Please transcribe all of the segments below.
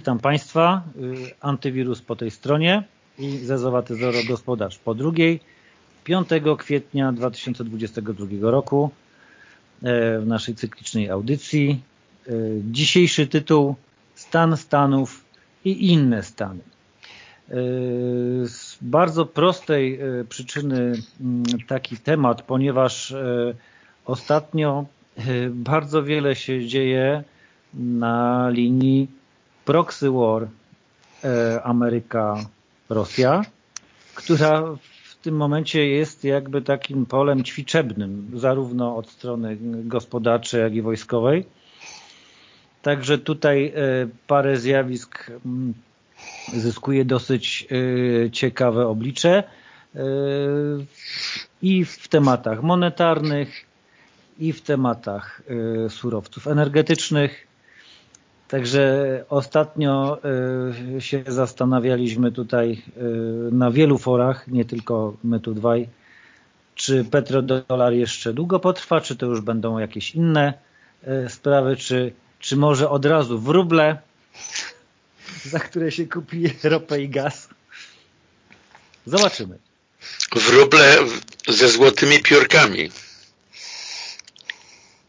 Witam Państwa. Y, Antywirus po tej stronie i Zezowaty Zero Gospodarz po drugiej. 5 kwietnia 2022 roku e, w naszej cyklicznej audycji. E, dzisiejszy tytuł Stan Stanów i inne Stany. E, z bardzo prostej przyczyny mm, taki temat, ponieważ ostatnio bardzo wiele się dzieje na linii proxy war Ameryka-Rosja, która w tym momencie jest jakby takim polem ćwiczebnym, zarówno od strony gospodarczej, jak i wojskowej. Także tutaj e, parę zjawisk mm, zyskuje dosyć e, ciekawe oblicze e, i w tematach monetarnych, i w tematach surowców energetycznych, Także ostatnio y, się zastanawialiśmy tutaj y, na wielu forach, nie tylko my tu dwaj, czy petrodolar jeszcze długo potrwa, czy to już będą jakieś inne y, sprawy, czy, czy może od razu w ruble, za które się kupi ropę i gaz. Zobaczymy. W ruble ze złotymi piórkami.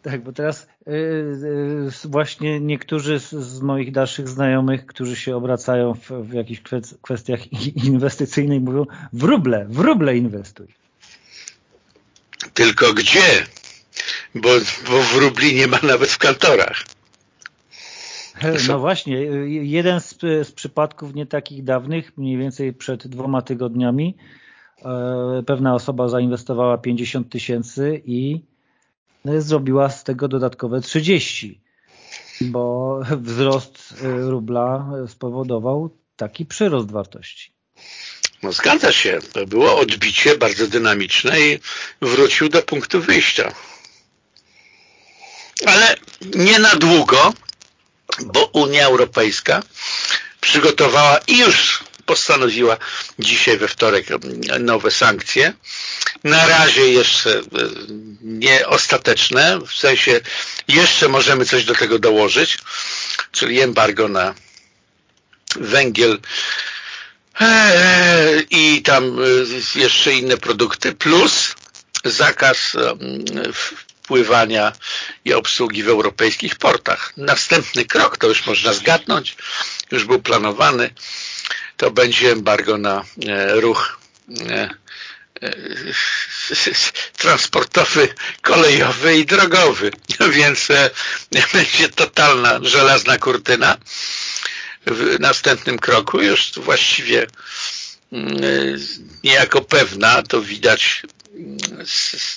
Tak, bo teraz y, y, właśnie niektórzy z moich dalszych znajomych, którzy się obracają w, w jakichś kwestiach inwestycyjnych mówią w ruble, w ruble inwestuj. Tylko gdzie? Bo, bo w rubli nie ma nawet w kantorach. No właśnie, jeden z, z przypadków nie takich dawnych, mniej więcej przed dwoma tygodniami, e, pewna osoba zainwestowała 50 tysięcy i zrobiła z tego dodatkowe 30, bo wzrost y, rubla spowodował taki przyrost wartości. No zgadza się, to było odbicie bardzo dynamiczne i wrócił do punktu wyjścia. Ale nie na długo, bo Unia Europejska przygotowała i już postanowiła dzisiaj we wtorek nowe sankcje. Na razie jeszcze e, nie ostateczne, w sensie jeszcze możemy coś do tego dołożyć, czyli embargo na węgiel e, i tam e, jeszcze inne produkty, plus zakaz wpływania i obsługi w europejskich portach. Następny krok, to już można zgadnąć, już był planowany, to będzie embargo na e, ruch e, e, transportowy, kolejowy i drogowy. Więc będzie totalna żelazna kurtyna. W następnym kroku już właściwie niejako pewna, to widać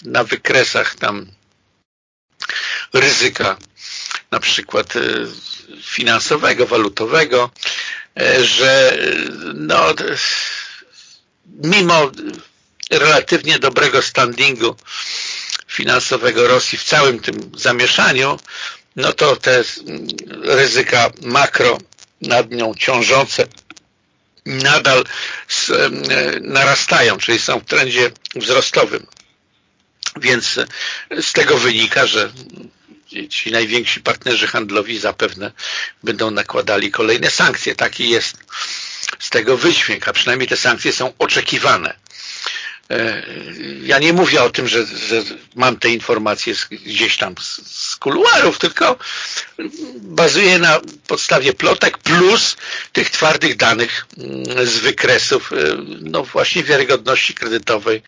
na wykresach tam ryzyka na przykład finansowego, walutowego, E, że no, mimo relatywnie dobrego standingu finansowego Rosji w całym tym zamieszaniu, no to te ryzyka makro nad nią ciążące nadal narastają, czyli są w trendzie wzrostowym. Więc z tego wynika, że ci najwięksi partnerzy handlowi zapewne będą nakładali kolejne sankcje. Taki jest z tego wydźwięk, a przynajmniej te sankcje są oczekiwane. E, ja nie mówię o tym, że, że mam te informacje gdzieś tam z, z kuluarów, tylko bazuję na podstawie plotek plus tych twardych danych mm, z wykresów e, no właśnie wiarygodności kredytowej.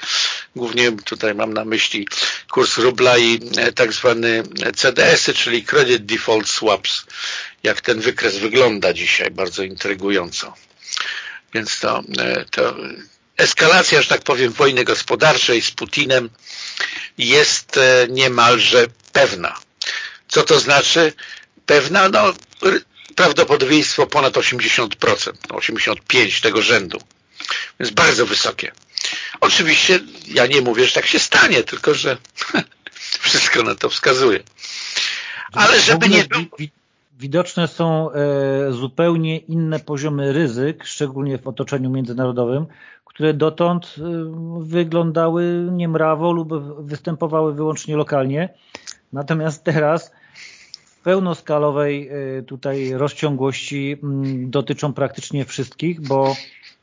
Głównie tutaj mam na myśli kurs rubla i e, tak zwane CDS-y, czyli Credit Default Swaps. Jak ten wykres wygląda dzisiaj, bardzo intrygująco. Więc to, to eskalacja, że tak powiem, wojny gospodarczej z Putinem jest e, niemalże pewna. Co to znaczy pewna? No, prawdopodobieństwo ponad 80%, 85% tego rzędu. Więc bardzo wysokie. Oczywiście ja nie mówię, że tak się stanie, tylko że wszystko na to wskazuje. Ale żeby nie było widoczne są e, zupełnie inne poziomy ryzyk, szczególnie w otoczeniu międzynarodowym, które dotąd e, wyglądały niemrawo lub występowały wyłącznie lokalnie. Natomiast teraz pełnoskalowej tutaj rozciągłości mm, dotyczą praktycznie wszystkich, bo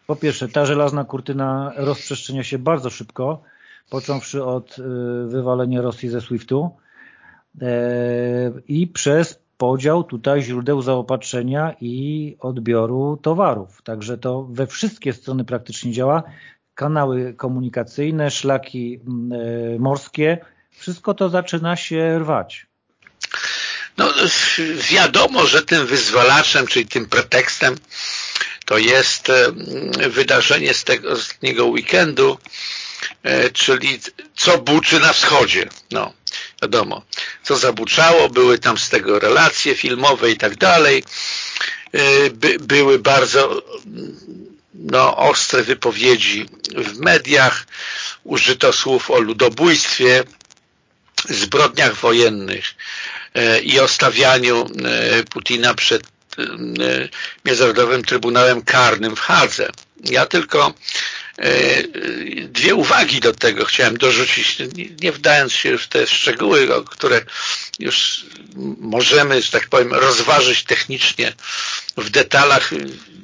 po pierwsze ta żelazna kurtyna rozprzestrzenia się bardzo szybko, począwszy od wywalenia Rosji ze SWIFT-u i przez podział tutaj źródeł zaopatrzenia i odbioru towarów. Także to we wszystkie strony praktycznie działa. Kanały komunikacyjne, szlaki mm, e, morskie, wszystko to zaczyna się rwać. No wiadomo, że tym wyzwalaczem, czyli tym pretekstem to jest e, wydarzenie z tego ostatniego weekendu, e, czyli co buczy na wschodzie. No, wiadomo, co zabuczało, były tam z tego relacje filmowe i tak dalej. E, by, były bardzo no, ostre wypowiedzi w mediach, użyto słów o ludobójstwie, zbrodniach wojennych i o stawianiu Putina przed Międzynarodowym Trybunałem Karnym w Hadze. Ja tylko dwie uwagi do tego chciałem dorzucić, nie wdając się w te szczegóły, które już możemy, że tak powiem, rozważyć technicznie w detalach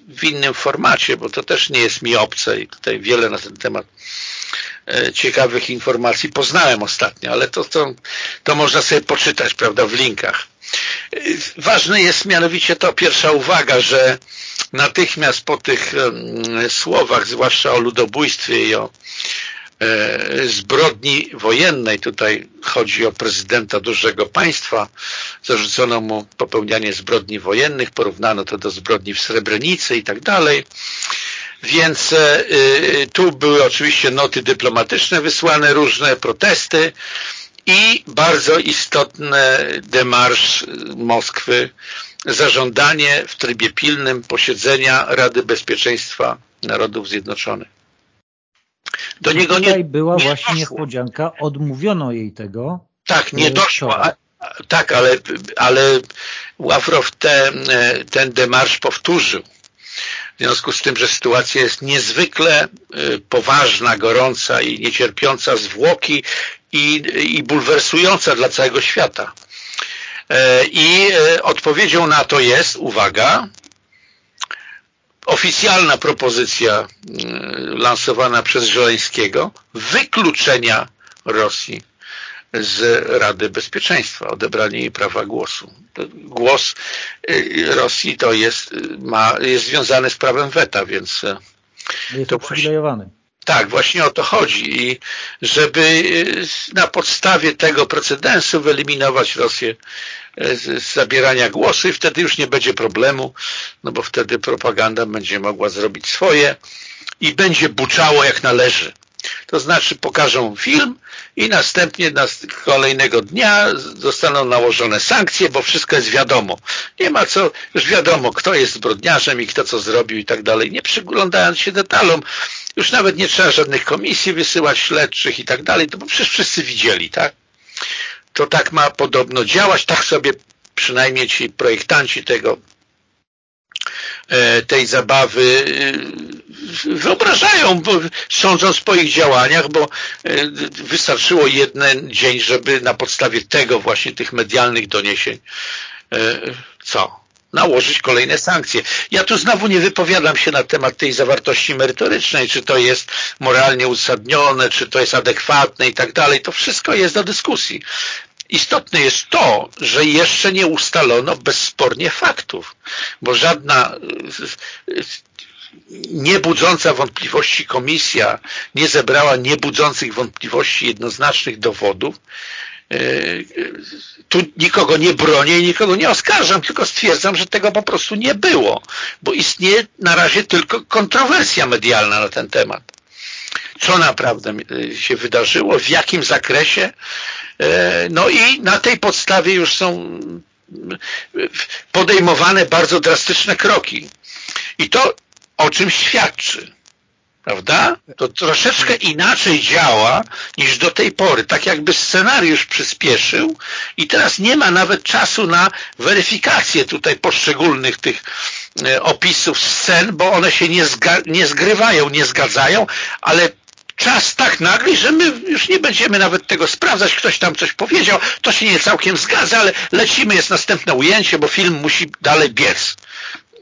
w innym formacie, bo to też nie jest mi obce i tutaj wiele na ten temat e, ciekawych informacji poznałem ostatnio, ale to, to, to można sobie poczytać, prawda, w linkach. Ważne jest mianowicie to pierwsza uwaga, że natychmiast po tych słowach, zwłaszcza o ludobójstwie i o e, zbrodni wojennej, tutaj chodzi o prezydenta dużego państwa, zarzucono mu popełnianie zbrodni wojennych, porównano to do zbrodni w Srebrenicy i tak dalej. Więc e, tu były oczywiście noty dyplomatyczne wysłane, różne protesty, i bardzo istotny demarsz Moskwy, zażądanie w trybie pilnym posiedzenia Rady Bezpieczeństwa Narodów Zjednoczonych. Do niego Tutaj nie była nie właśnie doszło. niespodzianka, odmówiono jej tego. Tak, nie doszło. A, tak, ale, ale Ławrow ten, ten demarsz powtórzył. W związku z tym, że sytuacja jest niezwykle y, poważna, gorąca i niecierpiąca zwłoki i, i bulwersująca dla całego świata. E, I e, odpowiedzią na to jest, uwaga, oficjalna propozycja y, lansowana przez Żeleńskiego wykluczenia Rosji z Rady Bezpieczeństwa, odebranie jej prawa głosu. Głos Rosji to jest, ma, jest związany z prawem weta, więc e, jest to uprzywilejowany. Tak, właśnie o to chodzi i żeby y, na podstawie tego precedensu wyeliminować Rosję y, z zabierania głosu i wtedy już nie będzie problemu, no bo wtedy propaganda będzie mogła zrobić swoje i będzie buczało jak należy. To znaczy pokażą film i następnie kolejnego dnia zostaną nałożone sankcje, bo wszystko jest wiadomo. Nie ma co, już wiadomo, kto jest zbrodniarzem i kto co zrobił i tak dalej. Nie przyglądając się detalom, już nawet nie trzeba żadnych komisji wysyłać śledczych i tak dalej, to bo przecież wszyscy widzieli, tak? To tak ma podobno działać, tak sobie przynajmniej ci projektanci tego e, tej zabawy e, wyobrażają, sądząc po ich działaniach, bo e, wystarczyło jeden dzień, żeby na podstawie tego właśnie tych medialnych doniesień co? Nałożyć kolejne sankcje. Ja tu znowu nie wypowiadam się na temat tej zawartości merytorycznej, czy to jest moralnie uzasadnione, czy to jest adekwatne i tak dalej. To wszystko jest do dyskusji. Istotne jest to, że jeszcze nie ustalono bezspornie faktów, bo żadna niebudząca wątpliwości komisja nie zebrała niebudzących wątpliwości jednoznacznych dowodów, tu nikogo nie bronię i nikogo nie oskarżam, tylko stwierdzam, że tego po prostu nie było, bo istnieje na razie tylko kontrowersja medialna na ten temat. Co naprawdę się wydarzyło, w jakim zakresie, e, no i na tej podstawie już są podejmowane bardzo drastyczne kroki. I to o czym świadczy? Prawda? To troszeczkę inaczej działa niż do tej pory. Tak jakby scenariusz przyspieszył i teraz nie ma nawet czasu na weryfikację tutaj poszczególnych tych e, opisów scen, bo one się nie, nie zgrywają, nie zgadzają, ale czas tak nagli, że my już nie będziemy nawet tego sprawdzać, ktoś tam coś powiedział, to się nie całkiem zgadza, ale lecimy, jest następne ujęcie, bo film musi dalej biec.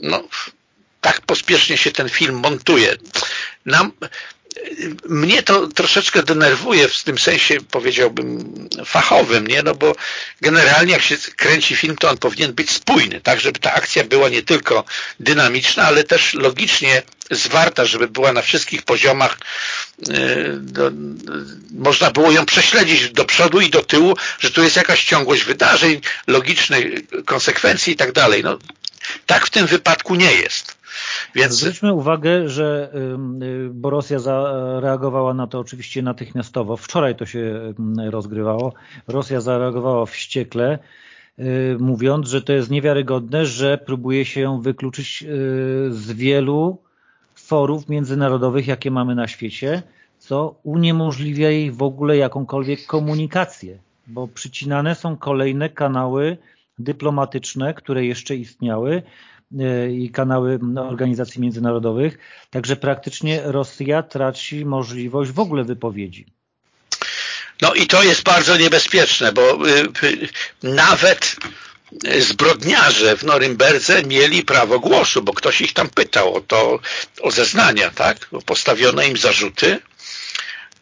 No, tak pospiesznie się ten film montuje. Nam, mnie to troszeczkę denerwuje w tym sensie, powiedziałbym, fachowym, nie? No bo generalnie jak się kręci film, to on powinien być spójny, tak, żeby ta akcja była nie tylko dynamiczna, ale też logicznie zwarta, żeby była na wszystkich poziomach do, można było ją prześledzić do przodu i do tyłu, że tu jest jakaś ciągłość wydarzeń, logicznej konsekwencji i tak dalej. No, tak w tym wypadku nie jest. Więc... Zwróćmy uwagę, że y, bo Rosja zareagowała na to oczywiście natychmiastowo. Wczoraj to się rozgrywało. Rosja zareagowała wściekle, y, mówiąc, że to jest niewiarygodne, że próbuje się ją wykluczyć y, z wielu forów międzynarodowych, jakie mamy na świecie, co uniemożliwia jej w ogóle jakąkolwiek komunikację, bo przycinane są kolejne kanały dyplomatyczne, które jeszcze istniały, E, i kanały organizacji międzynarodowych. Także praktycznie Rosja traci możliwość w ogóle wypowiedzi. No i to jest bardzo niebezpieczne, bo y, y, nawet zbrodniarze w Norymberdze mieli prawo głosu, bo ktoś ich tam pytał o to, o zeznania, tak? Postawiono im zarzuty,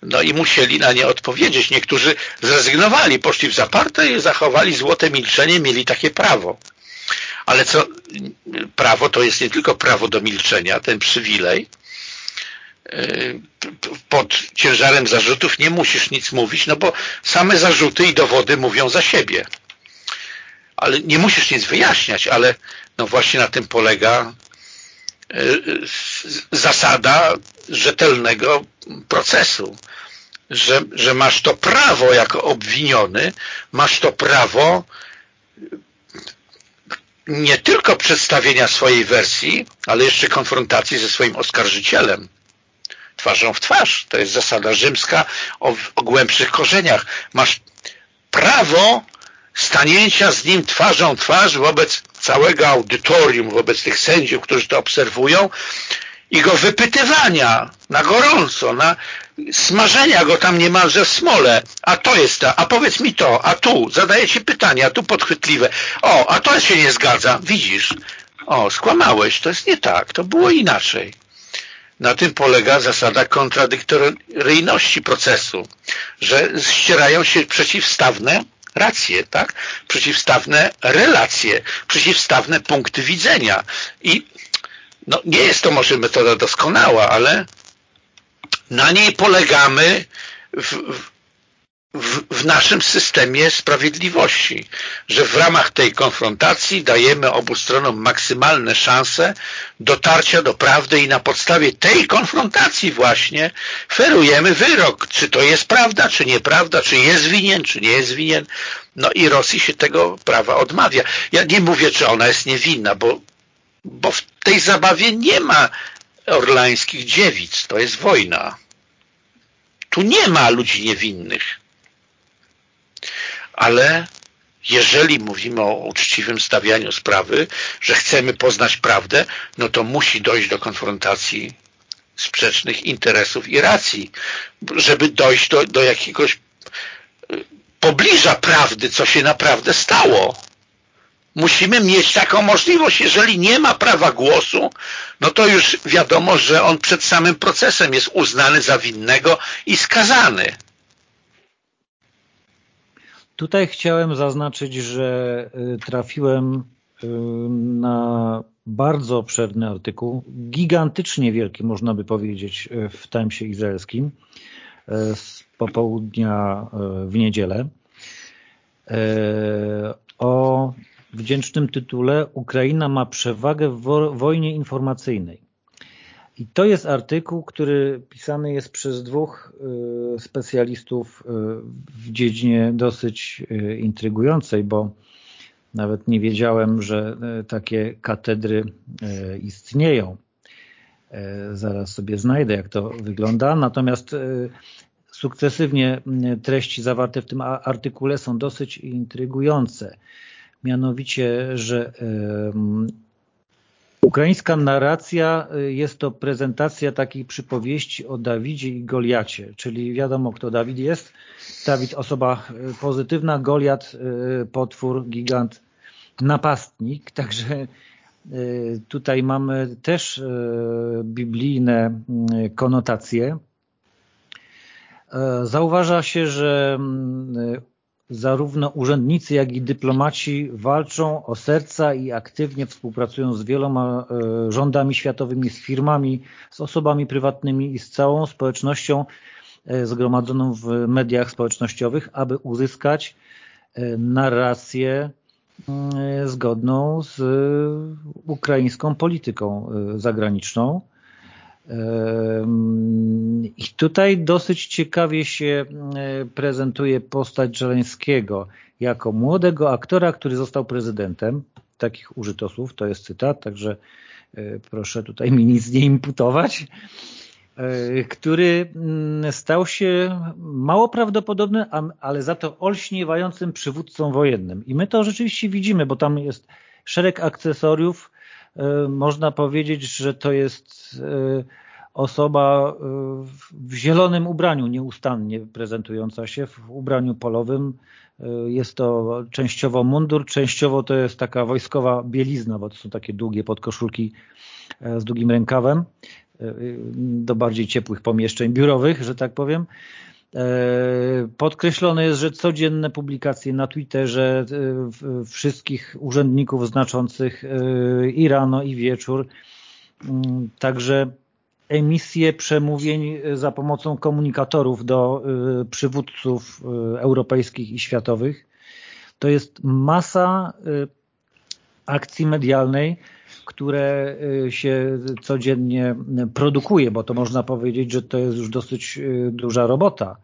no i musieli na nie odpowiedzieć. Niektórzy zrezygnowali, poszli w zaparte i zachowali złote milczenie, mieli takie prawo. Ale co, prawo to jest nie tylko prawo do milczenia, ten przywilej, e, pod ciężarem zarzutów nie musisz nic mówić, no bo same zarzuty i dowody mówią za siebie. Ale nie musisz nic wyjaśniać, ale no właśnie na tym polega e, zasada rzetelnego procesu, że, że masz to prawo jako obwiniony, masz to prawo nie tylko przedstawienia swojej wersji, ale jeszcze konfrontacji ze swoim oskarżycielem twarzą w twarz. To jest zasada rzymska o, o głębszych korzeniach. Masz prawo stanięcia z nim twarzą w twarz wobec całego audytorium, wobec tych sędziów, którzy to obserwują i go wypytywania na gorąco, na smażenia go tam niemalże w smole. A to jest ta, a powiedz mi to, a tu, zadaję ci pytania, tu podchwytliwe. O, a to się nie zgadza, widzisz. O, skłamałeś, to jest nie tak, to było inaczej. Na tym polega zasada kontradyktoryjności procesu, że ścierają się przeciwstawne racje, tak? Przeciwstawne relacje, przeciwstawne punkty widzenia. I no, nie jest to może metoda doskonała, ale na niej polegamy w, w, w, naszym systemie sprawiedliwości, że w ramach tej konfrontacji dajemy obu stronom maksymalne szanse dotarcia do prawdy i na podstawie tej konfrontacji właśnie ferujemy wyrok, czy to jest prawda, czy nieprawda, czy jest winien, czy nie jest winien. No i Rosji się tego prawa odmawia. Ja nie mówię, czy ona jest niewinna, bo bo w tej zabawie nie ma orlańskich dziewic, to jest wojna. Tu nie ma ludzi niewinnych. Ale jeżeli mówimy o uczciwym stawianiu sprawy, że chcemy poznać prawdę, no to musi dojść do konfrontacji sprzecznych interesów i racji, żeby dojść do, do jakiegoś y, pobliża prawdy, co się naprawdę stało musimy mieć taką możliwość. Jeżeli nie ma prawa głosu, no to już wiadomo, że on przed samym procesem jest uznany za winnego i skazany. Tutaj chciałem zaznaczyć, że y, trafiłem y, na bardzo obszerny artykuł, gigantycznie wielki można by powiedzieć y, w Timesie izraelskim z popołudnia w niedzielę o wdzięcznym tytule Ukraina ma przewagę w wojnie informacyjnej. I to jest artykuł, który pisany jest przez dwóch y, specjalistów y, w dziedzinie dosyć y, intrygującej, bo nawet nie wiedziałem, że takie katedry istnieją. Zaraz sobie znajdę, jak to wygląda. Natomiast sukcesywnie treści zawarte w tym artykule są dosyć intrygujące mianowicie, że Ukraińska narracja jest to prezentacja takiej przypowieści o Dawidzie i Goliacie, czyli wiadomo kto Dawid jest. Dawid osoba pozytywna, Goliat potwór, gigant, napastnik, także tutaj mamy też biblijne konotacje. Zauważa się, że zarówno urzędnicy, jak i dyplomaci walczą o serca i aktywnie współpracują z wieloma e, rządami światowymi, z firmami, z osobami prywatnymi i z całą społecznością e, zgromadzoną w mediach społecznościowych, aby uzyskać e, narrację zgodną z ukraińską polityką zagraniczną. I tutaj dosyć ciekawie się e, prezentuje postać Żeleńskiego jako młodego aktora, który został prezydentem. Takich użyto słów, to jest cytat, także e, proszę tutaj mi nic nie imputować e, który mm, stał się mało prawdopodobny, ale za to olśniewającym przywódcą wojennym. I my to rzeczywiście widzimy, bo tam jest szereg akcesoriów, można powiedzieć, że to jest e, osoba e, w zielonym ubraniu nieustannie prezentująca się, w ubraniu polowym. Jest to częściowo mundur, częściowo to jest taka wojskowa bielizna, bo to są takie długie podkoszulki z długim rękawem do bardziej ciepłych pomieszczeń biurowych, że tak powiem. E, podkreślone jest, że codzienne publikacje na Twitterze e, wszystkich urzędników znaczących e, i rano i wieczór, mm, także emisje przemówień za pomocą komunikatorów do przywódców europejskich i światowych. To jest masa akcji medialnej, które y, się codziennie produkuje, bo to można powiedzieć, że to jest już dosyć y, duża robota.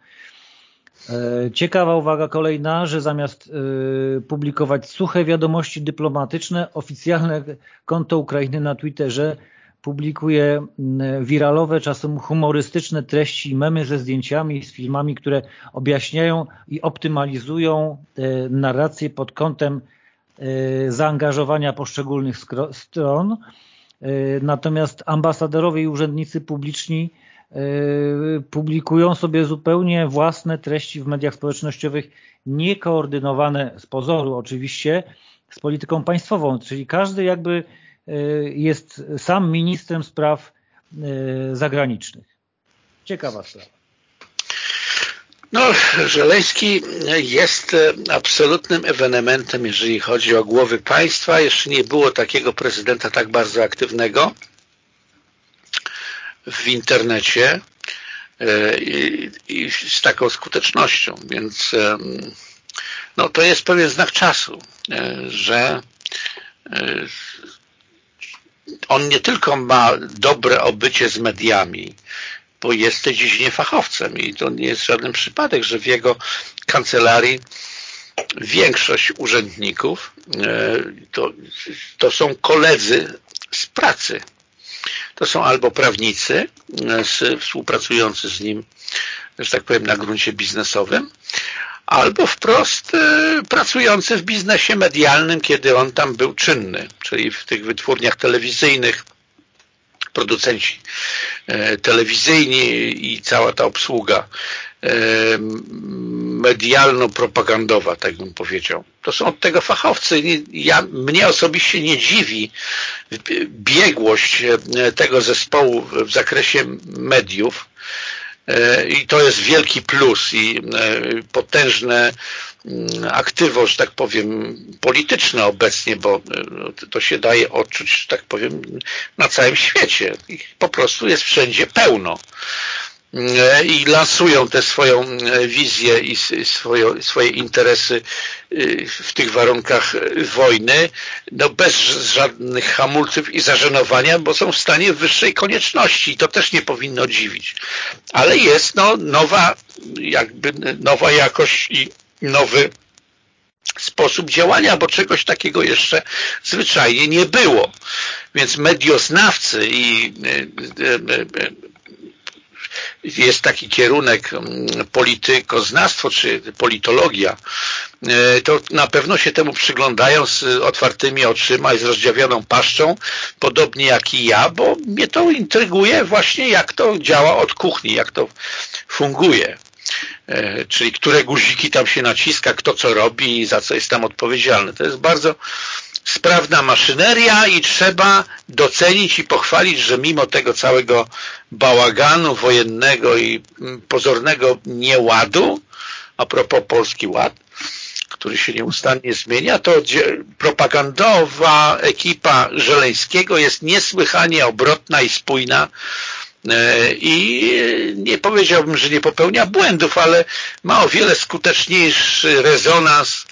E, ciekawa uwaga kolejna, że zamiast y, publikować suche wiadomości dyplomatyczne, oficjalne konto Ukrainy na Twitterze publikuje wiralowe, czasem humorystyczne treści, memy ze zdjęciami, z filmami, które objaśniają i optymalizują e, narrację pod kątem zaangażowania poszczególnych stron. E, natomiast ambasadorowie i urzędnicy publiczni e, publikują sobie zupełnie własne treści w mediach społecznościowych, niekoordynowane z pozoru oczywiście z polityką państwową, czyli każdy jakby jest sam ministrem spraw zagranicznych. Ciekawa sprawa. No, Żeleński jest e, absolutnym ewenementem, jeżeli chodzi o głowy państwa. Jeszcze nie było takiego prezydenta tak bardzo aktywnego w internecie e, i, z taką skutecznością, więc no, to jest pewien znak czasu, e, że on nie tylko ma dobre obycie z mediami, bo jest w dziedzinie fachowcem i to nie jest żaden przypadek, że w jego kancelarii większość urzędników e, to, to są koledzy z pracy. To są albo prawnicy e, współpracujący z nim, że tak powiem, na gruncie biznesowym, albo wprost e, pracujący w biznesie medialnym, kiedy on tam był czynny, czyli w tych wytwórniach telewizyjnych, producenci e, telewizyjni i cała ta obsługa e, medialno-propagandowa, tak bym powiedział. To są od tego fachowcy. Ja, mnie osobiście nie dziwi biegłość e, tego zespołu w zakresie mediów i to jest wielki plus i potężne aktywo, że tak powiem, polityczne obecnie, bo e, to się daje odczuć, że tak powiem, na całym świecie. Ich po prostu jest wszędzie pełno e, i lansują tę swoją e, wizję i swoje, swoje interesy w tych warunkach wojny no bez żadnych hamulców i zażenowania, bo są w stanie wyższej konieczności i to też nie powinno dziwić. Ale jest no, nowa, jakby nowa jakość i nowy sposób działania, bo czegoś takiego jeszcze zwyczajnie nie było. Więc medioznawcy i e, e, e, jest taki kierunek mm, politykoznawstwo czy politologia, to na pewno się temu przyglądają z otwartymi oczyma i z rozdziawioną paszczą, podobnie jak i ja, bo mnie to intryguje właśnie jak to działa od kuchni, jak to funguje. E, czyli które guziki tam się naciska, kto co robi i za co jest tam odpowiedzialny. To jest bardzo sprawna maszyneria i trzeba docenić i pochwalić, że mimo tego całego bałaganu wojennego i mm, pozornego nieładu, a propos Polski Ład, który się nieustannie zmienia, to propagandowa ekipa Żeleńskiego jest niesłychanie obrotna i spójna i nie powiedziałbym, że nie popełnia błędów, ale ma o wiele skuteczniejszy rezonans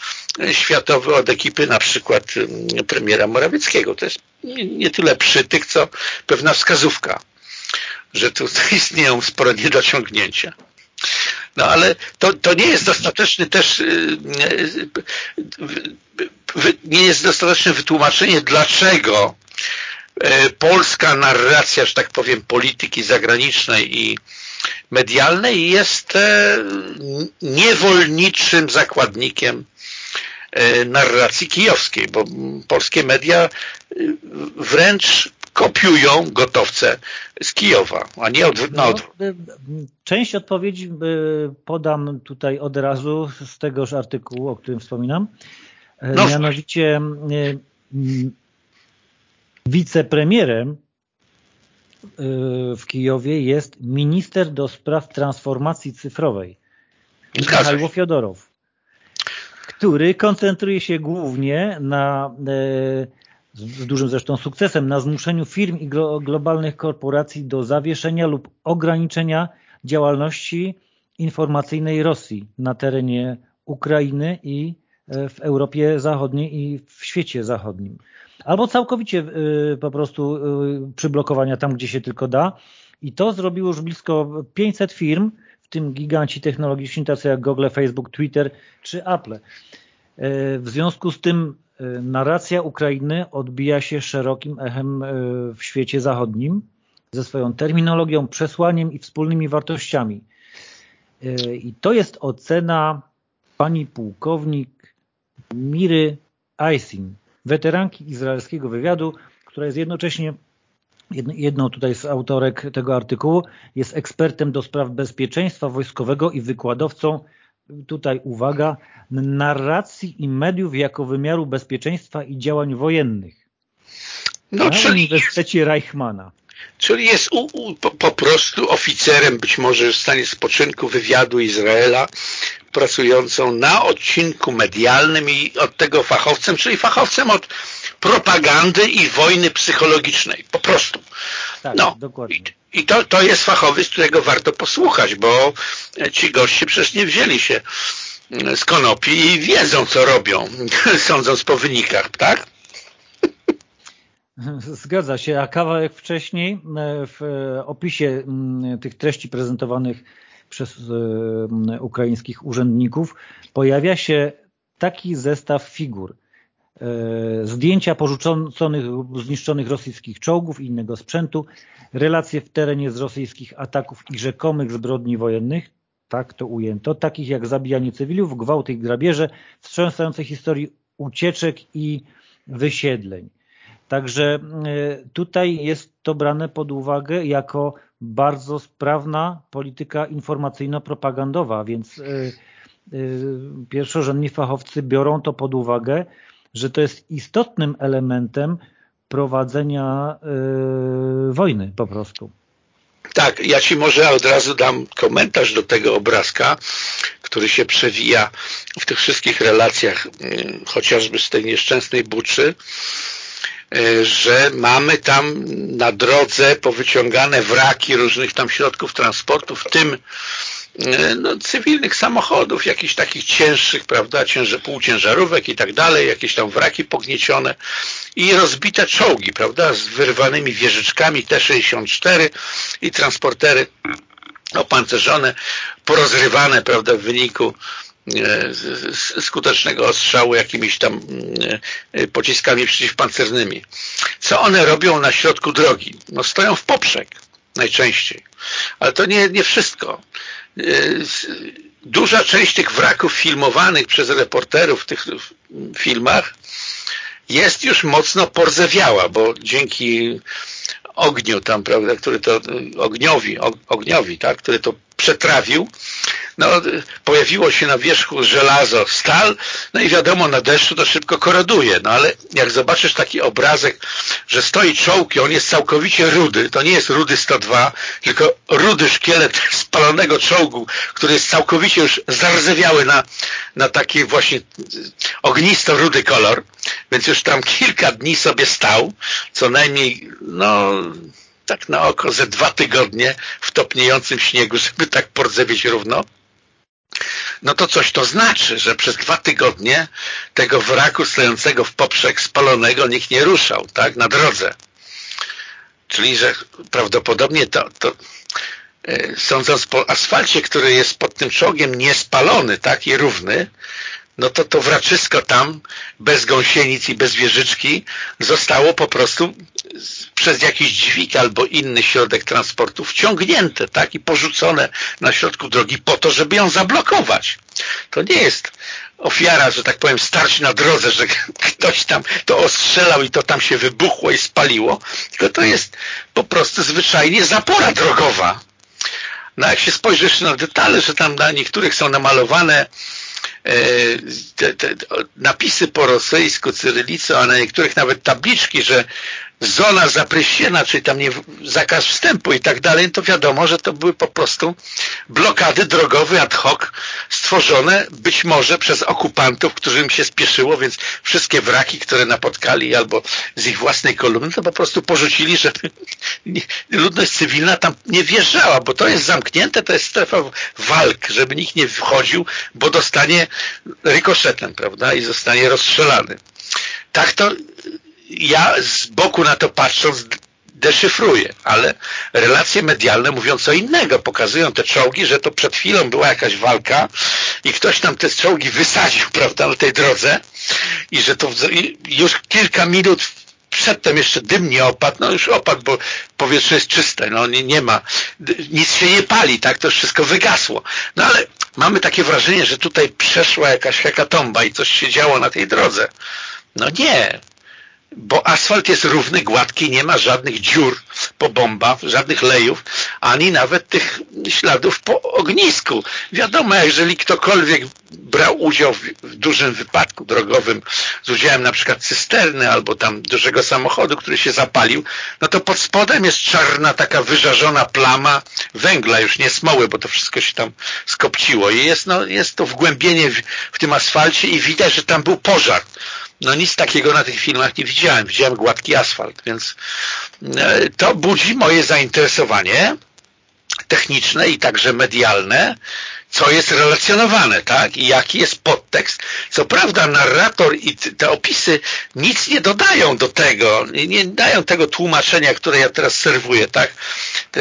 światowy od ekipy na przykład mm, premiera Morawieckiego. To jest nie, tyle przytyk, co pewna wskazówka, że tu istnieją spore niedociągnięcia. No ale to, to nie jest dostateczny też y, y, nie jest dostateczne wytłumaczenie, dlaczego y, polska narracja, że tak powiem, polityki zagranicznej i medialnej jest e, niewolniczym zakładnikiem E, narracji kijowskiej, bo polskie media e, wręcz kopiują gotowce z Kijowa, a nie od, na odwrót. No, e, część odpowiedzi podam tutaj od razu z tegoż artykułu, o którym wspominam. No, Mianowicie wicepremierem w Kijowie jest minister do spraw transformacji cyfrowej Michał Fiodorow który koncentruje się głównie na, e, z dużym zresztą sukcesem, na zmuszeniu firm i globalnych korporacji do zawieszenia lub ograniczenia działalności informacyjnej Rosji na terenie Ukrainy i e, w Europie Zachodniej i w świecie zachodnim. Albo całkowicie e, po prostu przyblokowania tam, gdzie się tylko da. I to zrobiło już blisko 500 firm, w tym giganci technologiczni tacy jak Google, Facebook, Twitter czy Apple. E, w związku z tym narracja Ukrainy odbija się szerokim echem w świecie zachodnim ze swoją terminologią, przesłaniem i wspólnymi wartościami. I to jest ocena pani pułkownik Miry Aisin, weteranki izraelskiego wywiadu, która jest jednocześnie jedną tutaj z autorek tego artykułu, jest ekspertem do spraw bezpieczeństwa wojskowego i wykładowcą, tutaj uwaga, narracji i mediów jako wymiaru bezpieczeństwa i działań wojennych no, na czyli Uniwersytecie Reichmana. Czyli jest u, u, po, po, prostu oficerem, być może w stanie spoczynku wywiadu Izraela, pracującą na odcinku medialnym i od tego fachowcem, czyli fachowcem od propagandy i wojny psychologicznej. Po prostu. Tak, no. dokładnie. I, to, to jest fachowy, z którego warto posłuchać, bo ci goście przecież nie wzięli się z konopi i wiedzą, co robią, sądząc po wynikach, tak? Zgadza się, a kawałek wcześniej e, w opisie tych treści prezentowanych przez e, ukraińskich urzędników pojawia się taki zestaw figur – E, zdjęcia porzuconych lub zniszczonych rosyjskich czołgów i innego sprzętu, relacje w terenie z rosyjskich ataków i rzekomych zbrodni wojennych, tak to ujęto, takich jak zabijanie cywilów, gwałty i grabieże, wstrząsające historii ucieczek i wysiedleń. Także e, tutaj jest to brane pod uwagę jako bardzo sprawna polityka informacyjno-propagandowa, więc e, pierwszorzędni fachowcy biorą to pod uwagę, że to jest istotnym elementem prowadzenia wojny po prostu. Tak, ja Ci może od razu dam komentarz do tego obrazka, który się przewija w tych wszystkich relacjach, yy, chociażby z tej nieszczęsnej Buczy, że mamy tam na drodze powyciągane wraki różnych tam środków transportu, w tym E, no, cywilnych samochodów, jakichś takich cięższych, prawda, cięże, półciężarówek i tak dalej, jakieś tam wraki pogniecione i rozbite czołgi, prawda, z wyrwanymi wieżyczkami T-64 i transportery opancerzone, porozrywane, prawda, w wyniku e, skutecznego ostrzału jakimiś tam e, pociskami przeciwpancernymi. Co one robią na środku drogi? No stoją w poprzek najczęściej. Ale to nie, nie wszystko. Duża część tych wraków filmowanych przez reporterów w tych filmach jest już mocno porzewiała, bo dzięki ogniu tam, prawda, który to, ogniowi, ogniowi, tak, który to przetrawił, no, pojawiło się na wierzchu żelazo, stal, no i wiadomo, na deszczu to szybko koroduje, no ale jak zobaczysz taki obrazek, że stoi czołg i on jest całkowicie rudy, to nie jest rudy 102, tylko rudy szkielet spalonego czołgu, który jest całkowicie już zardzewiały na, na taki właśnie ognisto-rudy kolor, więc już tam kilka dni sobie stał, co najmniej, no tak na oko ze dwa tygodnie w topniejącym śniegu, żeby tak pordzewieć równo, no to coś to znaczy, że przez dwa tygodnie tego wraku stojącego w poprzek spalonego nikt nie ruszał, tak, na drodze. Czyli, że prawdopodobnie to, to e, sądząc po asfalcie, który jest pod tym czołgiem niespalony, tak, i równy, no to to wraczysko tam, bez gąsienic i bez wieżyczki, zostało po prostu przez jakiś dźwig albo inny środek transportu wciągnięte, tak, i porzucone na środku drogi po to, żeby ją zablokować. To nie jest ofiara, że tak powiem, starć na drodze, że ktoś tam to ostrzelał i to tam się wybuchło i spaliło, tylko to jest po prostu zwyczajnie zapora drogowa. No jak się spojrzy jeszcze na detale, że tam na niektórych są namalowane napisy po rosyjsku, cyrylicą, a na niektórych nawet tabliczki, że zona zapryściena, czyli tam nie, zakaz wstępu i tak dalej, to wiadomo, że to były po prostu blokady drogowe ad hoc stworzone być może przez okupantów, którym się spieszyło, więc wszystkie wraki, które napotkali albo z ich własnej kolumny, to po prostu porzucili, żeby ludność cywilna tam nie wjeżdżała, bo to jest zamknięte, to jest strefa walk, żeby nikt nie wchodził, bo dostanie rykoszetem, prawda, i zostanie rozstrzelany. Tak to ja z boku na to patrząc deszyfruję, ale relacje medialne mówią co innego. Pokazują te czołgi, że to przed chwilą była jakaś walka i ktoś tam te czołgi wysadził, prawda, na tej drodze i że to już kilka minut przedtem jeszcze dym nie opadł, no już opadł, bo powietrze jest czyste, no nie, nie ma, nic się nie pali, tak, to wszystko wygasło. No ale mamy takie wrażenie, że tutaj przeszła jakaś hekatomba i coś się działo na tej drodze. No nie, bo asfalt jest równy, gładki, nie ma żadnych dziur po bombach, żadnych lejów, ani nawet tych śladów po ognisku. Wiadomo, jeżeli ktokolwiek brał udział w, dużym wypadku drogowym z udziałem na przykład cysterny albo tam dużego samochodu, który się zapalił, no to pod spodem jest czarna taka wyżarzona plama węgla, już nie smoły, bo to wszystko się tam skopciło. I jest, no, jest to wgłębienie w, w tym asfalcie i widać, że tam był pożar no nic takiego na tych filmach nie widziałem. Widziałem gładki asfalt, więc e, to budzi moje zainteresowanie techniczne i także medialne, co jest relacjonowane, tak? I jaki jest podtekst. Co prawda narrator i te opisy nic nie dodają do tego, nie dają tego tłumaczenia, które ja teraz serwuję, tak?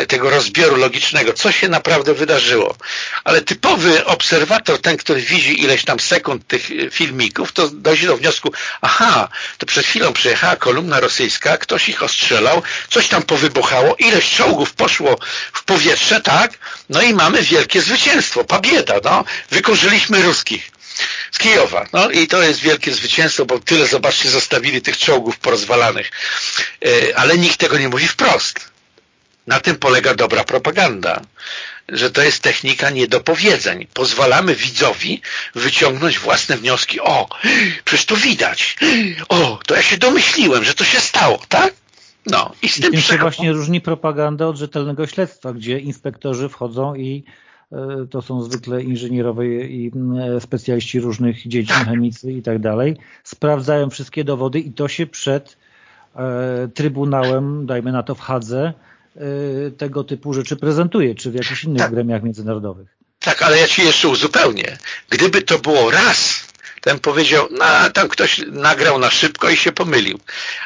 tego rozbioru logicznego, co się naprawdę wydarzyło. Ale typowy obserwator, ten, który widzi ileś tam sekund tych y, filmików, to dojdzie do wniosku, aha, to przed chwilą przyjechała kolumna rosyjska, ktoś ich ostrzelał, coś tam powybuchało, ileś czołgów poszło w powietrze, tak? No i mamy wielkie zwycięstwo, pabieda, no. Wykurzyliśmy ruskich z Kijowa. No i to jest wielkie zwycięstwo, bo tyle, zobaczcie, zostawili tych czołgów porozwalanych. Y, ale nikt tego nie mówi wprost. Na tym polega dobra propaganda, że to jest technika niedopowiedzeń. Pozwalamy widzowi wyciągnąć własne wnioski. O, przecież to widać. O, to ja się domyśliłem, że to się stało, tak? No, i z I tym, tym się właśnie różni propaganda od rzetelnego śledztwa, gdzie inspektorzy wchodzą i e, to są zwykle inżynierowie i e, specjaliści różnych dziedzin, tak. chemicy i tak dalej, sprawdzają wszystkie dowody i to się przed e, Trybunałem, dajmy na to w Hadze, tego typu rzeczy prezentuje, czy w jakichś innych tak. gremiach międzynarodowych. Tak, ale ja Ci jeszcze uzupełnię. Gdyby to było raz, ten powiedział, no tam ktoś nagrał na szybko i się pomylił.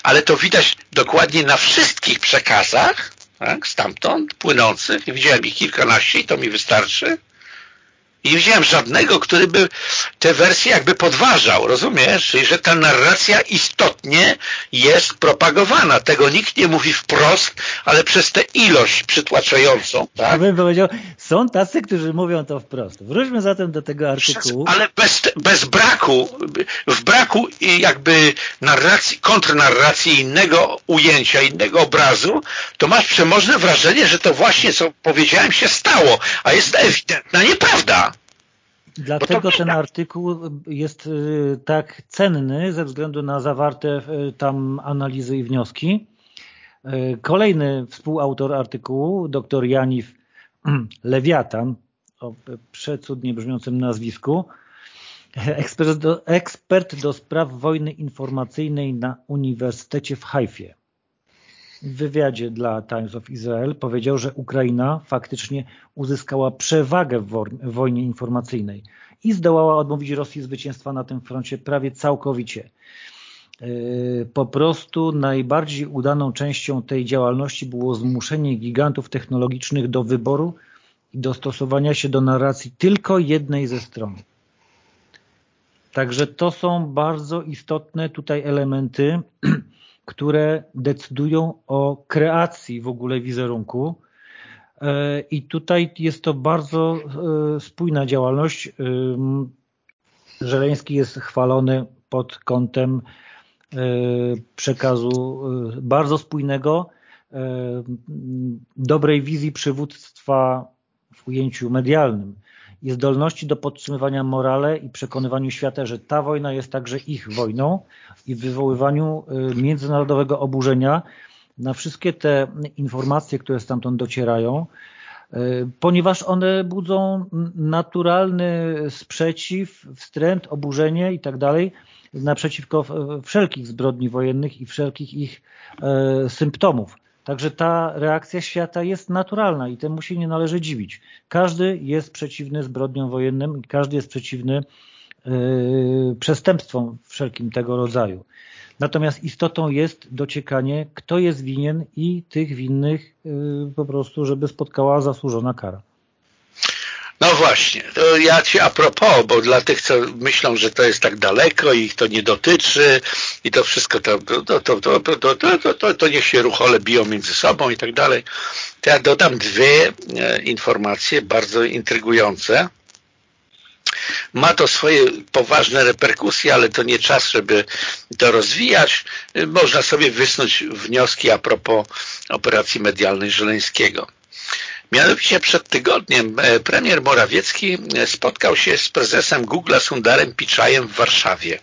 Ale to widać dokładnie na wszystkich przekazach, tak, stamtąd płynących, widziałem ich kilkanaście i to mi wystarczy, I nie widziałem żadnego, który by tę wersję jakby podważał, rozumiesz? Czyli, że ta narracja istotnie jest propagowana. Tego nikt nie mówi wprost, ale przez tę ilość przytłaczającą. Tak? Ja bym powiedział, są tacy, którzy mówią to wprost. Wróćmy zatem do tego artykułu. Przez, ale bez, bez braku, w braku jakby narracji, kontrnarracji innego ujęcia, innego obrazu, to masz przemożne wrażenie, że to właśnie, co powiedziałem, się stało, a jest ewidentna nieprawda. Dlatego ten artykuł jest y, tak cenny ze względu na zawarte y, tam analizy i wnioski. Y, kolejny współautor artykułu, dr Janif Lewiatan, o przecudnie brzmiącym nazwisku, ekspert do, ekspert do spraw wojny informacyjnej na Uniwersytecie w Haifie w wywiadzie dla Times of Israel powiedział, że Ukraina faktycznie uzyskała przewagę w wojnie informacyjnej i zdołała odmówić Rosji zwycięstwa na tym froncie prawie całkowicie. Yy, po prostu najbardziej udaną częścią tej działalności było zmuszenie gigantów technologicznych do wyboru i dostosowania się do narracji tylko jednej ze stron. Także to są bardzo istotne tutaj elementy, które decydują o kreacji w ogóle wizerunku e, i tutaj jest to bardzo e, spójna działalność. E, Żeleński jest chwalony pod kątem przekazu bardzo spójnego, dobrej wizji przywództwa w ujęciu medialnym i zdolności do podtrzymywania morale i przekonywaniu świata, że ta wojna jest także ich wojną i wywoływaniu y, międzynarodowego oburzenia na wszystkie te informacje, które stamtąd docierają, y, ponieważ one budzą naturalny sprzeciw, wstręt, oburzenie i tak dalej naprzeciwko wszelkich zbrodni wojennych i wszelkich ich y, symptomów. Także ta reakcja świata jest naturalna i temu się nie należy dziwić. Każdy jest przeciwny zbrodniom wojennym i każdy jest przeciwny yy, przestępstwom wszelkim tego rodzaju. Natomiast istotą jest dociekanie, kto jest winien i tych winnych yy, po prostu, żeby spotkała zasłużona kara. No właśnie, to ja Ci a propos, bo dla tych, co myślą, że to jest tak daleko i ich to nie dotyczy i to wszystko to, to, to, to, to, to, to, to niech się ruchole biją między sobą i tak dalej, to ja dodam dwie informacje bardzo intrygujące. Ma to swoje poważne reperkusje, ale to nie czas, żeby to rozwijać. Można sobie wysnuć wnioski a propos operacji medialnej Żeleńskiego. Mianowicie przed tygodniem e, premier Morawiecki e, spotkał się z prezesem Google Sundarem Piczajem w Warszawie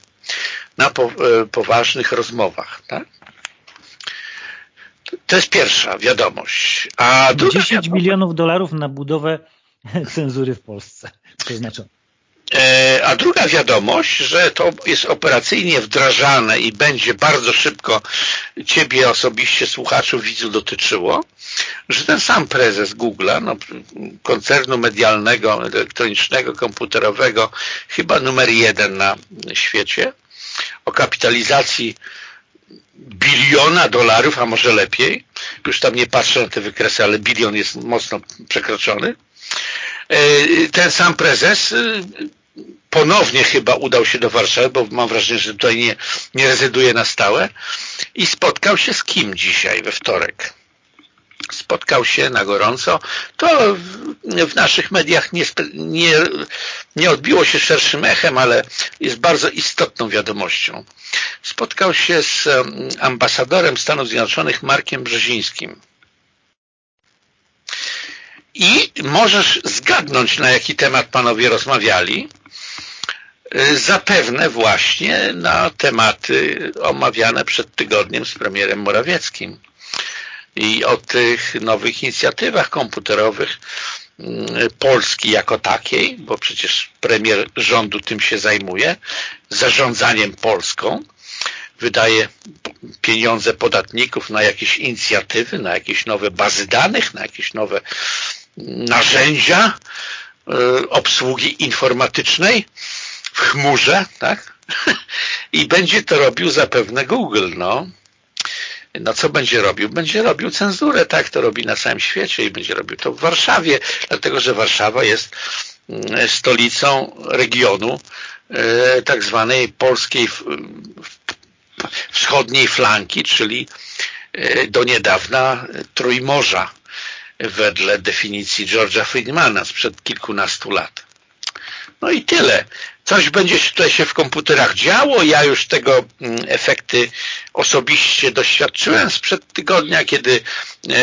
na po, e, poważnych rozmowach. Tak? To jest pierwsza wiadomość. A druga 10 wiadomość... milionów dolarów na budowę cenzury w Polsce przeznaczone. E, a druga wiadomość, że to jest operacyjnie wdrażane i będzie bardzo szybko Ciebie osobiście, słuchaczu, widzu dotyczyło, że ten sam prezes Google'a, no, koncernu medialnego, elektronicznego, komputerowego, chyba numer jeden na świecie, o kapitalizacji biliona dolarów, a może lepiej, już tam nie patrzę na te wykresy, ale bilion jest mocno przekroczony, e, ten sam prezes ponownie chyba udał się do Warszawy, bo mam wrażenie, że tutaj nie, nie rezyduje na stałe i spotkał się z kim dzisiaj we wtorek? Spotkał się na gorąco. To w naszych mediach nie, nie, nie odbiło się szerszym echem, ale jest bardzo istotną wiadomością. Spotkał się z ambasadorem Stanów Zjednoczonych Markiem Brzezińskim. I możesz zgadnąć, na jaki temat panowie rozmawiali. Y, zapewne właśnie na tematy omawiane przed tygodniem z premierem Morawieckim i o tych nowych inicjatywach komputerowych y, Polski jako takiej, bo przecież premier rządu tym się zajmuje, zarządzaniem Polską, wydaje pieniądze podatników na jakieś inicjatywy, na jakieś nowe bazy danych, na jakieś nowe narzędzia y, obsługi informatycznej, w chmurze, tak? I będzie to robił zapewne Google, no. No co będzie robił? Będzie robił cenzurę, tak to robi na całym świecie i będzie robił to w Warszawie, dlatego że Warszawa jest stolicą regionu tak zwanej polskiej wschodniej flanki, czyli do niedawna Trójmorza wedle definicji George'a Friedmana sprzed kilkunastu lat. No i tyle. Coś będzie tutaj się w komputerach działo. Ja już tego mm, efekty osobiście doświadczyłem sprzed tygodnia, kiedy e,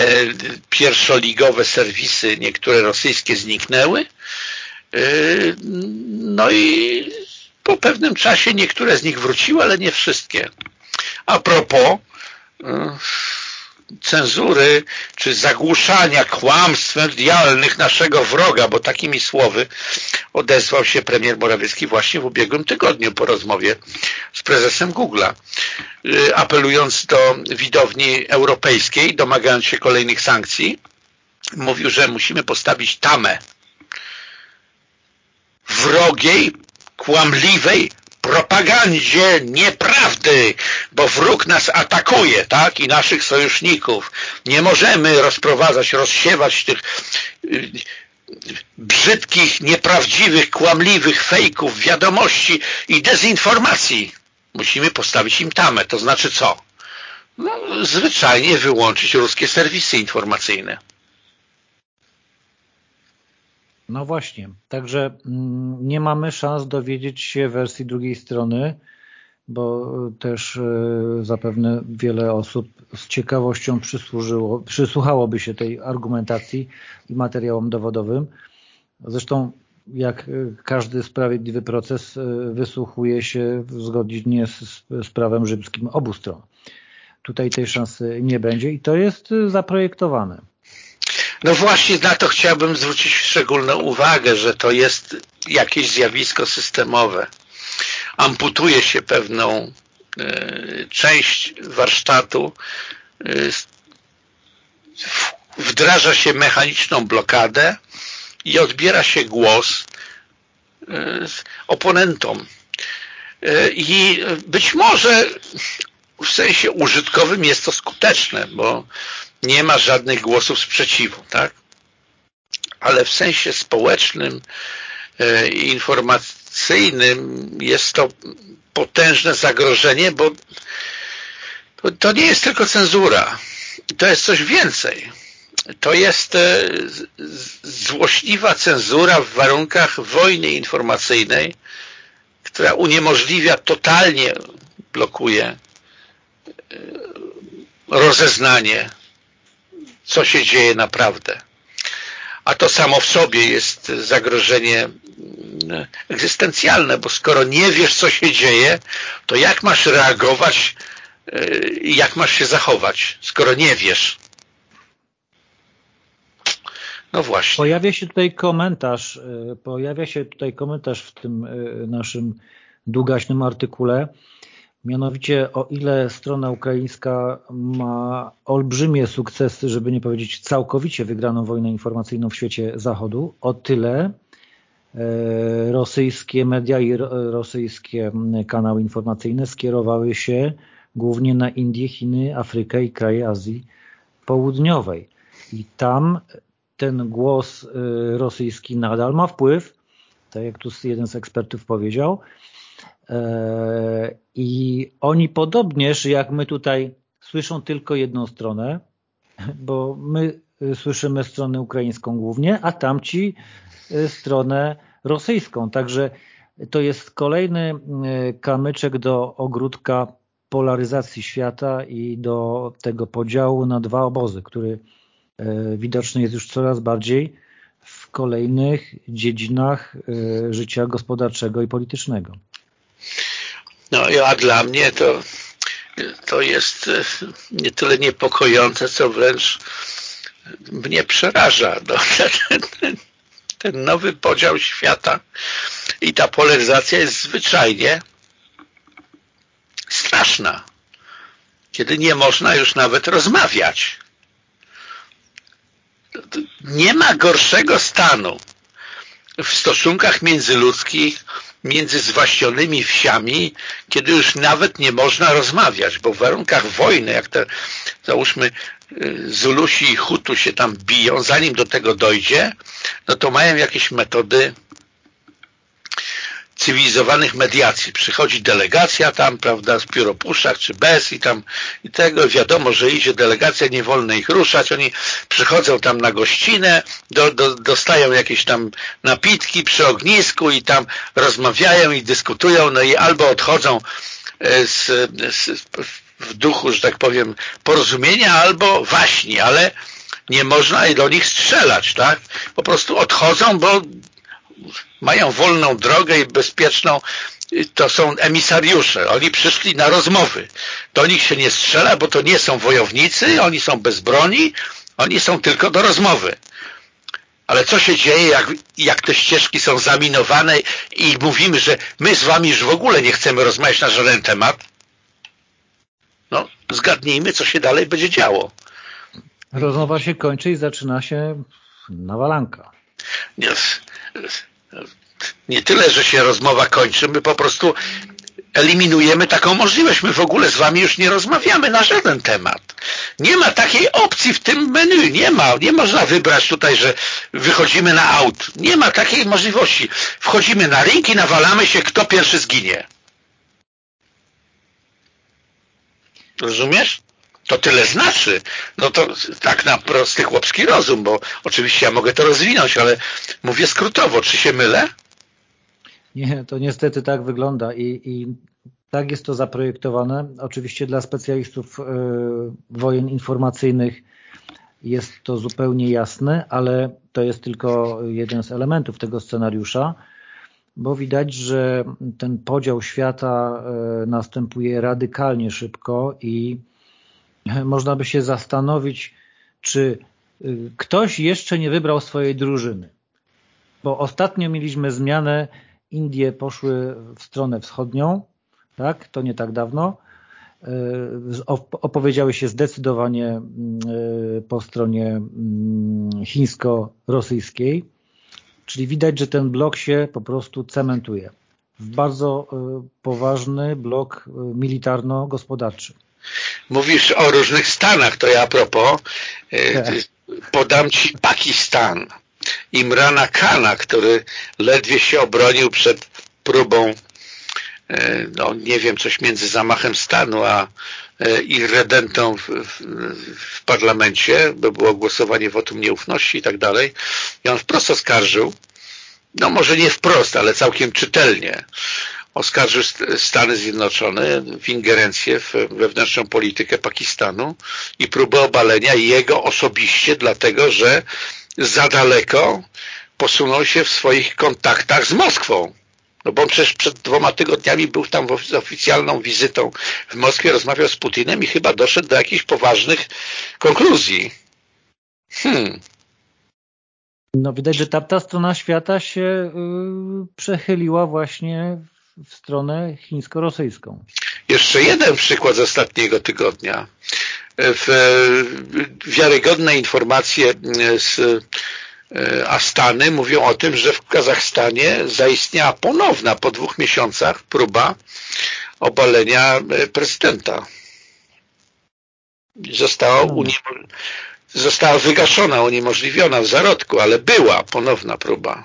pierwszoligowe serwisy, niektóre rosyjskie zniknęły. E, no i po pewnym czasie niektóre z nich wróciły, ale nie wszystkie. A propos e, cenzury czy zagłuszania kłamstw medialnych naszego wroga, bo takimi słowy odezwał się premier Morawiecki właśnie w ubiegłym tygodniu po rozmowie z prezesem Google'a, y, apelując do widowni europejskiej, domagając się kolejnych sankcji, mówił, że musimy postawić tamę wrogiej, kłamliwej propagandzie nieprawdy, bo wróg nas atakuje, tak, i naszych sojuszników. Nie możemy rozprowadzać, rozsiewać tych y, brzydkich, nieprawdziwych, kłamliwych fejków, wiadomości i dezinformacji. Musimy postawić im tamę. To znaczy co? No, zwyczajnie wyłączyć ruskie serwisy informacyjne. No właśnie, także mm, nie mamy szans dowiedzieć się wersji drugiej strony, bo też e, zapewne wiele osób z ciekawością przysłużyło, przysłuchałoby się tej argumentacji i materiałom dowodowym. Zresztą jak każdy sprawiedliwy proces wysłuchuje się zgodnie z, z prawem rzymskim obu stron. Tutaj tej szansy nie będzie i to jest zaprojektowane. No właśnie na to chciałbym zwrócić szczególną uwagę, że to jest jakieś zjawisko systemowe. Amputuje się pewną y, część warsztatu, y, wdraża się mechaniczną blokadę i odbiera się głos y, oponentom. I być może w sensie użytkowym jest to skuteczne, bo nie ma żadnych głosów sprzeciwu, tak? Ale w sensie społecznym e, i informacyjnym jest to potężne zagrożenie, bo to nie jest tylko cenzura. To jest coś więcej. To jest e, złośliwa cenzura w warunkach wojny informacyjnej, która uniemożliwia, totalnie blokuje e, rozeznanie co się dzieje naprawdę. A to samo w sobie jest zagrożenie mm, egzystencjalne, bo skoro nie wiesz, co się dzieje, to jak masz reagować y, i jak masz się zachować, skoro nie wiesz? No właśnie. Pojawia się tutaj komentarz, y, pojawia się tutaj komentarz w tym y, naszym długaśnym artykule, Mianowicie o ile strona ukraińska ma olbrzymie sukcesy, żeby nie powiedzieć całkowicie wygraną wojnę informacyjną w świecie Zachodu, o tyle e, rosyjskie media i rosyjskie kanały informacyjne skierowały się głównie na Indię, Chiny, Afrykę i kraje Azji Południowej. I tam ten głos e, rosyjski nadal ma wpływ, tak jak tu jeden z ekspertów powiedział, I oni podobnież, jak my tutaj słyszą tylko jedną stronę, bo my słyszymy stronę ukraińską głównie, a tamci e, stronę rosyjską. Także to jest kolejny e, kamyczek do ogródka polaryzacji świata i do tego podziału na dwa obozy, który widoczny jest już coraz bardziej w kolejnych dziedzinach życia gospodarczego i politycznego. No a dla mnie to, to jest e, nie tyle niepokojące, co wręcz mnie przeraża. No, ten, ten nowy podział świata i ta polaryzacja jest zwyczajnie straszna. Kiedy nie można już nawet rozmawiać. Nie ma gorszego stanu w stosunkach międzyludzkich między zwaśnionymi wsiami, kiedy już nawet nie można rozmawiać, bo w warunkach wojny, jak te, załóżmy, y, Zulusi i Hutu się tam biją, zanim do tego dojdzie, no to mają jakieś metody cywilizowanych mediacji. Przychodzi delegacja tam, prawda, z pióropuszach czy bez i tam i tego wiadomo, że idzie delegacja, nie wolno ich ruszać. Oni przychodzą tam na gościnę, do, do, dostają jakieś tam napitki przy ognisku i tam rozmawiają i dyskutują, no i albo odchodzą e, z, z, w duchu, że tak powiem, porozumienia albo waśni, ale nie można do nich strzelać, tak? Po prostu odchodzą, bo mają wolną drogę i bezpieczną, to są emisariusze. Oni przyszli na rozmowy. Do nich się nie strzela, bo to nie są wojownicy, oni są bez broni, oni są tylko do rozmowy. Ale co się dzieje, jak, jak te ścieżki są zaminowane i mówimy, że my z wami już w ogóle nie chcemy rozmawiać na żaden temat? No, zgadnijmy, co się dalej będzie działo. Rozmowa się kończy i zaczyna się nawalanka. Yes nie tyle, że się rozmowa kończy, my po prostu eliminujemy taką możliwość. My w ogóle z wami już nie rozmawiamy na żaden temat. Nie ma takiej opcji w tym menu. Nie ma. Nie można wybrać tutaj, że wychodzimy na aut. Nie ma takiej możliwości. Wchodzimy na ring i nawalamy się, kto pierwszy zginie. Rozumiesz? To tyle znaczy. No to tak na prosty chłopski rozum, bo oczywiście ja mogę to rozwinąć, ale mówię skrótowo. Czy się mylę? Nie, to niestety tak wygląda i, i tak jest to zaprojektowane. Oczywiście dla specjalistów y, wojen informacyjnych jest to zupełnie jasne, ale to jest tylko jeden z elementów tego scenariusza, bo widać, że ten podział świata y, następuje radykalnie szybko i można by się zastanowić, czy ktoś jeszcze nie wybrał swojej drużyny. Bo ostatnio mieliśmy zmianę, Indie poszły w stronę wschodnią, tak, to nie tak dawno, y, opowiedziały się zdecydowanie y, po stronie mm, chińsko-rosyjskiej, czyli widać, że ten blok się po prostu cementuje w bardzo poważny blok militarno-gospodarczy. Mówisz o różnych stanach, to ja a propos e, tak. podam Ci Pakistan. Imrana Khana, który ledwie się obronił przed próbą e, no nie wiem, coś między zamachem stanu a e, i redentą w, w, w, parlamencie, bo było głosowanie wotum nieufności i tak dalej. I on wprost oskarżył, no może nie wprost, ale całkiem czytelnie, oskarżył Stany Zjednoczone w ingerencję w wewnętrzną politykę Pakistanu i próbę obalenia jego osobiście, dlatego że za daleko posunął się w swoich kontaktach z Moskwą. No bo on przecież przed dwoma tygodniami był tam z oficjalną wizytą w Moskwie, rozmawiał z Putinem i chyba doszedł do jakichś poważnych konkluzji. Hmm. No widać, że ta, ta strona świata się yy, przechyliła właśnie w stronę chińsko-rosyjską. Jeszcze jeden przykład z ostatniego tygodnia. W wiarygodne informacje z e, Astany mówią o tym, że w Kazachstanie zaistniała ponowna po dwóch miesiącach próba obalenia e, prezydenta. Została, no. została wygaszona, uniemożliwiona w zarodku, ale była ponowna próba.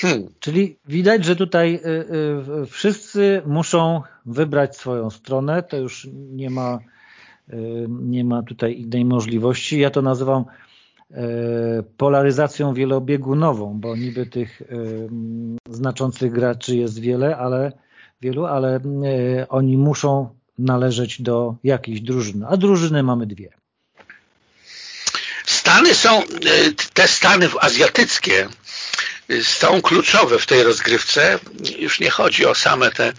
Hmm. Czyli widać, że tutaj y, y, wszyscy muszą wybrać swoją stronę, to już nie ma, y, nie ma tutaj innej możliwości. Ja to nazywam polaryzacją wielobiegunową, bo niby tych znaczących graczy jest wiele, ale wielu, ale oni muszą należeć do jakiejś drużyny, a drużyny mamy dwie. Stany są, te Stany azjatyckie są kluczowe w tej rozgrywce. Już nie chodzi o same te,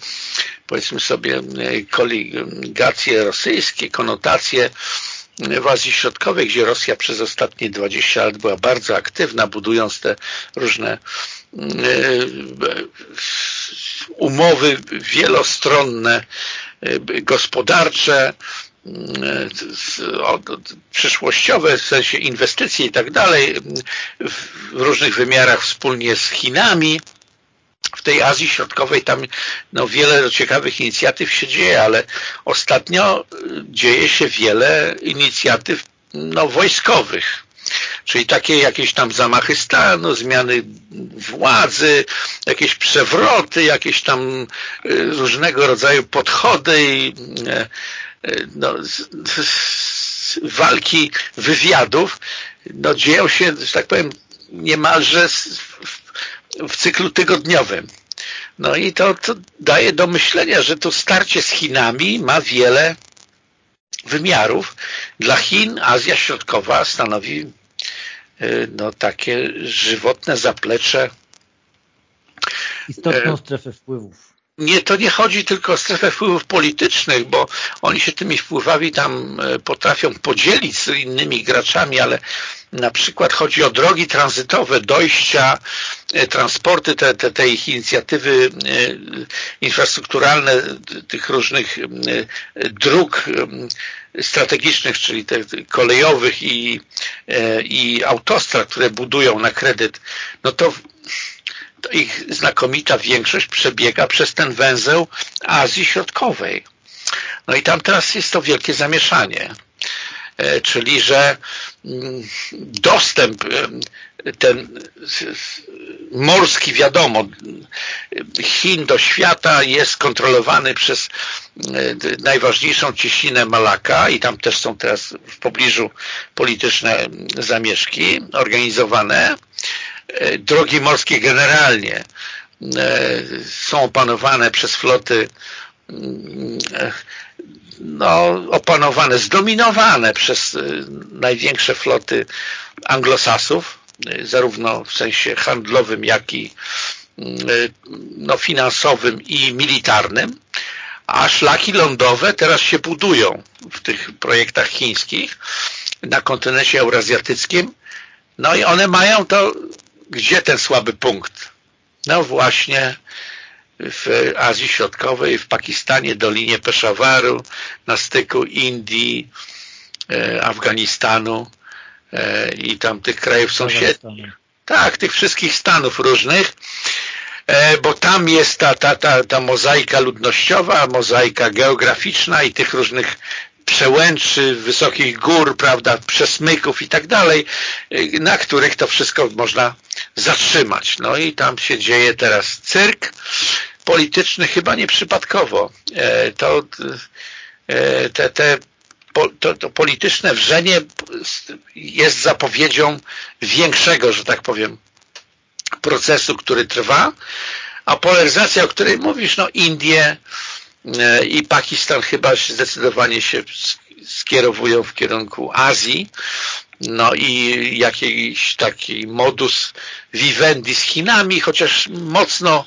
powiedzmy sobie, koligacje rosyjskie, konotacje w Azji Środkowej, gdzie Rosja przez ostatnie 20 lat była bardzo aktywna, budując te różne e, umowy wielostronne, e, gospodarcze, przyszłościowe, w sensie inwestycji i tak dalej, w różnych wymiarach wspólnie z Chinami. W tej Azji Środkowej tam no, wiele ciekawych inicjatyw się dzieje, ale ostatnio dzieje się wiele inicjatyw no, wojskowych czyli takie jakieś tam zamachy stanu, zmiany władzy, jakieś przewroty, jakieś tam y, różnego rodzaju podchody i e, no, walki wywiadów no, dzieją się, że tak powiem, niemalże w cyklu tygodniowym. No i to, to daje do myślenia, że to starcie z Chinami ma wiele wymiarów. Dla Chin Azja Środkowa stanowi e, no, takie żywotne zaplecze. Istotną strefę wpływów nie, to nie chodzi tylko o strefę wpływów politycznych, bo oni się tymi wpływami tam e, potrafią podzielić z innymi graczami, ale na przykład chodzi o drogi tranzytowe, dojścia, e, transporty, te, te, te ich inicjatywy e, infrastrukturalne tych różnych dróg strategicznych, czyli te kolejowych i, i autostrad, które budują na kredyt, no to ich znakomita większość przebiega przez ten węzeł Azji Środkowej. No i tam teraz jest to wielkie zamieszanie. E, czyli, że mm, dostęp e, ten morski, wiadomo, Chin do świata jest kontrolowany przez e, najważniejszą cieśninę Malaka i tam też są teraz w pobliżu polityczne zamieszki organizowane E, drogi morskie generalnie e, są opanowane przez floty mm, e, no, opanowane, zdominowane przez największe floty anglosasów, zarówno w sensie handlowym, jak i mm, no, finansowym i militarnym, a szlaki lądowe teraz się budują w tych projektach chińskich na kontynencie eurazjatyckim no i one mają to gdzie ten słaby punkt? No właśnie w Azji Środkowej, w Pakistanie, Dolinie Peszawaru, na styku Indii, e, Afganistanu e, i tam tych krajów sąsiednich. Tak, tych wszystkich stanów różnych, e, bo tam jest ta, ta, ta, ta mozaika ludnościowa, mozaika geograficzna i tych różnych przełęczy, wysokich gór, prawda, przesmyków i tak dalej, na których to wszystko można zatrzymać. No i tam się dzieje teraz cyrk polityczny, chyba nieprzypadkowo. E, to e, te, te to, to polityczne wrzenie jest zapowiedzią większego, że tak powiem, procesu, który trwa, a polaryzacja, o której mówisz, no Indie, i Pakistan chyba zdecydowanie się skierowują w kierunku Azji, no i jakiś taki modus vivendi z Chinami, chociaż mocno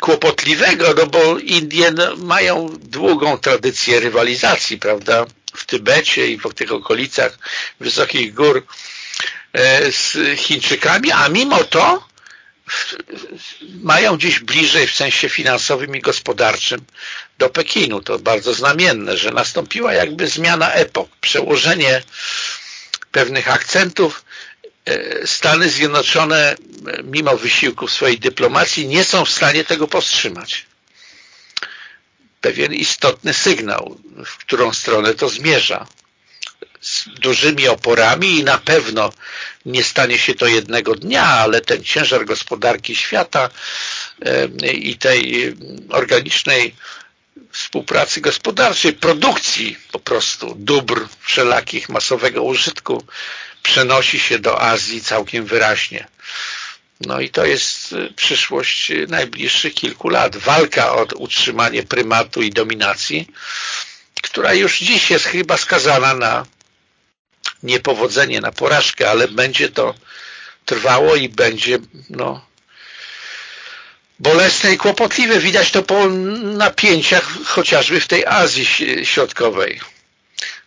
kłopotliwego, no bo Indie no, mają długą tradycję rywalizacji, prawda, w Tybecie i w tych okolicach wysokich gór e, z Chińczykami, a mimo to mają gdzieś bliżej w sensie finansowym i gospodarczym do Pekinu. To bardzo znamienne, że nastąpiła jakby zmiana epok, przełożenie pewnych akcentów. E, Stany Zjednoczone, mimo wysiłków swojej dyplomacji, nie są w stanie tego powstrzymać. Pewien istotny sygnał, w którą stronę to zmierza z dużymi oporami i na pewno nie stanie się to jednego dnia, ale ten ciężar gospodarki świata i tej organicznej współpracy gospodarczej, produkcji po prostu dóbr wszelakich masowego użytku przenosi się do Azji całkiem wyraźnie. No i to jest y, przyszłość najbliższych kilku lat. Walka o utrzymanie prymatu i dominacji, która już dziś jest chyba skazana na niepowodzenie, na porażkę, ale będzie to trwało i będzie no, bolesne i kłopotliwe. Widać to po napięciach chociażby w tej Azji Środkowej.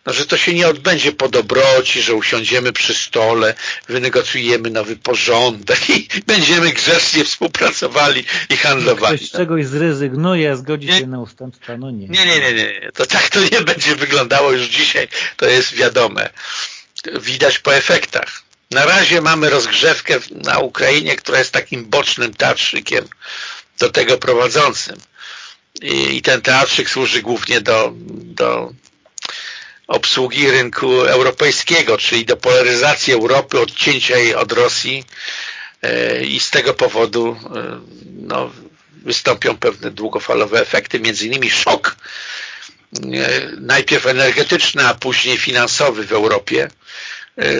No, że to się nie odbędzie po dobroci, że usiądziemy przy stole, wynegocjujemy nowy porządek i będziemy grzecznie współpracowali i handlowali. Ktoś z czegoś zrezygnuje, zgodzi nie, się na ustępstwa, no nie. Nie, nie, nie, nie. To tak to nie będzie wyglądało już dzisiaj, to jest wiadome. Widać po efektach. Na razie mamy rozgrzewkę na Ukrainie, która jest takim bocznym teatrzykiem do tego prowadzącym. I, i ten teatrzyk służy głównie do, do obsługi rynku europejskiego, czyli do polaryzacji Europy, odcięcia jej od Rosji e, i z tego powodu e, no, wystąpią pewne długofalowe efekty, między innymi szok e, najpierw energetyczny, a później finansowy w Europie,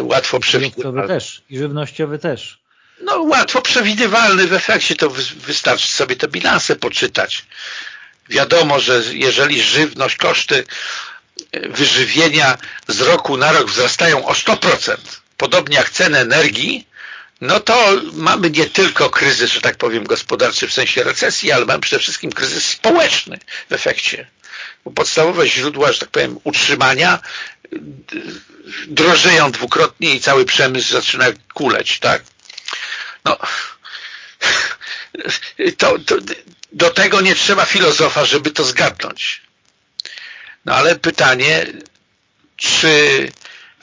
łatwo przewidywalny. też i żywnościowy też. No łatwo przewidywalny w efekcie, to wystarczy sobie te bilanse poczytać. Wiadomo, że jeżeli żywność, koszty wyżywienia z roku na rok wzrastają o 100%, podobnie jak ceny energii, no to mamy nie tylko kryzys, że tak powiem, gospodarczy w sensie recesji, ale mamy przede wszystkim kryzys społeczny w efekcie. Bo podstawowe źródła, że tak powiem, utrzymania drożeją dwukrotnie i cały przemysł zaczyna kuleć, tak? No, to, to, do tego nie trzeba filozofa, żeby to zgadnąć. No ale pytanie, czy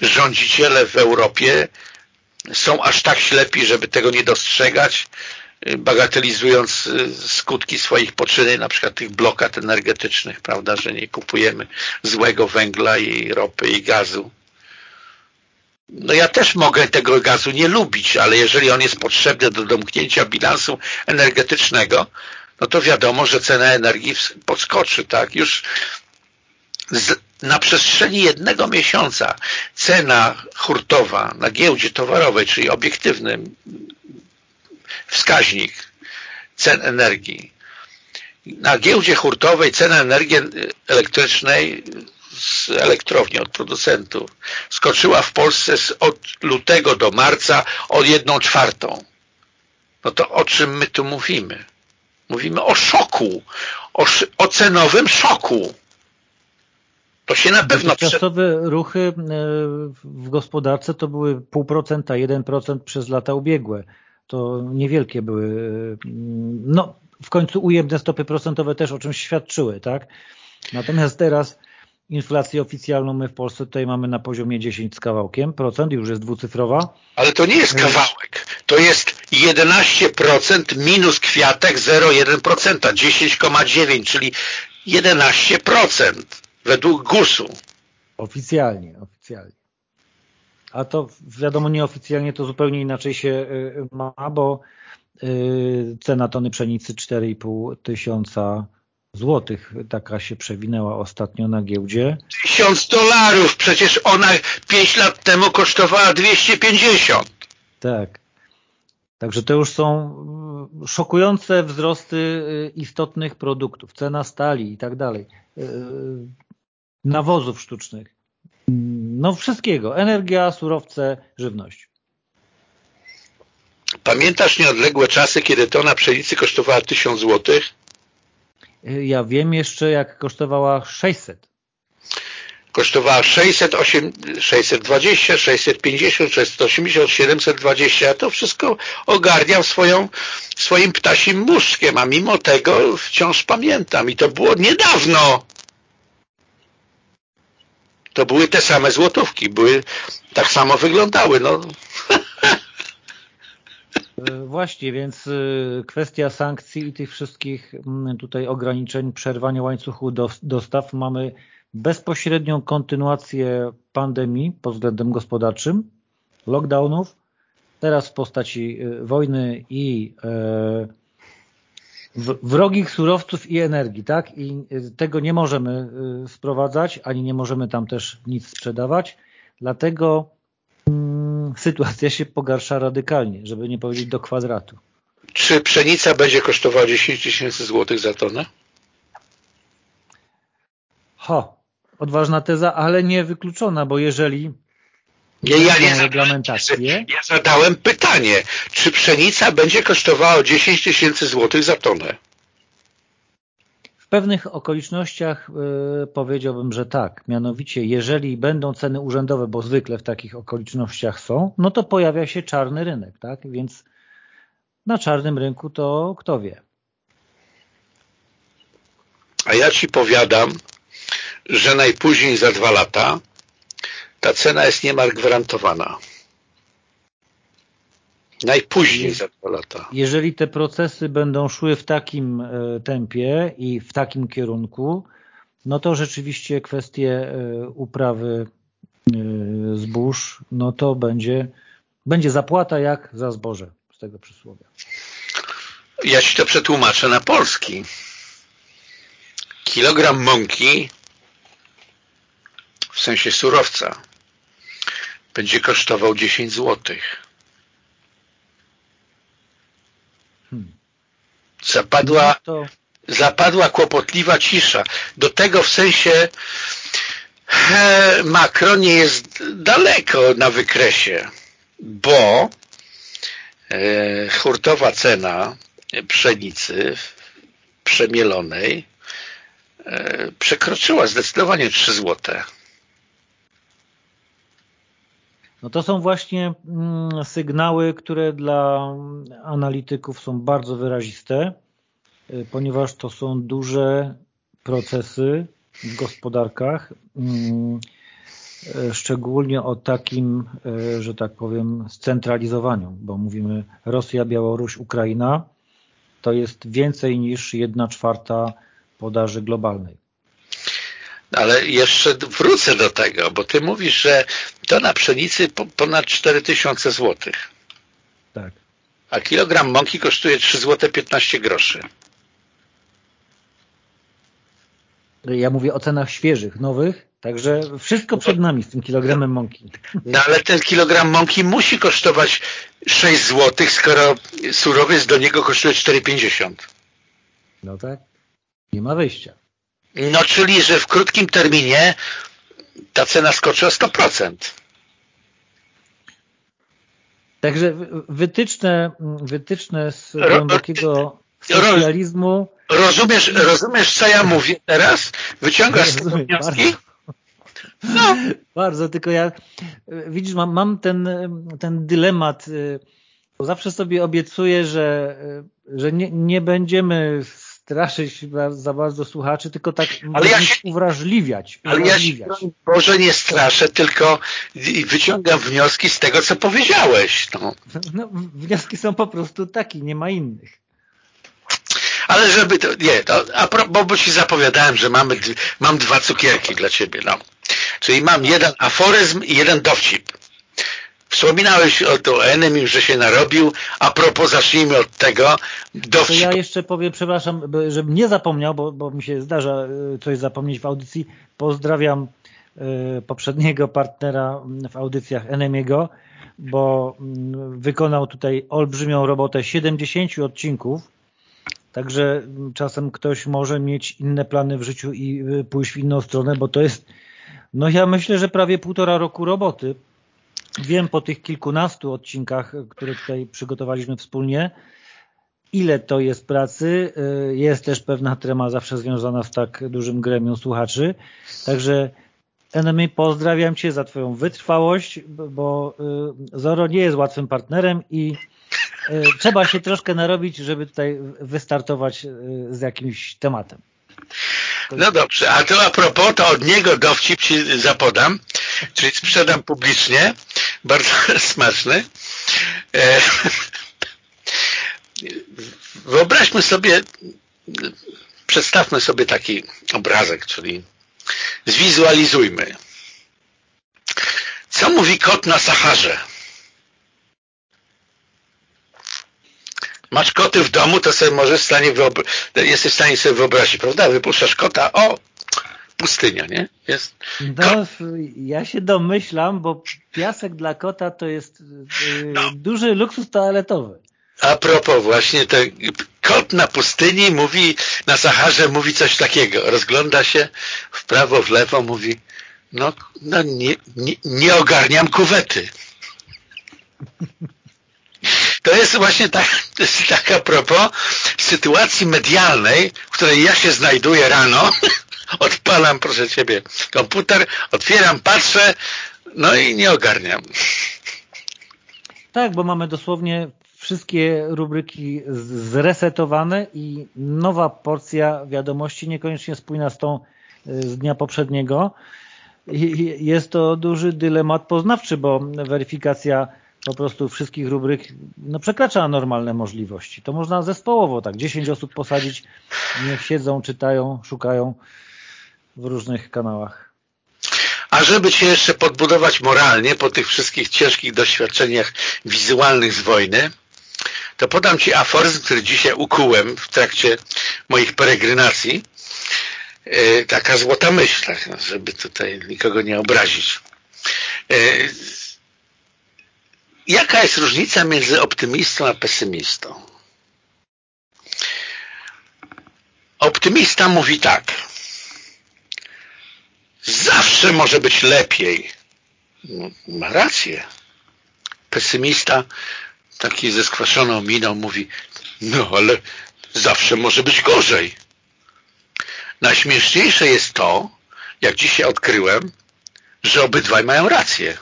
rządziciele w Europie są aż tak ślepi, żeby tego nie dostrzegać, bagatelizując y, skutki swoich poczynań, na przykład tych blokad energetycznych, prawda, że nie kupujemy złego węgla i ropy i gazu. No ja też mogę tego gazu nie lubić, ale jeżeli on jest potrzebny do domknięcia bilansu energetycznego, no to wiadomo, że cena energii podskoczy, tak? Już z, na przestrzeni jednego miesiąca cena hurtowa na giełdzie towarowej, czyli obiektywny wskaźnik cen energii, na giełdzie hurtowej cena energii elektrycznej z elektrowni od producentów skoczyła w Polsce od lutego do marca o jedną czwartą. No to o czym my tu mówimy? Mówimy o szoku, o, o cenowym szoku. To się na pewno... Dotychczasowe ruchy e, w gospodarce to były pół procenta, jeden procent przez lata ubiegłe. To niewielkie były. E, no, w końcu ujemne stopy procentowe też o czymś świadczyły, tak? Natomiast teraz inflację oficjalną my w Polsce tutaj mamy na poziomie 10 z kawałkiem procent, już jest dwucyfrowa. Ale to nie jest kawałek, to jest 11% minus kwiatek 0,1%, 10,9, czyli 11% według GUS-u. Oficjalnie, oficjalnie. A to wiadomo nieoficjalnie to zupełnie inaczej się y, ma, bo y, cena tony pszenicy 4,5 tysiąca złotych. Taka się przewinęła ostatnio na giełdzie. Tysiąc dolarów! Przecież ona 5 lat temu kosztowała 250. Tak. Także to już są mm, szokujące wzrosty y, istotnych produktów. Cena stali i tak dalej. Y, nawozów sztucznych. No wszystkiego. Energia, surowce, żywność. Pamiętasz nieodległe czasy, kiedy tona pszenicy kosztowała 1000 złotych? Ja wiem jeszcze, jak kosztowała 600. Kosztowała 608, 620, 650, 680, 720. To wszystko ogarniał swoją, swoim ptasim muszkiem, a mimo tego wciąż pamiętam. I to było niedawno. To były te same złotówki. Były, tak samo wyglądały. No. E, właśnie, więc e, kwestia sankcji i tych wszystkich mm, tutaj ograniczeń, przerwania łańcuchu dostaw mamy bezpośrednią kontynuację pandemii pod względem gospodarczym, lockdownów, teraz w postaci e, wojny i wrogich surowców i energii, tak? I tego nie możemy sprowadzać, ani nie możemy tam też nic sprzedawać, dlatego sytuacja się pogarsza radykalnie, żeby nie powiedzieć do kwadratu. Czy pszenica będzie kosztowała 10 tysięcy złotych za tonę? Ho, odważna teza, ale nie wykluczona, bo jeżeli nie, ja nie reglamentację. Ja zadałem pytanie, czy pszenica będzie kosztowała 10 tysięcy złotych za tonę? pewnych okolicznościach y, powiedziałbym, że tak. Mianowicie, jeżeli będą ceny urzędowe, bo zwykle w takich okolicznościach są, no to pojawia się czarny rynek, tak? Więc na czarnym rynku to kto wie. A ja ci powiadam, że najpóźniej za dwa lata ta cena jest niemal gwarantowana. Najpóźniej za dwa lata. Jeżeli te procesy będą szły w takim e, tempie i w takim kierunku, no to rzeczywiście kwestie e, uprawy e, zbóż, no to będzie, będzie zapłata jak za zboże z tego przysłowia. Ja ci to przetłumaczę na polski. Kilogram mąki w sensie surowca będzie kosztował 10 złotych. Zapadła, no zapadła kłopotliwa cisza. Do tego w sensie makro nie jest daleko na wykresie, bo e, hurtowa cena pszenicy przemielonej e, przekroczyła zdecydowanie 3 złote. No to są właśnie mm, sygnały, które dla analityków są bardzo wyraziste, y, ponieważ to są duże procesy w gospodarkach, mm, y, szczególnie o takim, y, że tak powiem, scentralizowaniu, bo mówimy Rosja, Białoruś, Ukraina, to jest więcej niż jedna czwarta podaży globalnej. Ale jeszcze wrócę do tego, bo ty mówisz, że to na pszenicy ponad 4000 zł. Tak. A kilogram mąki kosztuje 3 zł 15 groszy. Ja mówię o cenach świeżych, nowych, także wszystko przed nami z tym kilogramem mąki. No ale ten kilogram mąki musi kosztować 6 zł, skoro surowiec do niego kosztuje 4,50. No tak. Nie ma wyjścia. No czyli, że w krótkim terminie ta cena skoczy o 100%. Także wytyczne, wytyczne z głębokiego socjalizmu... Rozumiesz, rozumiesz, co ja mówię teraz? Wyciągasz z tego wnioski? No. Bardzo, tylko ja, widzisz, mam, mam ten, ten dylemat, bo zawsze sobie obiecuję, że, że nie, nie będziemy straszyć za bardzo słuchaczy, tylko tak ale ja się, uwrażliwiać. Ale ja się może nie straszę, tylko wyciągam wnioski z tego, co powiedziałeś. No. no wnioski są po prostu takie, nie ma innych. Ale żeby to, nie, to, a pro, bo, bo ci zapowiadałem, że mamy, mam dwa cukierki dla ciebie, no. Czyli mam jeden aforyzm i jeden dowcip. Wspominałeś o to Enem, że się narobił. A propos, zacznijmy od tego. To ja jeszcze powiem, przepraszam, żebym nie zapomniał, bo, bo mi się zdarza e, coś zapomnieć w audycji. Pozdrawiam y, poprzedniego partnera w audycjach Enemiego, bo y, wykonał tutaj olbrzymią robotę 70 odcinków. Także czasem ktoś może mieć inne plany w życiu i e, pójść w inną stronę, bo to jest, no ja myślę, że prawie półtora roku roboty Wiem po tych kilkunastu odcinkach, które tutaj przygotowaliśmy wspólnie, ile to jest pracy. Y, jest też pewna trema zawsze związana z tak dużym gremium słuchaczy. Także Enemy, pozdrawiam Cię za Twoją wytrwałość, bo y, Zoro nie jest łatwym partnerem i y, trzeba się troszkę narobić, żeby tutaj wystartować z jakimś tematem. No dobrze, a to a propos, to od niego dowcip Ci zapodam, czyli sprzedam publicznie, bardzo smaczny. E, wyobraźmy sobie, przedstawmy sobie taki obrazek, czyli zwizualizujmy. Co mówi kot na Saharze? Masz koty w domu, to sobie możesz w stanie jesteś w stanie sobie wyobrazić, prawda? Wypuszczasz kota, o, pustynia, nie? Jest no, ja się domyślam, bo piasek dla kota to jest yy, no. duży luksus toaletowy. A propos właśnie, to kot na pustyni mówi, na Saharze mówi coś takiego. Rozgląda się w prawo, w lewo, mówi no, no nie, nie, nie ogarniam kuwety. to jest właśnie tak, tak a propos sytuacji medialnej, w której ja się znajduję rano, odpalam, proszę Ciebie, komputer, otwieram, patrzę, no i nie ogarniam. Tak, bo mamy dosłownie wszystkie rubryki zresetowane i nowa porcja wiadomości, niekoniecznie spójna z tą y, z dnia poprzedniego. Jest to duży dylemat poznawczy, bo weryfikacja po prostu wszystkich rubryk no, przekracza normalne możliwości. To można zespołowo, tak, 10 osób posadzić, niech siedzą, czytają, szukają w różnych kanałach. A żeby Cię jeszcze podbudować moralnie po tych wszystkich ciężkich doświadczeniach wizualnych z wojny, to podam Ci aforyzm, który dzisiaj ukułem w trakcie moich peregrynacji. E, taka złota myśl, żeby tutaj nikogo nie obrazić. E, jaka jest różnica między optymistą a pesymistą? Optymista mówi tak. Zawsze może być lepiej. No, ma rację. Pesymista taki ze skwaszoną miną mówi no ale zawsze może być gorzej. Najśmieszniejsze jest to, jak dzisiaj odkryłem, że obydwaj mają rację.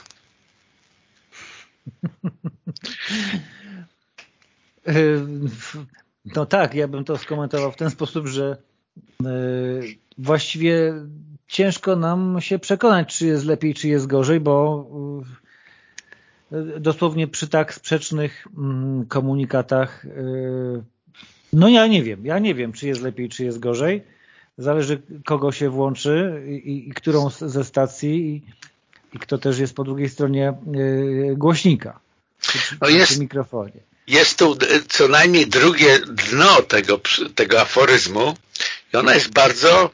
No tak, ja bym to skomentował w ten sposób, że e, właściwie ciężko nam się przekonać, czy jest lepiej, czy jest gorzej, bo dosłownie przy tak sprzecznych mm, komunikatach no ja nie wiem, ja nie wiem, czy jest lepiej, czy jest gorzej. Zależy, kogo się włączy i, i którą ze stacji i, i, kto też jest po drugiej stronie y, głośnika przy, no jest, mikrofonie. Jest tu co najmniej drugie dno tego, tego aforyzmu i ono jest bardzo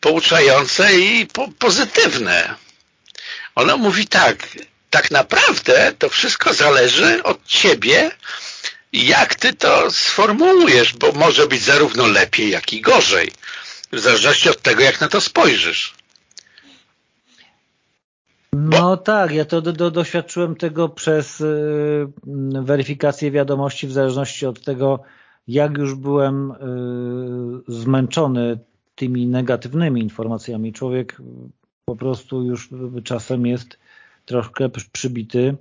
pouczające i po, pozytywne. Ono mówi tak, tak naprawdę to wszystko zależy od ciebie, jak ty to sformułujesz, bo może być zarówno lepiej, jak i gorzej. W zależności od tego, jak na to spojrzysz. No tak, ja to do, do, doświadczyłem tego przez y, weryfikację wiadomości w zależności od tego, jak już byłem y, zmęczony tymi negatywnymi informacjami. Człowiek po prostu już czasem jest troszkę przybity,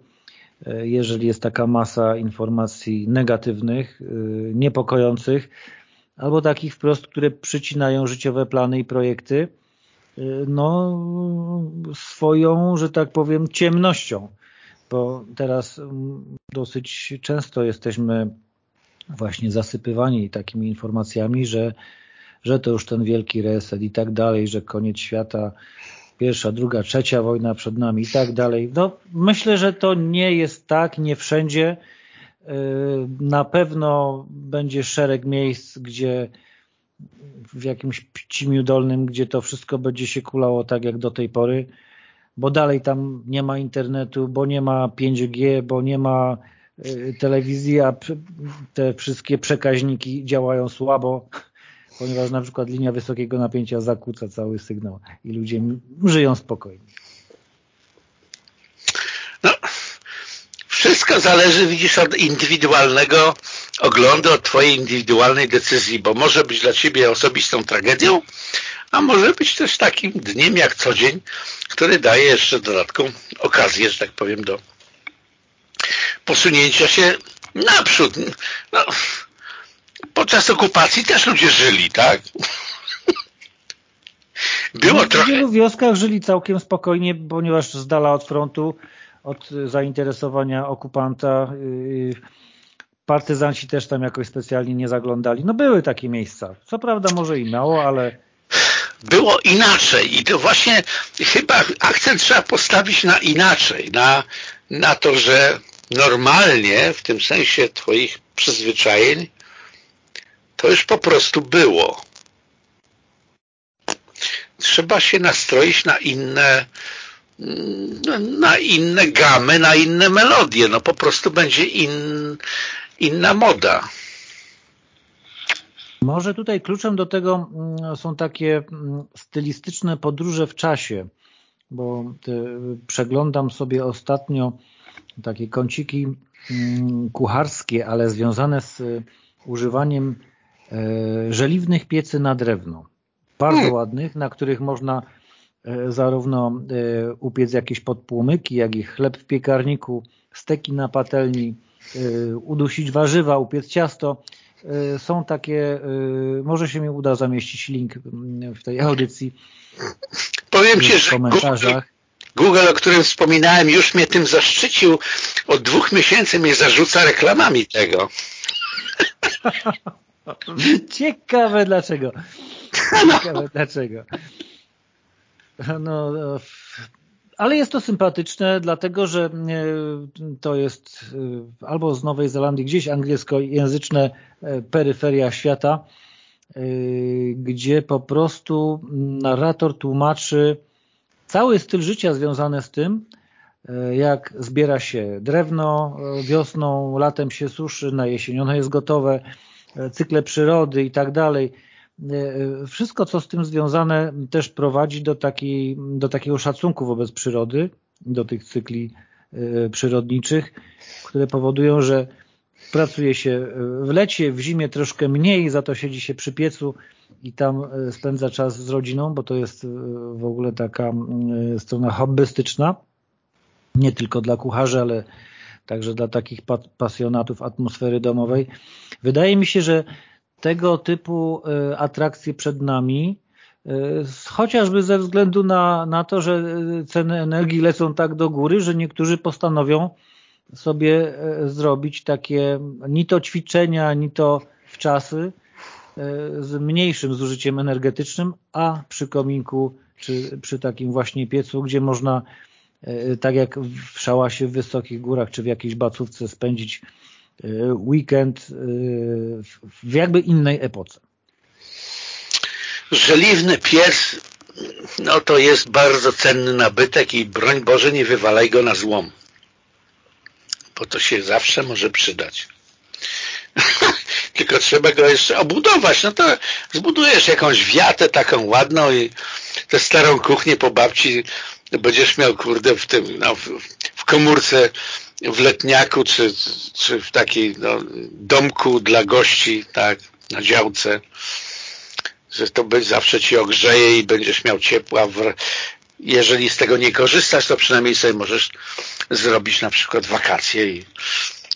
e, jeżeli jest taka masa informacji negatywnych, e, niepokojących, albo takich wprost, które przycinają życiowe plany i projekty, no swoją, że tak powiem, ciemnością. Bo teraz dosyć często jesteśmy właśnie zasypywani takimi informacjami, że, że to już ten wielki reset i tak dalej, że koniec świata, pierwsza, druga, trzecia wojna przed nami i tak dalej. No, myślę, że to nie jest tak, nie wszędzie. Y, na pewno będzie szereg miejsc, gdzie w jakimś pcimiu dolnym, gdzie to wszystko będzie się kulało tak jak do tej pory, bo dalej tam nie ma internetu, bo nie ma 5G, bo nie ma y, telewizji, a te wszystkie przekaźniki działają słabo ponieważ na przykład linia wysokiego napięcia zakłóca cały sygnał i ludzie żyją spokojnie. No, wszystko zależy, widzisz, od indywidualnego oglądu, od twojej indywidualnej decyzji, bo może być dla ciebie osobistą tragedią, a może być też takim dniem jak co dzień, który daje jeszcze dodatkową okazję, że tak powiem, do posunięcia się naprzód. No, podczas okupacji też ludzie żyli, tak? Było no, trochę... W wielu wioskach żyli całkiem spokojnie, ponieważ z dala od frontu, od zainteresowania okupanta yy, partyzanci też tam jakoś specjalnie nie zaglądali. No były takie miejsca. Co prawda może i mało, ale... Było inaczej i to właśnie chyba akcent trzeba postawić na inaczej, na, na to, że normalnie w tym sensie twoich przyzwyczajeń to już po prostu było. Trzeba się nastroić na inne na inne gamy, na inne melodie. No po prostu będzie in, inna moda. Może tutaj kluczem do tego mm, są takie mm, stylistyczne podróże w czasie, bo przeglądam sobie ostatnio takie kąciki mm, kucharskie, ale związane z używaniem żeliwnych piecy na drewno. Bardzo hmm. ładnych, na których można zarówno upiec jakieś podpłomyki, jak i chleb w piekarniku, steki na patelni, udusić warzywa, upiec ciasto. Y, są takie, y, może się mi uda zamieścić link mm, w tej audycji. Powiem Ci, że komentarzach. Google, o którym wspominałem, już mnie tym zaszczycił. Od dwóch miesięcy mnie zarzuca reklamami tego. Ciekawe dlaczego. Ciekawe dlaczego. No, ale jest to sympatyczne, dlatego że e, to jest e, albo z Nowej Zelandii, gdzieś angielskojęzyczne e, peryferia świata, gdzie po prostu narrator tłumaczy cały styl życia związany z tym, jak zbiera się drewno wiosną, latem się suszy, na jesień ono jest gotowe, cykle przyrody i tak dalej. E, wszystko, co z tym związane też prowadzi do, takiej, do takiego szacunku wobec przyrody, do tych cykli e, przyrodniczych, które powodują, że pracuje się w lecie, w zimie troszkę mniej, za to siedzi się przy piecu i tam e, spędza czas z rodziną, bo to jest w ogóle taka strona hobbystyczna, nie tylko dla kucharzy, ale także dla takich pasjonatów atmosfery domowej. Wydaje mi się, że tego typu e, atrakcje przed nami, e, chociażby ze względu na, na to, że e, ceny energii lecą tak do góry, że niektórzy postanowią sobie zrobić takie ni to ćwiczenia, ni to wczasy z mniejszym zużyciem energetycznym, a przy kominku czy przy takim właśnie piecu, gdzie można tak jak w szałasie w wysokich górach czy w jakiejś bacówce spędzić Y, weekend y, w jakby innej epoce. Żeliwny pies no to jest bardzo cenny nabytek i broń Boże nie wywalaj go na złom. Bo to się zawsze może przydać. Tylko trzeba go jeszcze obudować. No to zbudujesz jakąś wiatę taką ładną i tę starą kuchnię po babci będziesz miał, kurde, w tym, no, w, w komórce w letniaku, czy, czy w takiej no, domku dla gości, tak, na działce, że to być zawsze ci ogrzeje i będziesz miał ciepła. W, jeżeli z tego nie korzystasz, to przynajmniej sobie możesz zrobić na przykład wakacje i,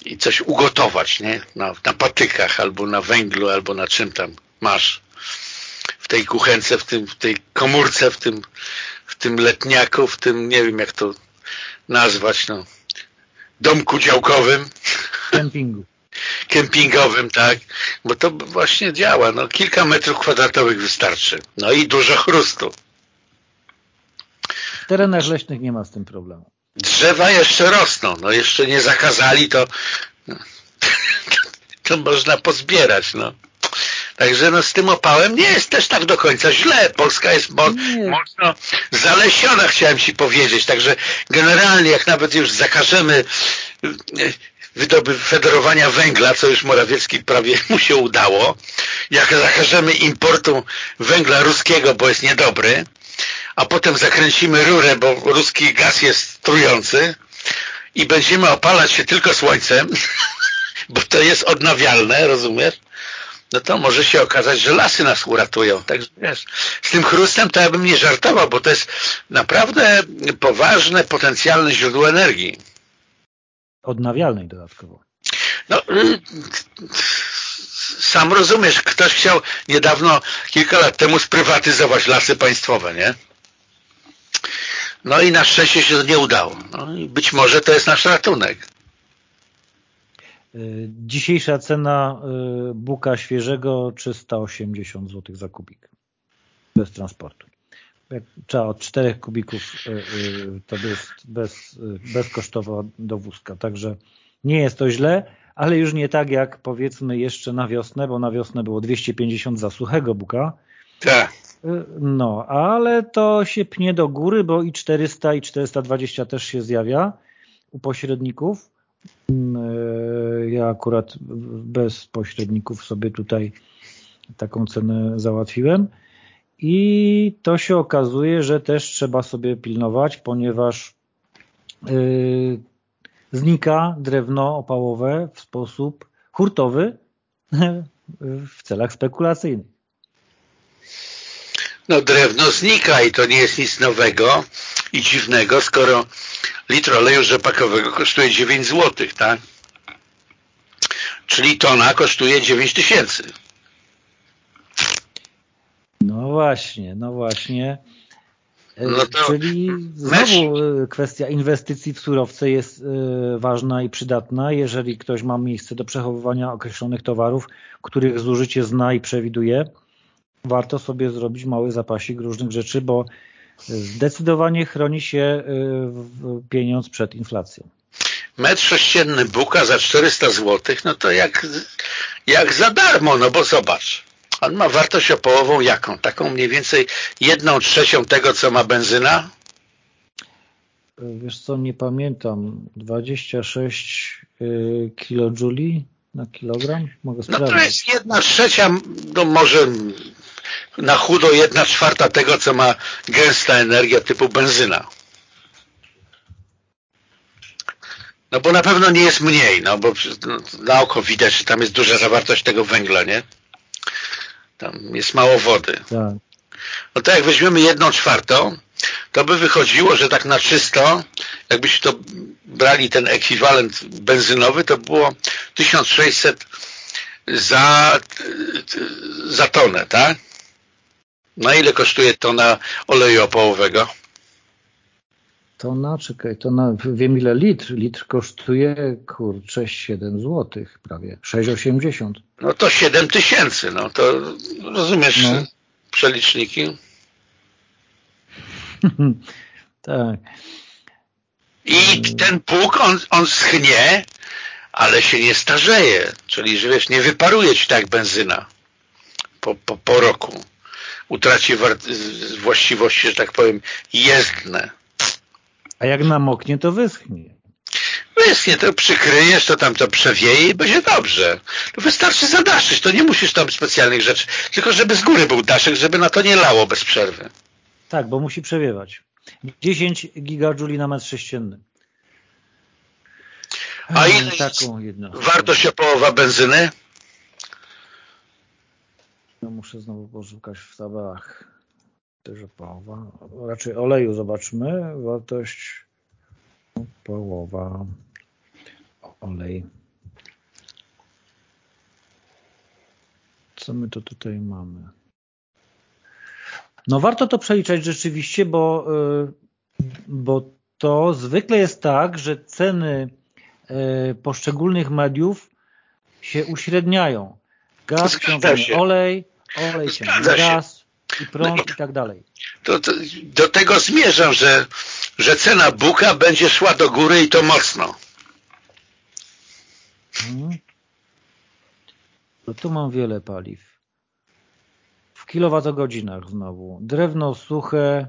i coś ugotować, nie? Na, na patykach, albo na węglu, albo na czym tam masz w tej kuchence, w, tym, w tej komórce, w tym, w tym letniaku, w tym, nie wiem jak to nazwać, no domku działkowym. Kempingu. Kempingowym, tak, bo to właśnie działa, no kilka metrów kwadratowych wystarczy, no i dużo chrustu. W terenach leśnych nie ma z tym problemu. Drzewa jeszcze rosną, no jeszcze nie zakazali, to, no, to można pozbierać, no. Także no z tym opałem nie jest też tak do końca źle. Polska jest mo mocno zalesiona, chciałem Ci powiedzieć. Także generalnie jak nawet już zakażemy wydoby federowania węgla, co już Morawiecki prawie mu się udało, jak zakażemy importu węgla ruskiego, bo jest niedobry, a potem zakręcimy rurę, bo ruski gaz jest trujący i będziemy opalać się tylko słońcem, bo to jest odnawialne, rozumiesz? No to może się okazać, że lasy nas uratują. Także wiesz, z tym chrustem to ja bym nie żartował, bo to jest naprawdę poważne, potencjalne źródło energii. Odnawialnej dodatkowo. No, sam rozumiesz, ktoś chciał niedawno, kilka lat temu sprywatyzować lasy państwowe, nie? No i na szczęście się to nie udało. No i być może to jest nasz ratunek. Y, dzisiejsza cena y, buka świeżego 380 zł za kubik. Bez transportu. Jak trzeba od 4 kubików y, to jest bez, bezkosztowo do wózka. Także nie jest to źle, ale już nie tak jak powiedzmy jeszcze na wiosnę, bo na wiosnę było 250 za suchego buka. Tak. No, ale to się pnie do góry, bo i 400 i 420 też się zjawia u pośredników. Mm, e, ja akurat bez pośredników sobie tutaj taką cenę załatwiłem i to się okazuje, że też trzeba sobie pilnować, ponieważ e, znika drewno opałowe w sposób hurtowy w celach spekulacyjnych. No drewno znika i to nie jest nic nowego i dziwnego, skoro litr oleju rzepakowego kosztuje 9 zł, tak? Czyli tona kosztuje 9 tysięcy. No właśnie, no właśnie. E, no Czyli znowu e, kwestia inwestycji w surowce jest e, ważna i przydatna, jeżeli ktoś ma miejsce do przechowywania określonych towarów, których zużycie zna i przewiduje, warto sobie zrobić mały zapasik różnych rzeczy, bo zdecydowanie chroni się pieniądz przed inflacją. Metr sześcienny buka za 400 zł, no to jak, jak za darmo, no bo zobacz. On ma wartość opołową jaką? Taką mniej więcej jedną trzecią tego, co ma benzyna? Wiesz co, nie pamiętam. 26 y, kilojuli na kilogram? Mogę sprawdzić. No to jest jedna trzecia, no może na chudo jedna czwarta tego, co ma gęsta energia typu benzyna. No bo na pewno nie jest mniej, no bo na oko widać, że tam jest duża zawartość tego węgla, nie? Tam jest mało wody. Tak. No to jak weźmiemy jedną czwartą, to by wychodziło, że tak na czysto, jakbyśmy to brali ten ekwiwalent benzynowy, to było 1600 za, za tonę, tak? Na ile kosztuje tona oleju opałowego? Tona, czekaj, tona, wiem ile litr. Litr kosztuje, kurczę, 7 zł prawie, 6,80. No to 7 tysięcy, no to rozumiesz no. przeliczniki? tak. I ten pług, on, on schnie, ale się nie starzeje, czyli że wiesz, nie wyparuje ci tak benzyna po, po, po roku. Utraci właściwości, że tak powiem, jezdne. A jak namoknie, to wyschnie. Wyschnie, to przykryjesz, to tam to przewieje i będzie dobrze. To wystarczy zadaszyć, to nie musisz tam specjalnych rzeczy, tylko żeby z góry był daszek, żeby na to nie lało bez przerwy. Tak, bo musi przewiewać. 10 gigajuli na metr sześcienny. A ile wartość połowa benzyny? No muszę znowu poszukać w tabelach też połowa. Raczej oleju zobaczmy. Wartość połowa olej. Co my to tutaj mamy? No warto to przeliczać rzeczywiście, bo, y, bo to zwykle jest tak, że ceny y, poszczególnych mediów się uśredniają. Gaz olej, olej ciągnie gaz, i prąd no, i tak dalej. To, to, do tego zmierzam, że, że cena buka będzie szła do góry i to mocno. Hmm. No tu mam wiele paliw. W kilowatogodzinach znowu. Drewno suche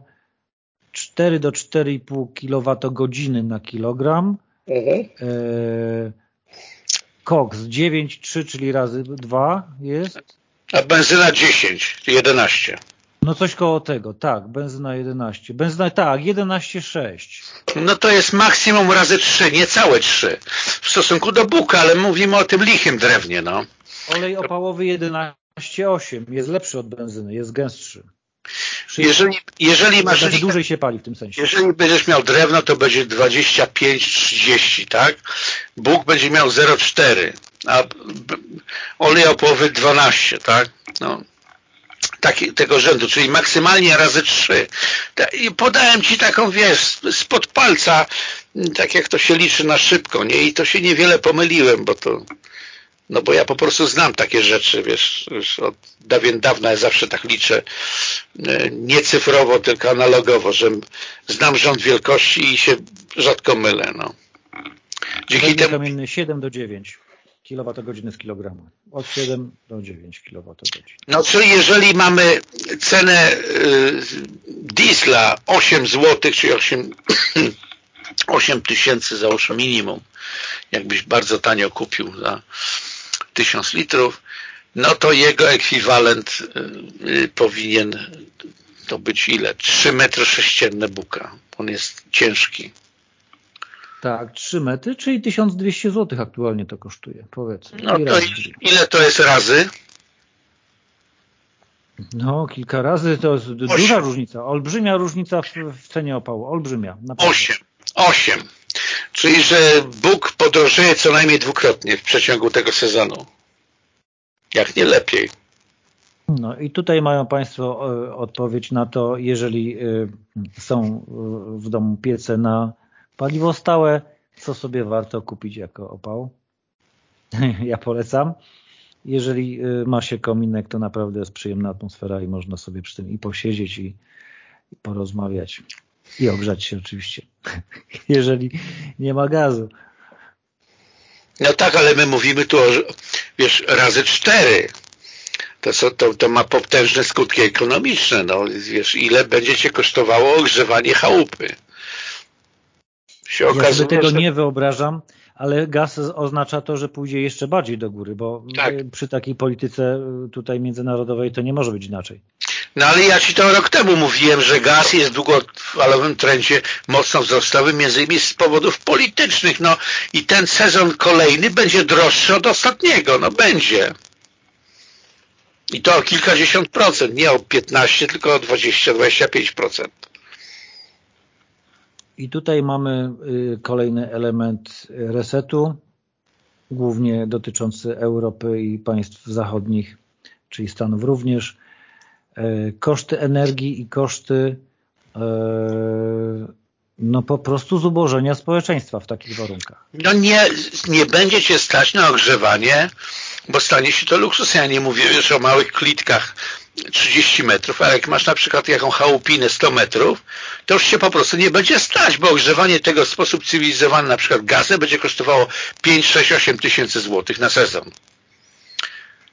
4 do 4,5 kilowatogodziny na kilogram. Mhm. E, koks 9,3, czyli razy 2 jest. A benzyna 10, 11. No coś koło tego, tak, benzyna 11. Benzyna, tak, 11,6. No to jest maksimum razy 3, niecałe 3. W stosunku do buka, ale mówimy o tym lichym drewnie, no. Olej opałowy 11,8 jest lepszy od benzyny, jest gęstszy. Jeżeli, jeżeli masz... Znaczy dłużej się pali w tym sensie. Jeżeli będziesz miał drewno, to będzie 25-30, tak? Bóg będzie miał 0,4, a olej opałowy 12, tak? No, taki, tego rzędu, czyli maksymalnie razy trzy. I podałem Ci taką, wiesz, spod palca, tak jak to się liczy na szybko, nie? I to się niewiele pomyliłem, bo to, no bo ja po prostu znam takie rzeczy, wiesz, już od dawien dawna ja zawsze tak liczę, e, nie cyfrowo, tylko analogowo, że znam rząd wielkości i się rzadko mylę, no. Dzięki temu... kamienny 7 do 9 kilowatogodziny z kilogramu. Od 7 do 9 kWh. No czyli jeżeli mamy cenę y, diesla 8 zł, czyli 8, 8 tysięcy załóżmy minimum, jakbyś bardzo tanio kupił za 1000 litrów, no to jego ekwiwalent y, y, powinien to być ile? 3 metry sześcienne buka. On jest ciężki. Tak, 3 metry, czyli 1200 zł aktualnie to kosztuje, powiedzmy. No to ile to jest razy? No, kilka razy to jest Osiem. duża różnica, olbrzymia różnica w, w cenie opału, olbrzymia. Naprawdę. Osiem. Osiem. Czyli, że Bóg podrożeje co najmniej dwukrotnie w przeciągu tego sezonu. Jak nie lepiej. No i tutaj mają Państwo e, odpowiedź na to, jeżeli e, są w domu piece na paliwo stałe, co sobie warto kupić jako opał. Ja polecam. Jeżeli e, ma się kominek, to naprawdę jest przyjemna atmosfera i można sobie przy tym i posiedzieć i, i porozmawiać. I ogrzać się oczywiście, jeżeli nie ma gazu. No tak, ale my mówimy tu o, wiesz, razy cztery. To, to, to ma potężne skutki ekonomiczne. No, wiesz, ile będzie cię kosztowało ogrzewanie chałupy? Się ja sobie tego że... nie wyobrażam, ale gaz oznacza to, że pójdzie jeszcze bardziej do góry, bo tak. przy takiej polityce tutaj międzynarodowej to nie może być inaczej. No ale ja Ci to rok temu mówiłem, że gaz jest w długofalowym trendzie mocno wzrostowym, między innymi z powodów politycznych. No i ten sezon kolejny będzie droższy od ostatniego. No będzie. I to o kilkadziesiąt procent, nie o 15, tylko o 20-25%. I tutaj mamy y, kolejny element resetu, głównie dotyczący Europy i państw zachodnich, czyli Stanów również. E, koszty energii i koszty e, no po prostu zubożenia społeczeństwa w takich warunkach. No nie, nie będzie cię stać na ogrzewanie, bo stanie się to luksus. Ja nie mówię już o małych klitkach 30 metrów, ale jak masz na przykład jaką chałupinę 100 metrów, to już się po prostu nie będzie stać, bo ogrzewanie tego w sposób cywilizowany, na przykład gazem, będzie kosztowało 5, 6, 8 tysięcy złotych na sezon.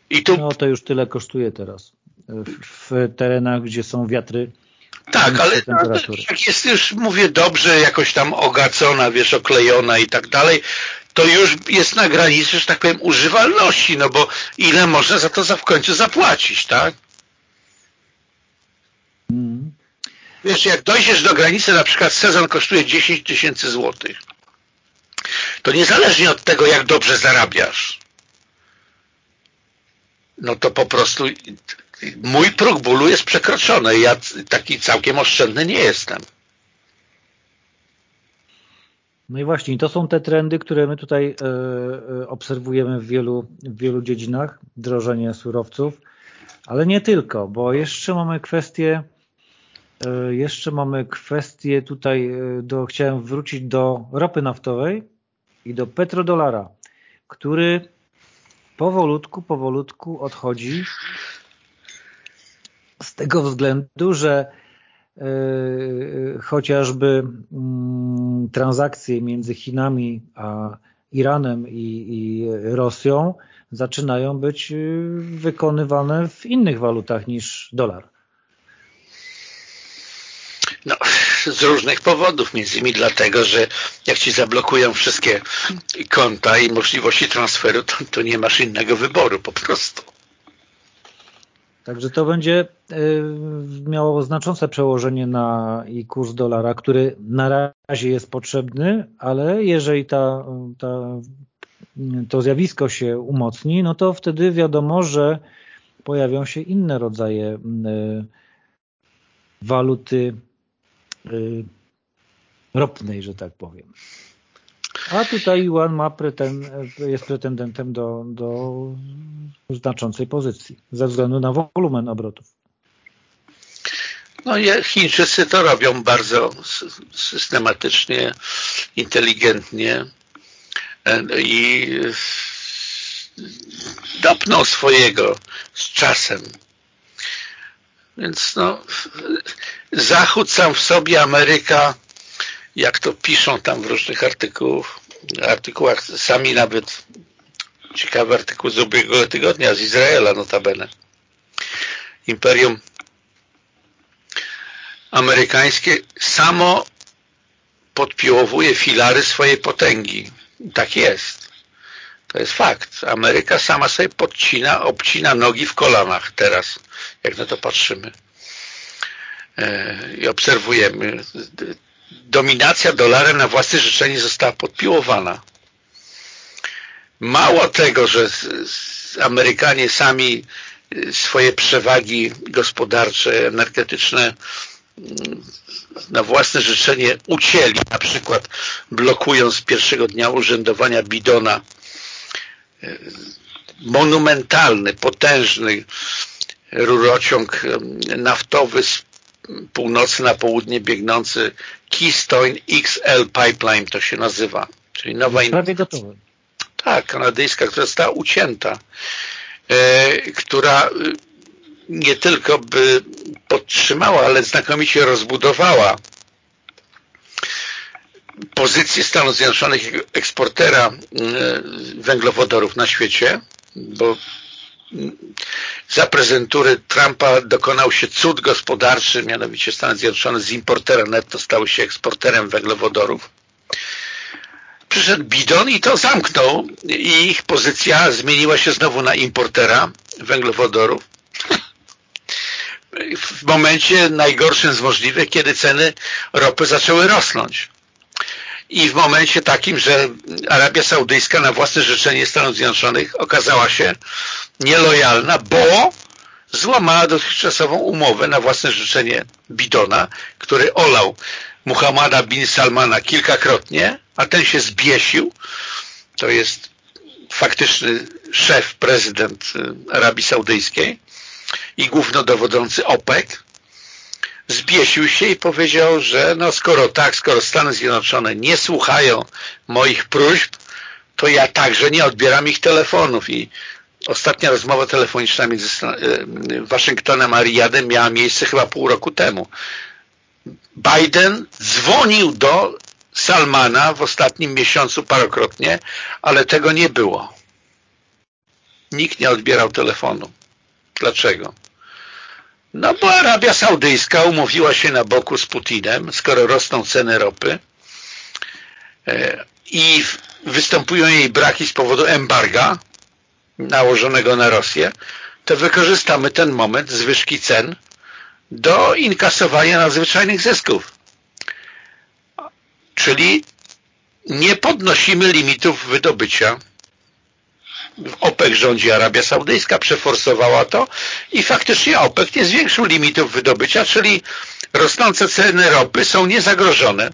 I tu... No to już tyle kosztuje teraz w terenach, gdzie są wiatry tak, ale jak jest już, mówię, dobrze jakoś tam ogacona, wiesz, oklejona i tak dalej, to już jest na granicy, że tak powiem, używalności, no bo ile można za to za w końcu zapłacić, tak? Mm. Wiesz, jak dojdziesz do granicy, na przykład sezon kosztuje 10 tysięcy złotych, to niezależnie od tego, jak dobrze zarabiasz, no to po prostu mój próg bólu jest przekroczony. Ja taki całkiem oszczędny nie jestem. No i właśnie, to są te trendy, które my tutaj e, obserwujemy w wielu, w wielu dziedzinach, drożenie surowców, ale nie tylko, bo jeszcze mamy kwestię e, jeszcze mamy kwestię tutaj, do, chciałem wrócić do ropy naftowej i do petrodolara, który powolutku, powolutku odchodzi z tego względu, że e, chociażby mm, transakcje między Chinami a Iranem i, i Rosją zaczynają być e, wykonywane w innych walutach niż dolar. No, z różnych powodów, między innymi dlatego, że jak ci zablokują wszystkie konta i możliwości transferu, to, to nie masz innego wyboru po prostu. Także to będzie y, miało znaczące przełożenie na i kurs dolara, który na razie jest potrzebny, ale jeżeli ta, ta, to zjawisko się umocni, no to wtedy wiadomo, że pojawią się inne rodzaje y, waluty y, ropnej, że tak powiem. A tutaj Yuan ma preten, jest pretendentem do, do znaczącej pozycji ze względu na wolumen obrotów. No Chińczycy to robią bardzo systematycznie, inteligentnie e, i dopną swojego z czasem. Więc no, Zachód sam w sobie, Ameryka jak to piszą tam w różnych artykułów, artykułach, sami nawet ciekawy artykuł z ubiegłego tygodnia z Izraela notabene. Imperium amerykańskie samo podpiłowuje filary swojej potęgi. Tak jest. To jest fakt. Ameryka sama sobie podcina, obcina nogi w kolanach teraz, jak na to patrzymy. E, I obserwujemy dominacja dolara na własne życzenie została podpiłowana. Mało tego, że Amerykanie sami y, swoje przewagi gospodarcze, energetyczne mm, na własne życzenie ucięli, na przykład blokując pierwszego dnia urzędowania Bidona y, monumentalny, potężny rurociąg naftowy z północy na południe biegnący Keystone XL Pipeline to się nazywa. Czyli nowa Prawie gotowe. Tak, kanadyjska, która została ucięta, e, która e, nie tylko by podtrzymała, ale znakomicie rozbudowała pozycję Stanów Zjednoczonych eksportera e, węglowodorów na świecie, bo za prezentury Trumpa dokonał się cud gospodarczy, mianowicie Stany Zjednoczone z importera netto stały się eksporterem węglowodorów. Przyszedł bidon i to zamknął i ich pozycja zmieniła się znowu na importera węglowodorów w momencie najgorszym z możliwych, kiedy ceny ropy zaczęły rosnąć. I w momencie takim, że Arabia Saudyjska na własne życzenie Stanów Zjednoczonych okazała się nielojalna, bo złamała dotychczasową umowę na własne życzenie Bidona, który olał Muhammada bin Salmana kilkakrotnie, a ten się zbiesił. To jest faktyczny szef, prezydent y, Arabii Saudyjskiej i głównodowodzący OPEC zbiesił się i powiedział, że no skoro tak, skoro Stany Zjednoczone nie słuchają moich próśb, to ja także nie odbieram ich telefonów i ostatnia rozmowa telefoniczna między y, Waszyngtonem a Riyadem miała miejsce chyba pół roku temu. Biden dzwonił do Salmana w ostatnim miesiącu parokrotnie, ale tego nie było. Nikt nie odbierał telefonu. Dlaczego? No bo Arabia Saudyjska umówiła się na boku z Putinem, skoro rosną ceny ropy e, i występują jej braki z powodu embarga nałożonego na Rosję, to wykorzystamy ten moment zwyżki cen do inkasowania nadzwyczajnych zysków. Czyli nie podnosimy limitów wydobycia. W OPEC rządzi Arabia Saudyjska, przeforsowała to i faktycznie OPEC nie zwiększył limitów wydobycia, czyli rosnące ceny ropy są niezagrożone.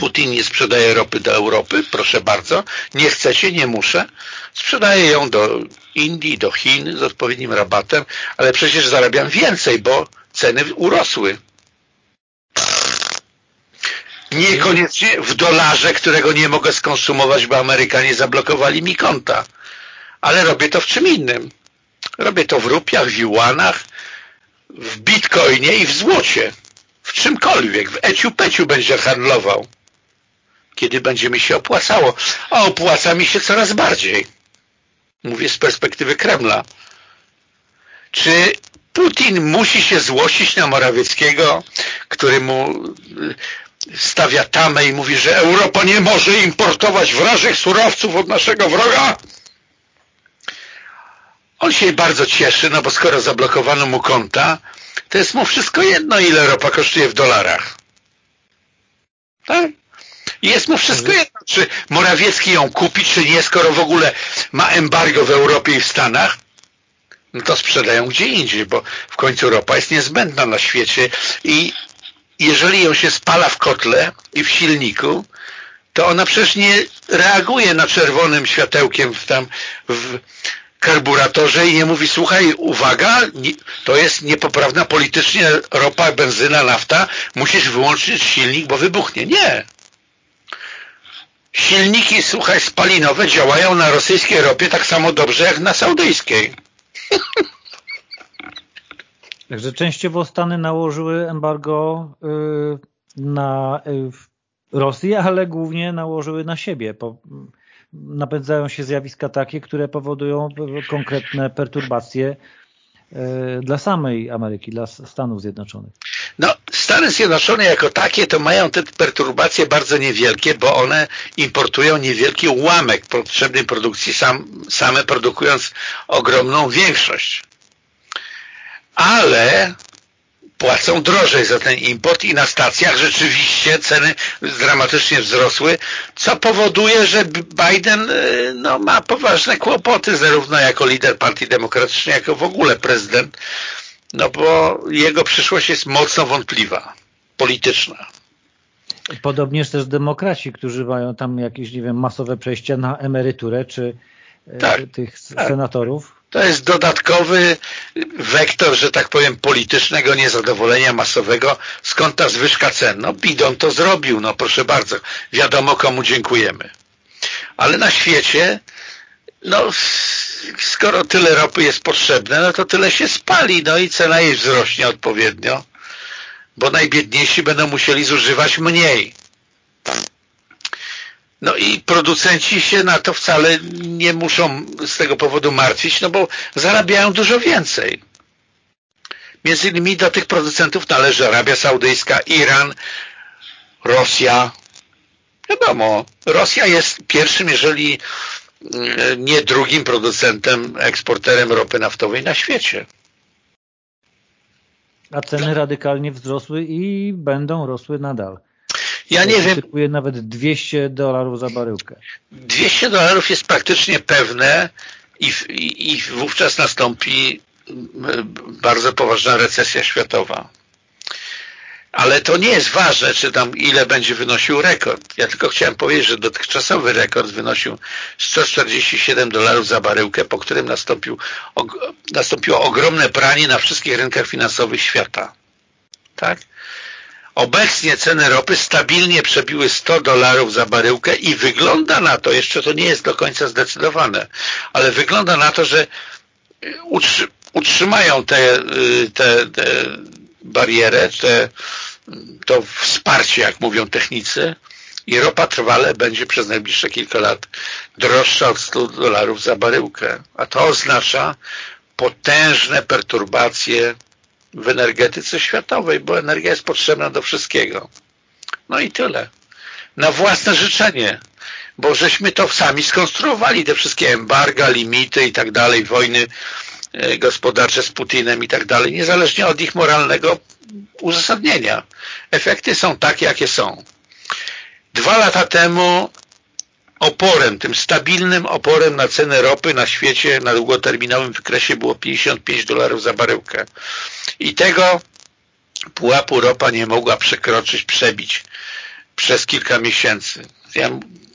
Putin nie sprzedaje ropy do Europy, proszę bardzo, nie chcecie, nie muszę. Sprzedaję ją do Indii, do Chin z odpowiednim rabatem, ale przecież zarabiam więcej, bo ceny urosły. Niekoniecznie w dolarze, którego nie mogę skonsumować, bo Amerykanie zablokowali mi konta. Ale robię to w czym innym. Robię to w rupiach, w juanach, w bitcoinie i w złocie. W czymkolwiek. W eciu-peciu będzie handlował. Kiedy będzie mi się opłacało. A opłaca mi się coraz bardziej. Mówię z perspektywy Kremla. Czy Putin musi się złościć na Morawieckiego, który mu stawia tamę i mówi, że Europa nie może importować wrażych surowców od naszego wroga? On się bardzo cieszy, no bo skoro zablokowano mu konta, to jest mu wszystko jedno, ile ropa kosztuje w dolarach. Tak? I jest mu wszystko jedno, czy Morawiecki ją kupi, czy nie, skoro w ogóle ma embargo w Europie i w Stanach, no to sprzedają gdzie indziej, bo w końcu ropa jest niezbędna na świecie i jeżeli ją się spala w kotle i w silniku, to ona przecież nie reaguje na czerwonym światełkiem w tam w karburatorze i nie mówi, słuchaj, uwaga, to jest niepoprawna politycznie ropa, benzyna, nafta, musisz wyłączyć silnik, bo wybuchnie. Nie. Silniki, słuchaj, spalinowe działają na rosyjskiej ropie tak samo dobrze jak na saudyjskiej. Także częściowo Stany nałożyły embargo y, na y, Rosję, ale głównie nałożyły na siebie. Napędzają się zjawiska takie, które powodują konkretne perturbacje dla samej Ameryki, dla Stanów Zjednoczonych. No, Stany Zjednoczone jako takie to mają te perturbacje bardzo niewielkie, bo one importują niewielki ułamek potrzebnej produkcji, sam, same produkując ogromną większość ale płacą drożej za ten import i na stacjach rzeczywiście ceny dramatycznie wzrosły, co powoduje, że Biden y, no, ma poważne kłopoty zarówno jako lider Partii Demokratycznej, jako w ogóle prezydent, no bo jego przyszłość jest mocno wątpliwa, polityczna. Podobnież też demokraci, którzy mają tam jakieś, nie wiem, masowe przejścia na emeryturę, czy e, tak, tych tak. senatorów. To jest dodatkowy wektor, że tak powiem, politycznego niezadowolenia masowego. Skąd ta zwyżka cen? No Bidon to zrobił, no proszę bardzo. Wiadomo komu dziękujemy. Ale na świecie, no skoro tyle ropy jest potrzebne, no to tyle się spali, no i cena jej wzrośnie odpowiednio bo najbiedniejsi będą musieli zużywać mniej. No i producenci się na to wcale nie muszą z tego powodu martwić, no bo zarabiają dużo więcej. Między innymi do tych producentów należy Arabia Saudyjska, Iran, Rosja. Wiadomo, Rosja jest pierwszym, jeżeli mm, nie drugim producentem, eksporterem ropy naftowej na świecie. A ceny radykalnie wzrosły i będą rosły nadal. Ja nie wiem. Typuje nawet 200 dolarów za baryłkę. 200 dolarów jest praktycznie pewne i, i, i wówczas nastąpi bardzo poważna recesja światowa. Ale to nie jest ważne, czy tam ile będzie wynosił rekord. Ja tylko chciałem powiedzieć, że dotychczasowy rekord wynosił 147 dolarów za baryłkę, po którym nastąpił, nastąpiło ogromne pranie na wszystkich rynkach finansowych świata. Tak? Obecnie ceny ropy stabilnie przebiły 100 dolarów za baryłkę i wygląda na to, jeszcze to nie jest do końca zdecydowane, ale wygląda na to, że utrzymają te, y, te, te barierę, te, to wsparcie, jak mówią technicy, i ropa trwale będzie przez najbliższe kilka lat droższa od 100 dolarów za baryłkę. A to oznacza potężne perturbacje w energetyce światowej, bo energia jest potrzebna do wszystkiego. No i tyle. Na własne życzenie, bo żeśmy to sami skonstruowali, te wszystkie embarga, limity i tak dalej, wojny E, gospodarcze z Putinem i tak dalej, niezależnie od ich moralnego uzasadnienia. Efekty są takie, jakie są. Dwa lata temu oporem, tym stabilnym oporem na cenę ropy na świecie na długoterminowym wykresie było 55 dolarów za baryłkę. I tego pułapu ropa nie mogła przekroczyć, przebić przez kilka miesięcy. Ja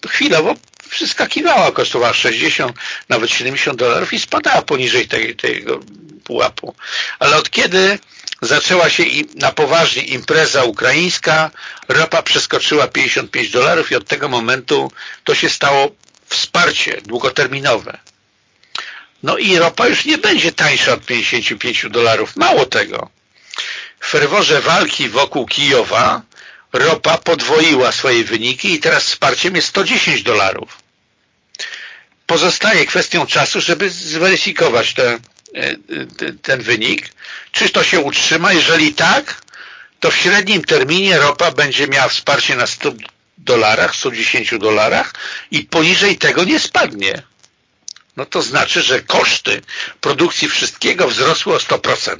chwilowo przyskakiwała, kosztowała 60, nawet 70 dolarów i spadała poniżej tej, tego pułapu. Ale od kiedy zaczęła się na poważnie impreza ukraińska, ropa przeskoczyła 55 dolarów i od tego momentu to się stało wsparcie długoterminowe. No i ropa już nie będzie tańsza od 55 dolarów. Mało tego. W ferworze walki wokół Kijowa ropa podwoiła swoje wyniki i teraz wsparciem jest 110 dolarów. Pozostaje kwestią czasu, żeby zweryfikować te, ten wynik. Czy to się utrzyma? Jeżeli tak, to w średnim terminie ropa będzie miała wsparcie na 100 dolarach, 110 dolarach i poniżej tego nie spadnie. No to znaczy, że koszty produkcji wszystkiego wzrosły o 100%.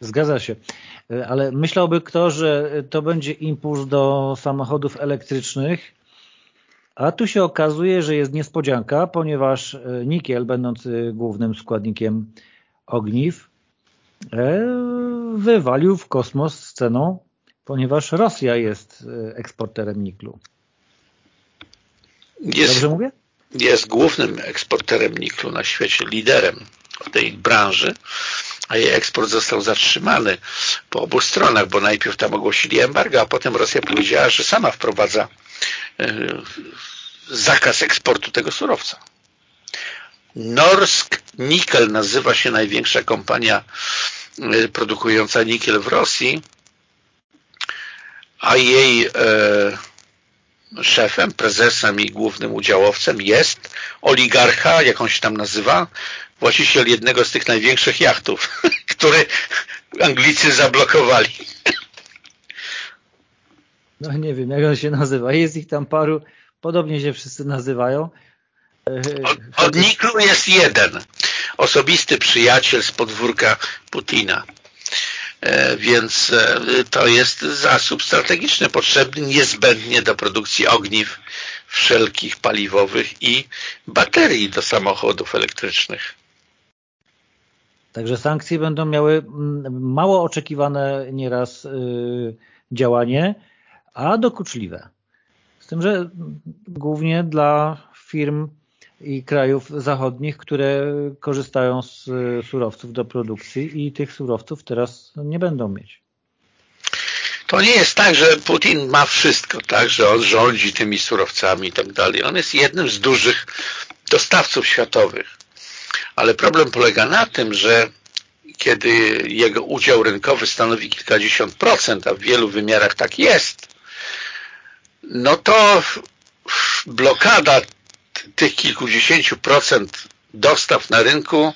Zgadza się. E, ale myślałby kto, że to będzie impuls do samochodów elektrycznych, a tu się okazuje, że jest niespodzianka, ponieważ e, nikiel, będący głównym składnikiem ogniw, e, wywalił w kosmos z ceną, ponieważ Rosja jest eksporterem niklu. Jest, Dobrze mówię? Jest głównym eksporterem niklu na świecie, liderem w tej branży a jej eksport został zatrzymany po obu stronach, bo najpierw tam ogłosili embargo, a potem Rosja powiedziała, że sama wprowadza e, zakaz eksportu tego surowca. Norsk Nickel nazywa się największa kompania e, produkująca nikiel w Rosji, a jej e, szefem, prezesem i głównym udziałowcem jest oligarcha, jak on się tam nazywa, właściciel jednego z tych największych jachtów, który Anglicy zablokowali. No nie wiem, jak on się nazywa. Jest ich tam paru, podobnie się wszyscy nazywają. Od, od Niklu jest jeden. Osobisty przyjaciel z podwórka Putina. więc to jest zasób strategiczny, potrzebny niezbędnie do produkcji ogniw wszelkich paliwowych i baterii do samochodów elektrycznych. Także sankcje będą miały mm, mało oczekiwane nieraz działanie, a dokuczliwe. Z tym, że głównie dla firm i krajów zachodnich, które korzystają z surowców do produkcji i tych surowców teraz nie będą mieć. To nie jest tak, że Putin ma wszystko, tak, że on rządzi tymi surowcami i tak dalej. On jest jednym z dużych dostawców światowych. Ale problem polega na tym, że kiedy jego udział rynkowy stanowi kilkadziesiąt procent, a w wielu wymiarach tak jest, no to blokada tych kilkudziesięciu procent dostaw na rynku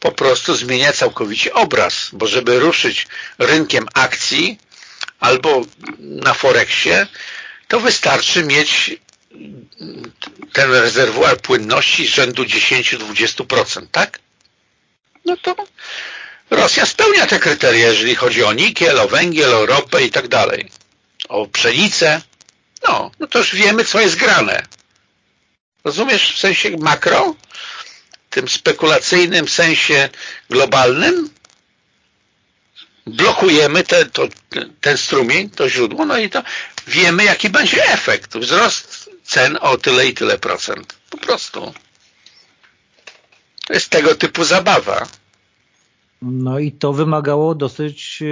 po prostu zmienia całkowicie obraz, bo żeby ruszyć rynkiem akcji albo na Forexie, to wystarczy mieć ten rezerwuar płynności rzędu 10-20%, tak? No to Rosja spełnia te kryteria, jeżeli chodzi o nikiel, o węgiel, o ropę i tak dalej. O pszenicę. No, no to już wiemy, co jest grane. Rozumiesz w sensie makro? tym spekulacyjnym sensie globalnym? Blokujemy te, to, ten strumień, to źródło, no i to wiemy, jaki będzie efekt. Wzrost cen o tyle i tyle procent. Po prostu. To jest tego typu zabawa. No i to wymagało dosyć e,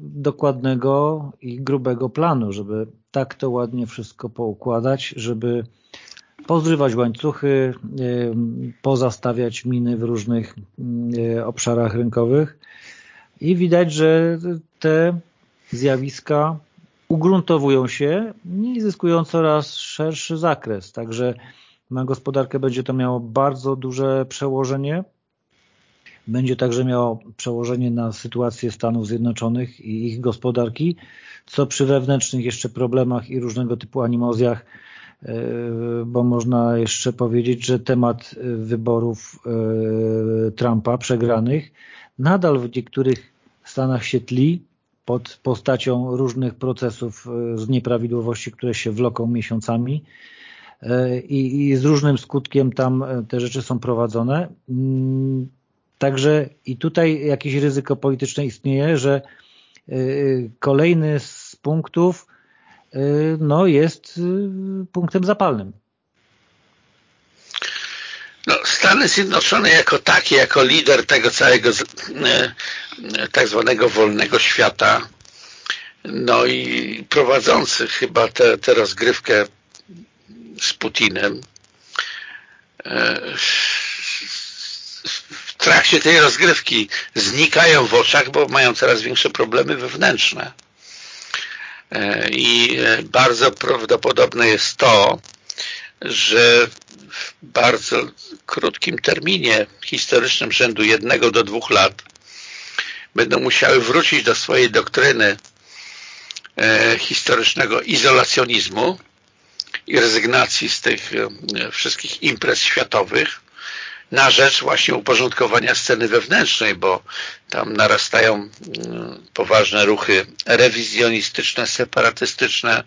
dokładnego i grubego planu, żeby tak to ładnie wszystko poukładać, żeby pozrywać łańcuchy, e, pozastawiać miny w różnych e, obszarach rynkowych i widać, że te zjawiska ugruntowują się i zyskują coraz szerszy zakres. Także na gospodarkę będzie to miało bardzo duże przełożenie będzie także miało przełożenie na sytuację Stanów Zjednoczonych i ich gospodarki, co przy wewnętrznych jeszcze problemach i różnego typu animozjach, e, bo można jeszcze powiedzieć, że temat wyborów e, Trumpa przegranych nadal w niektórych Stanach się tli pod postacią różnych procesów e, z nieprawidłowości, które się wloką miesiącami i, i z różnym skutkiem tam te rzeczy są prowadzone. Także i tutaj jakieś ryzyko polityczne istnieje, że y, kolejny z punktów y, no, jest y, punktem zapalnym. No, Stany Zjednoczone jako takie, jako lider tego całego tak zwanego wolnego świata no i prowadzący chyba tę rozgrywkę z Putinem trakcie tej rozgrywki znikają w oczach, bo mają coraz większe problemy wewnętrzne. E, I e, bardzo prawdopodobne jest to, że w bardzo krótkim terminie historycznym rzędu jednego do dwóch lat będą musiały wrócić do swojej doktryny e, historycznego izolacjonizmu i rezygnacji z tych wszystkich imprez światowych na rzecz właśnie uporządkowania sceny wewnętrznej, bo tam narastają mm, poważne ruchy rewizjonistyczne, separatystyczne,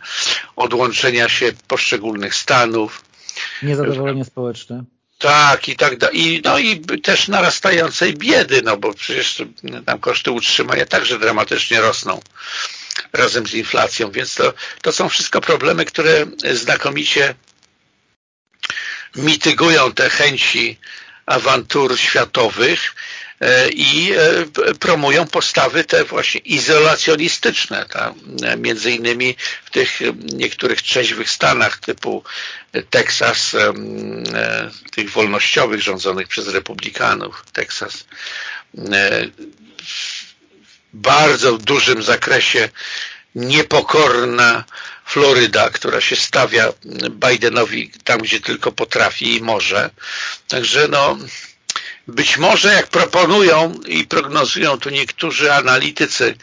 odłączenia się poszczególnych stanów. Niezadowolenie społeczne. Tak, i tak dalej. No i też narastającej biedy, no bo przecież tam koszty utrzymania także dramatycznie rosną razem z inflacją, więc to, to są wszystko problemy, które znakomicie mitygują te chęci awantur światowych e, i e, promują postawy te właśnie izolacjonistyczne, tak? między innymi w tych niektórych trzeźwych stanach typu Teksas, e, tych wolnościowych rządzonych przez republikanów, Teksas w bardzo dużym zakresie niepokorna Floryda, która się stawia Bidenowi tam, gdzie tylko potrafi i może. Także no, być może jak proponują i prognozują tu niektórzy analitycy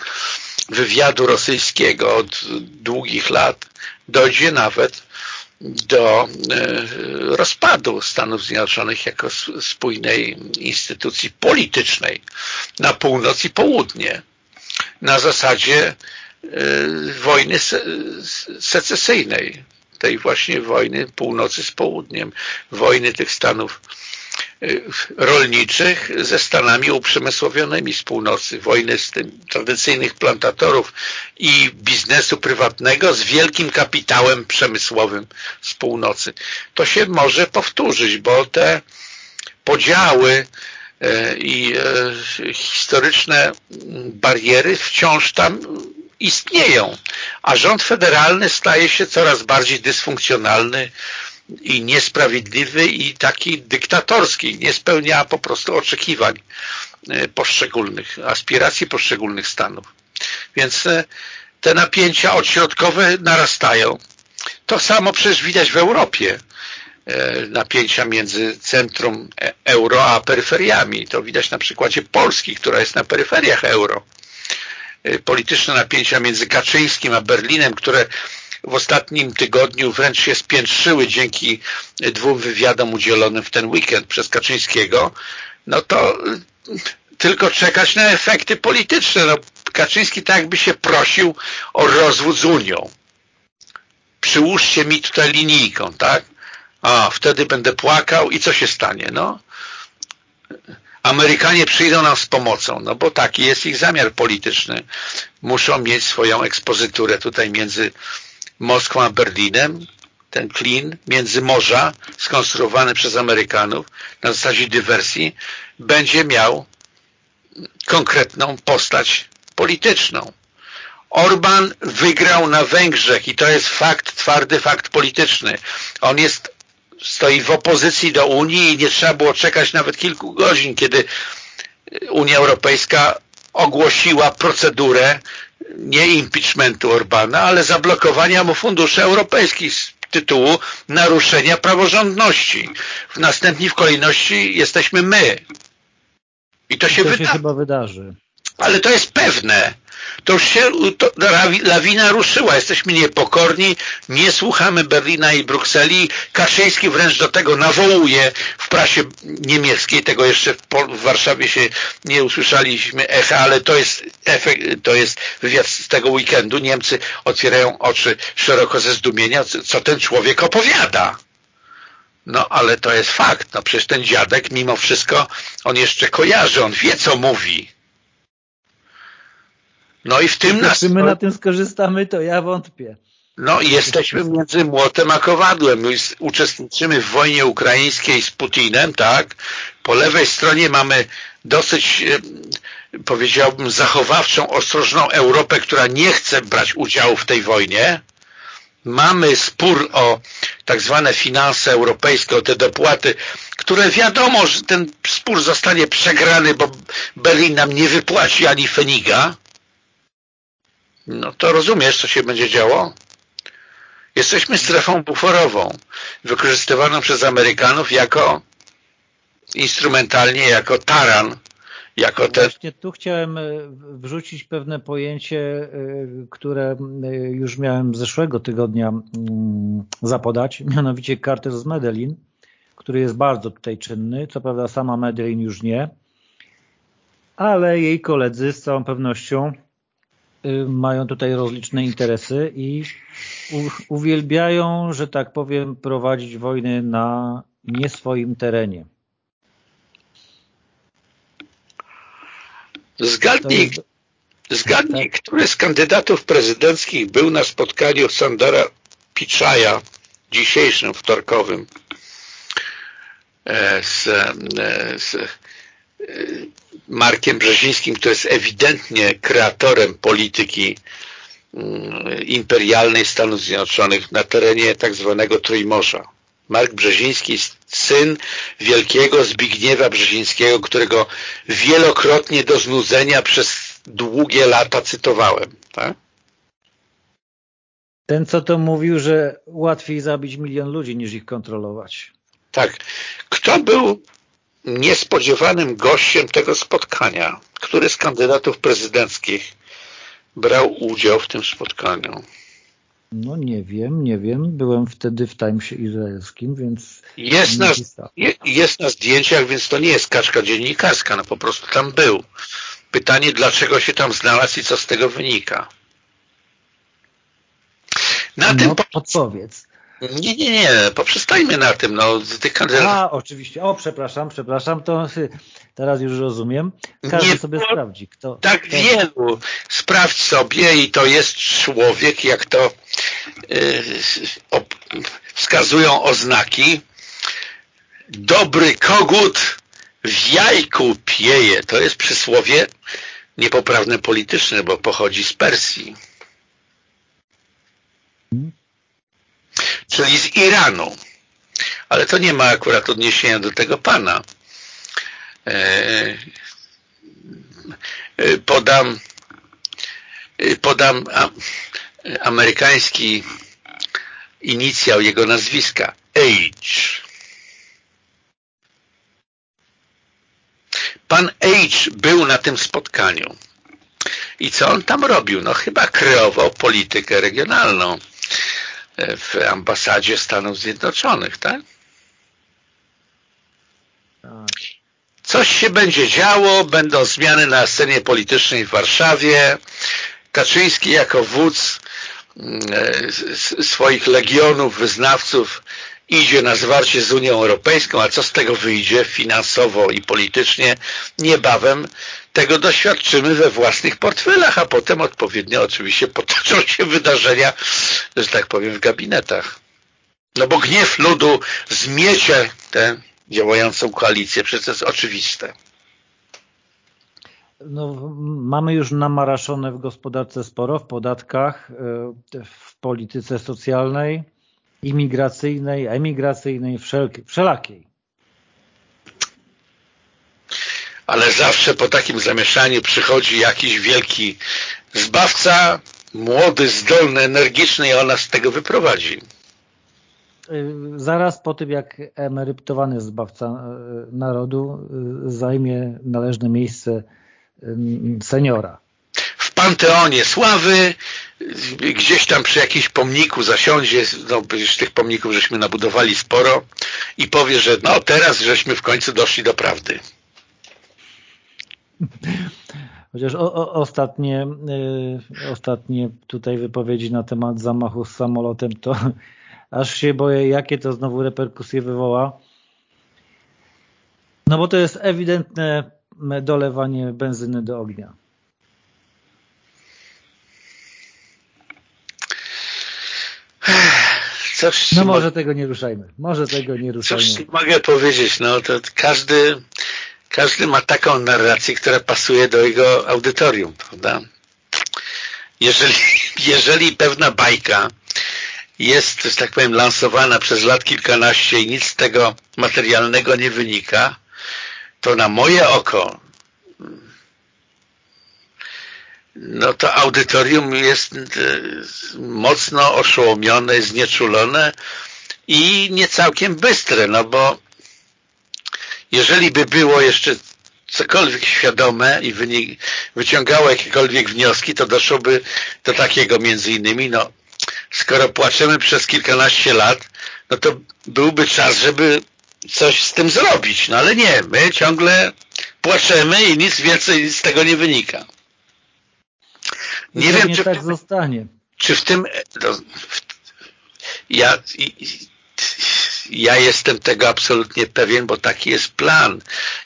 wywiadu rosyjskiego od długich lat, dojdzie nawet do e, rozpadu Stanów Zjednoczonych jako spójnej instytucji politycznej na północ i południe. na zasadzie wojny secesyjnej, tej właśnie wojny północy z południem, wojny tych stanów Y, rolniczych ze Stanami uprzemysłowionymi z północy, wojny z tym tradycyjnych plantatorów i biznesu prywatnego z wielkim kapitałem przemysłowym z północy. To się może powtórzyć, bo te podziały y, i historyczne bariery wciąż tam istnieją, a rząd federalny staje się coraz bardziej dysfunkcjonalny, i niesprawiedliwy i taki dyktatorski, nie spełnia po prostu oczekiwań e, poszczególnych, aspiracji poszczególnych stanów. Więc e, te napięcia odśrodkowe narastają. To samo przecież widać w Europie. E, napięcia między centrum euro a peryferiami. To widać na przykładzie Polski, która jest na peryferiach euro. Polityczne napięcia między Kaczyńskim a Berlinem, które w ostatnim tygodniu wręcz się spiętrzyły dzięki dwóm wywiadom udzielonym w ten weekend przez Kaczyńskiego, no to tylko czekać na efekty polityczne. No, Kaczyński tak jakby się prosił o rozwód z Unią. Przyłóżcie mi tutaj linijką, tak? A, wtedy będę płakał i co się stanie? No, Amerykanie przyjdą nam z pomocą, no bo taki jest ich zamiar polityczny. Muszą mieć swoją ekspozyturę tutaj między Moskwą a Berlinem, ten klin między morza skonstruowany przez Amerykanów na zasadzie dywersji będzie miał konkretną postać polityczną. Orban wygrał na Węgrzech i to jest fakt, twardy fakt polityczny. On jest, stoi w opozycji do Unii i nie trzeba było czekać nawet kilku godzin, kiedy Unia Europejska ogłosiła procedurę nie impeachmentu Orbana, ale zablokowania mu funduszy europejskich z tytułu naruszenia praworządności. W następnej w kolejności jesteśmy my. I to się, to się wyda chyba wydarzy. Ale to jest pewne to już się to, lawina ruszyła. Jesteśmy niepokorni, nie słuchamy Berlina i Brukseli. Kaczyński wręcz do tego nawołuje w prasie niemieckiej. Tego jeszcze w, Warszawie się nie usłyszeliśmy echa, ale to jest efekt, to jest wywiad z tego weekendu. Niemcy otwierają oczy szeroko ze zdumienia, co ten człowiek opowiada. No, ale to jest fakt. No, przecież ten dziadek, mimo wszystko, on jeszcze kojarzy, on wie, co mówi. No i w tym nas... Czy my na tym skorzystamy, to ja wątpię. No i jesteśmy między młotem a kowadłem. My uczestniczymy w wojnie ukraińskiej z Putinem, tak? Po lewej stronie mamy dosyć, powiedziałbym, zachowawczą, ostrożną Europę, która nie chce brać udziału w tej wojnie. Mamy spór o tak zwane finanse europejskie, o te dopłaty, które wiadomo, że ten spór zostanie przegrany, bo Berlin nam nie wypłaci ani feniga no to rozumiesz, co się będzie działo? Jesteśmy strefą buforową, wykorzystywaną przez Amerykanów jako instrumentalnie, jako taran, jako ten... Właśnie tu chciałem e, wrzucić pewne pojęcie, e, które e, już miałem zeszłego tygodnia mm, zapodać, mianowicie kartel z Medellin, który jest bardzo tutaj czynny. Co prawda sama Medellin już nie, ale jej koledzy z całą pewnością mają tutaj rozliczne interesy i uwielbiają, że tak powiem, prowadzić wojny na nie swoim terenie. Zgadnij, zgadnij tak. który z kandydatów prezydenckich był na spotkaniu Sandara Piczaja dzisiejszym, wtorkowym e, z, e, z Markiem Brzezińskim, który jest ewidentnie kreatorem polityki mm, imperialnej Stanów Zjednoczonych na terenie tak zwanego Trójmorza. Mark Brzeziński syn wielkiego Zbigniewa Brzezińskiego, którego wielokrotnie do znudzenia przez długie lata cytowałem. Tak? Ten, co to mówił, że łatwiej zabić milion ludzi, niż ich kontrolować. Tak. Kto był niespodziewanym gościem tego spotkania. Który z kandydatów prezydenckich brał udział w tym spotkaniu? No nie wiem, nie wiem. Byłem wtedy w Timesie izraelskim, więc... Jest na, jest na zdjęciach, więc to nie jest kaczka dziennikarska, no po prostu tam był. Pytanie, dlaczego się tam znalazł i co z tego wynika? Na no, tym odpowiedz. Nie, nie, nie, poprzestajmy na tym. No, tych kandydatów... A, oczywiście. O, przepraszam, przepraszam, to teraz już rozumiem. Każdy nie, sobie sprawdzi. Kto, tak kto... wielu. Sprawdź sobie i to jest człowiek, jak to yy, wskazują oznaki. Dobry kogut w jajku pieje. To jest przysłowie niepoprawne polityczne, bo pochodzi z Persji. Hmm? Czyli z Iranu. Ale to nie ma akurat odniesienia do tego pana. E, e, podam e, podam amerykański inicjał jego nazwiska H. Pan H był na tym spotkaniu. I co on tam robił? No chyba kreował politykę regionalną w ambasadzie Stanów Zjednoczonych, tak? tak? Coś się będzie działo, będą zmiany na scenie politycznej w Warszawie. Kaczyński jako wódz mm, e, swoich legionów, wyznawców idzie na zwarcie z Unią Europejską, a co z tego wyjdzie finansowo i politycznie, niebawem tego doświadczymy we własnych portfelach, a potem odpowiednio oczywiście potoczą się wydarzenia, że tak powiem, w gabinetach. No bo gniew ludu zmiecie tę działającą koalicję, przecież to jest oczywiste. No, mamy już namaraszone w gospodarce sporo, w podatkach, e, w polityce socjalnej, imigracyjnej, emigracyjnej, wszelakiej. Ale zawsze po takim zamieszaniu przychodzi jakiś wielki zbawca, młody, zdolny, energiczny i on nas z tego wyprowadzi. Y, zaraz po tym, jak emerytowany zbawca y, narodu y, zajmie należne miejsce seniora w panteonie sławy, gdzieś tam przy jakimś pomniku zasiądzie, no przecież tych pomników żeśmy nabudowali sporo i powie, że no teraz żeśmy w końcu doszli do prawdy. Chociaż o, o, ostatnie, y, ostatnie tutaj wypowiedzi na temat zamachu z samolotem, to aż się boję, jakie to znowu reperkusje wywoła. No bo to jest ewidentne dolewanie benzyny do ognia. Coś no może tego nie ruszajmy. Może tego nie ruszajmy. Coś mogę powiedzieć, no to każdy, każdy ma taką narrację, która pasuje do jego audytorium, prawda? Jeżeli, jeżeli pewna bajka jest, że tak powiem, lansowana przez lat kilkanaście i nic z tego materialnego nie wynika, to na moje oko no to audytorium jest e, mocno oszołomione, znieczulone i nie całkiem bystre, no bo jeżeli by było jeszcze cokolwiek świadome i wyciągało jakiekolwiek wnioski, to doszłoby do takiego między innymi, no skoro płaczemy przez kilkanaście lat, no to byłby czas, żeby coś z tym zrobić, no ale nie, my ciągle płaczemy i nic więcej z tego nie wynika. Nie wiem, czy tak zostanie. Czy w tym no, w, ja ja jestem tego absolutnie pewien, bo taki jest plan.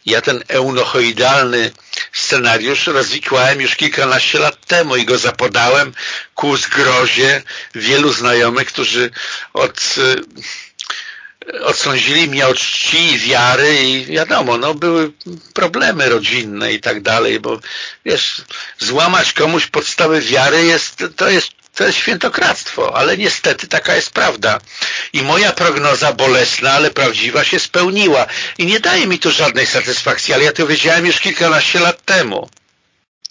Ja ten eunochoidalny scenariusz rozwikłałem już kilkanaście lat temu i go zapodałem ku zgrozie wielu znajomych, którzy od odsądzili mnie od czci i wiary i wiadomo, no były problemy rodzinne i tak dalej, bo wiesz, złamać komuś podstawy wiary jest, to jest to jest świętokradztwo, ale niestety taka jest prawda. I moja prognoza bolesna, ale prawdziwa się spełniła. I nie daje mi to żadnej satysfakcji, ale ja to wiedziałem już kilkanaście lat temu.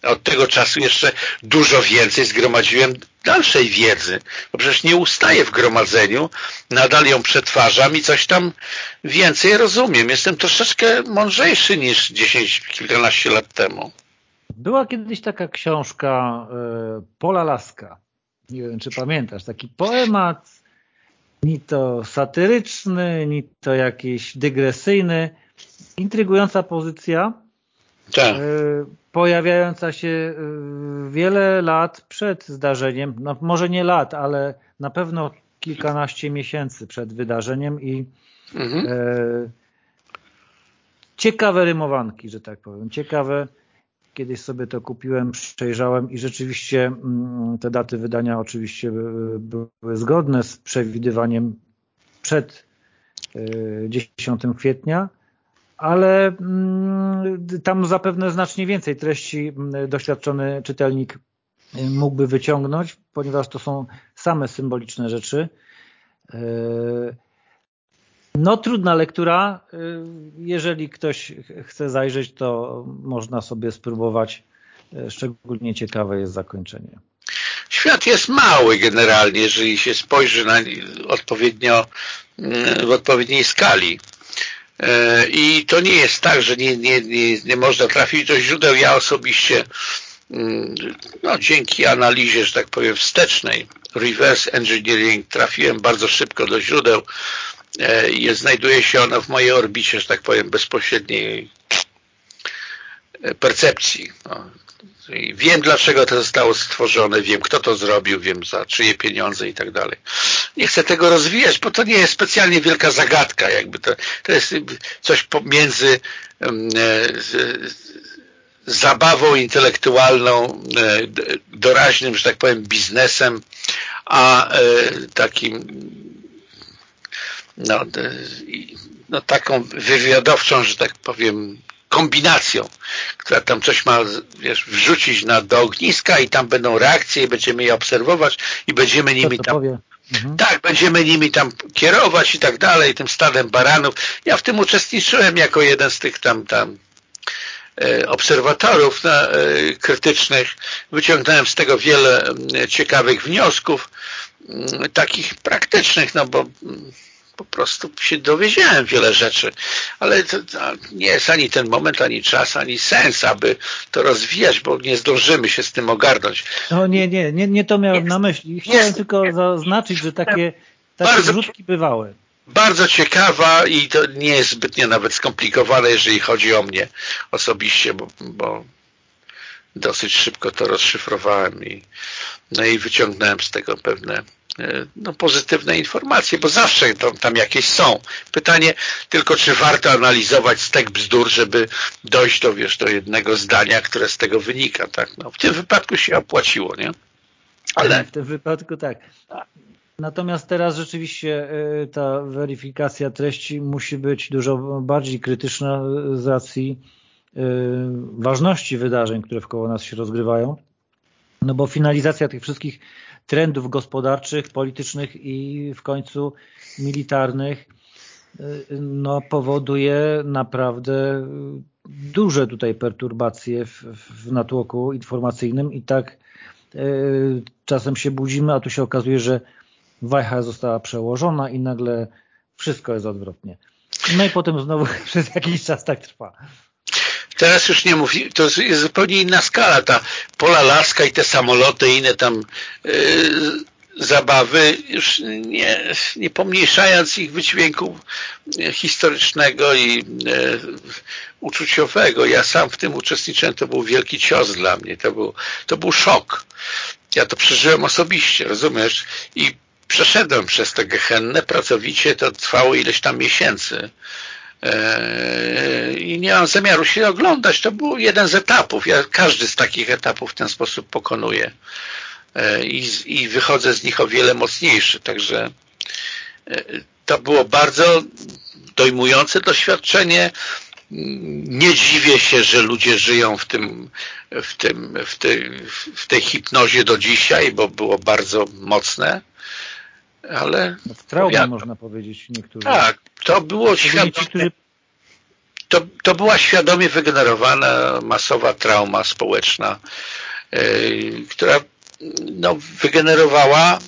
Od tego czasu jeszcze dużo więcej zgromadziłem dalszej wiedzy, bo przecież nie ustaję w gromadzeniu, nadal ją przetwarzam i coś tam więcej rozumiem. Jestem troszeczkę mądrzejszy niż 10, kilkanaście lat temu. Była kiedyś taka książka y, Pola Laska. Nie wiem, czy pamiętasz. Taki poemat, ni to satyryczny, ni to jakiś dygresyjny. Intrygująca pozycja tak. pojawiająca się wiele lat przed zdarzeniem, no może nie lat, ale na pewno kilkanaście miesięcy przed wydarzeniem i mhm. ciekawe rymowanki, że tak powiem, ciekawe Kiedyś sobie to kupiłem, przejrzałem i rzeczywiście mm, te daty wydania oczywiście były zgodne z przewidywaniem przed 10 y, kwietnia, ale mm, tam zapewne znacznie więcej treści mm, doświadczony czytelnik y, mógłby wyciągnąć, ponieważ to są same symboliczne rzeczy. Y, no trudna lektura. Y, jeżeli ktoś chce zajrzeć, to można sobie spróbować. Szczególnie ciekawe jest zakończenie. Świat jest mały generalnie, jeżeli się spojrzy na odpowiednio w odpowiedniej skali. I to nie jest tak, że nie, nie, nie, nie można trafić do źródeł. Ja osobiście no, dzięki analizie, że tak powiem, wstecznej, reverse engineering, trafiłem bardzo szybko do źródeł E, znajduje się ona w mojej orbicie, że tak powiem, bezpośredniej e, percepcji. No. Wiem, dlaczego to zostało stworzone, wiem, kto to zrobił, wiem, za czyje pieniądze i tak dalej. Nie chcę tego rozwijać, bo to nie jest specjalnie wielka zagadka. Jakby to, to jest coś pomiędzy um, zabawą intelektualną, doraźnym, że tak powiem, biznesem, a takim no, no taką wywiadowczą, że tak powiem, kombinacją, która tam coś ma wiesz, wrzucić na, do ogniska i tam będą reakcje i będziemy je obserwować i będziemy nimi tam mhm. tak, będziemy nimi tam kierować i tak dalej, tym stadem baranów. Ja w tym uczestniczyłem jako jeden z tych tam tam e, obserwatorów na, e, krytycznych. Wyciągnąłem z tego wiele ciekawych wniosków, takich praktycznych, no bo po prostu się dowiedziałem wiele rzeczy, ale to, to nie jest ani ten moment, ani czas, ani sens, aby to rozwijać, bo nie zdążymy się z tym ogarnąć. No nie, nie, nie, nie to miałem jest, na myśli. Chciałem jest, tylko zaznaczyć, że takie, takie bardzo, wrzutki bywały. Bardzo ciekawa i to nie jest zbytnio nawet skomplikowane, jeżeli chodzi o mnie osobiście, bo, bo dosyć szybko to rozszyfrowałem i, no i wyciągnąłem z tego pewne E, no, pozytywne informacje, bo zawsze to, tam jakieś są. Pytanie tylko, czy warto analizować stek bzdur, żeby dojść do, wiesz, do jednego zdania, które z tego wynika. Tak? No, w tym wypadku się opłaciło, nie? Ale... W tym wypadku tak. Natomiast teraz rzeczywiście e, ta weryfikacja treści musi być dużo bardziej krytyczna z racji e, ważności wydarzeń, które wkoło nas się rozgrywają. No bo finalizacja tych wszystkich trendów gospodarczych, politycznych i w końcu militarnych no, powoduje naprawdę duże tutaj perturbacje w, w natłoku informacyjnym i tak y, czasem się budzimy, a tu się okazuje, że wajcha została przełożona i nagle wszystko jest odwrotnie. No i potem znowu przez jakiś czas tak trwa. Teraz już nie mówi, to jest zupełnie inna skala. Ta pola laska i te samoloty i inne tam yy, zabawy, już nie, nie pomniejszając ich wydźwięku historycznego i yy, uczuciowego. Ja sam w tym uczestniczyłem, to był wielki cios dla mnie, to był, to był szok. Ja to przeżyłem osobiście, rozumiesz? I przeszedłem przez tę gehennę pracowicie, to trwało ileś tam miesięcy i nie mam zamiaru się oglądać. To był jeden z etapów. Ja każdy z takich etapów w ten sposób pokonuję eee, i, i wychodzę z nich o wiele mocniejszy. Także eee, to było bardzo dojmujące doświadczenie. Nie dziwię się, że ludzie żyją w tym, w tym, w tej, w tej hipnozie do dzisiaj, bo było bardzo mocne ale... No w traumie ja... można powiedzieć niektórzy. Tak, to było świadomie... Którzy... To, to była świadomie wygenerowana masowa trauma społeczna, yy, która no, wygenerowała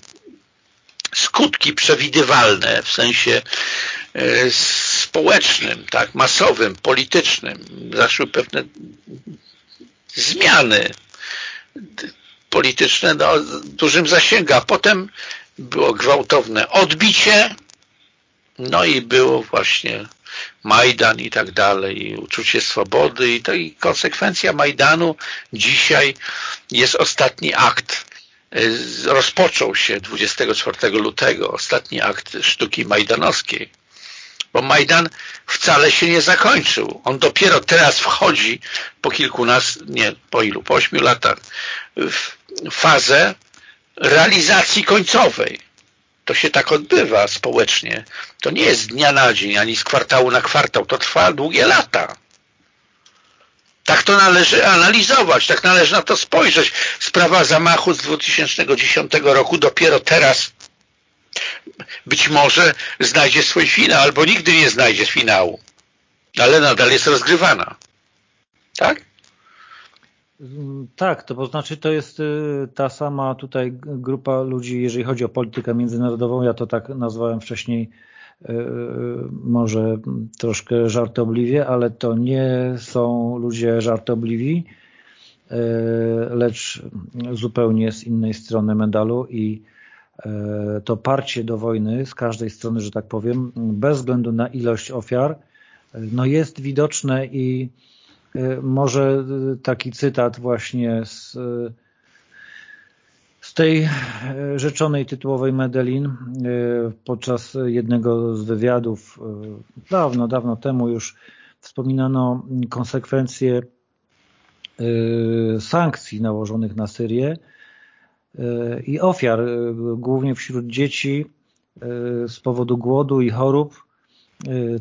skutki przewidywalne w sensie yy, społecznym, tak, masowym, politycznym. Zaszły pewne zmiany polityczne no, dużym zasięgu, a potem było gwałtowne odbicie, no i było właśnie Majdan i tak dalej, i uczucie swobody i to i konsekwencja Majdanu dzisiaj jest ostatni akt rozpoczął się 24 lutego, ostatni akt sztuki majdanowskiej. Bo Majdan wcale się nie zakończył. On dopiero teraz wchodzi po kilkunastu, nie, po ilu, po ośmiu latach w fazę realizacji końcowej. To się tak odbywa społecznie. To nie jest z dnia na dzień, ani z kwartału na kwartał. To trwa długie lata. Tak to należy analizować, tak należy na to spojrzeć. Sprawa zamachu z 2010 roku dopiero teraz być może znajdzie swój finał, albo nigdy nie znajdzie finału, ale nadal jest rozgrywana. Tak? Tak, to znaczy to jest y, ta sama tutaj grupa ludzi, jeżeli chodzi o politykę międzynarodową, ja to tak nazwałem wcześniej y, y, może troszkę żartobliwie, ale to nie są ludzie żartobliwi, lecz zupełnie z innej strony medalu i to parcie do wojny z każdej strony, że tak powiem, bez względu na ilość ofiar, no jest widoczne i może taki cytat właśnie z, z tej rzeczonej tytułowej Medellin y, podczas jednego z wywiadów dawno, dawno temu już wspominano konsekwencje y, sankcji nałożonych na Syrię i ofiar, głównie wśród dzieci z powodu głodu i chorób.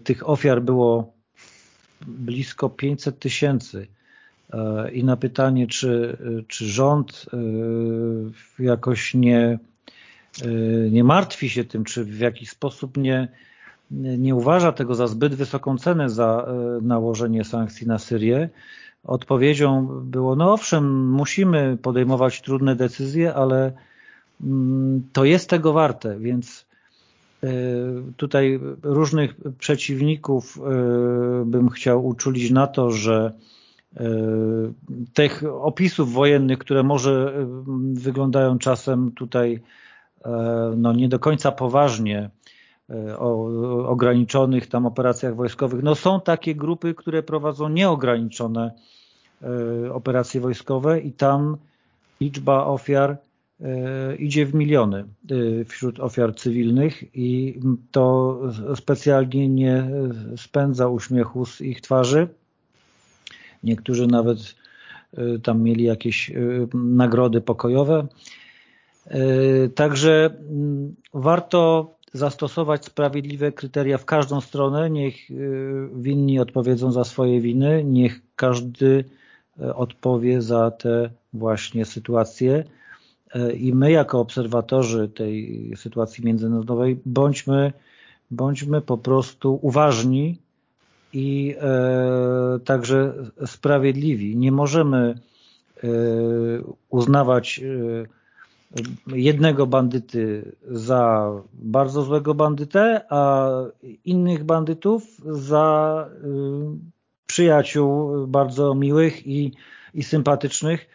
Tych ofiar było blisko 500 tysięcy. E, I na pytanie, czy, czy rząd e, jakoś nie, e, nie martwi się tym, czy w jakiś sposób nie, nie uważa tego za zbyt wysoką cenę za nałożenie sankcji na Syrię, odpowiedzią było, no owszem, musimy podejmować trudne decyzje, ale mm, to jest tego warte, więc tutaj różnych przeciwników e, bym chciał uczulić na to, że e, tych opisów wojennych, które może wyglądają czasem tutaj no nie do końca poważnie o ograniczonych tam operacjach wojskowych, no są takie grupy, które prowadzą nieograniczone operacje wojskowe i tam liczba ofiar idzie w miliony e, wśród ofiar cywilnych i to specjalnie nie spędza uśmiechu z ich twarzy. Niektórzy nawet e, tam mieli jakieś nagrody pokojowe. Także mm, warto zastosować sprawiedliwe kryteria w każdą stronę. Niech winni odpowiedzą za swoje winy, niech każdy odpowie za te właśnie sytuacje i my jako obserwatorzy tej sytuacji międzynarodowej bądźmy, bądźmy po prostu uważni i e, także sprawiedliwi. Nie możemy e, uznawać e, jednego bandyty za bardzo złego bandytę, a innych bandytów za przyjaciół bardzo miłych i, i sympatycznych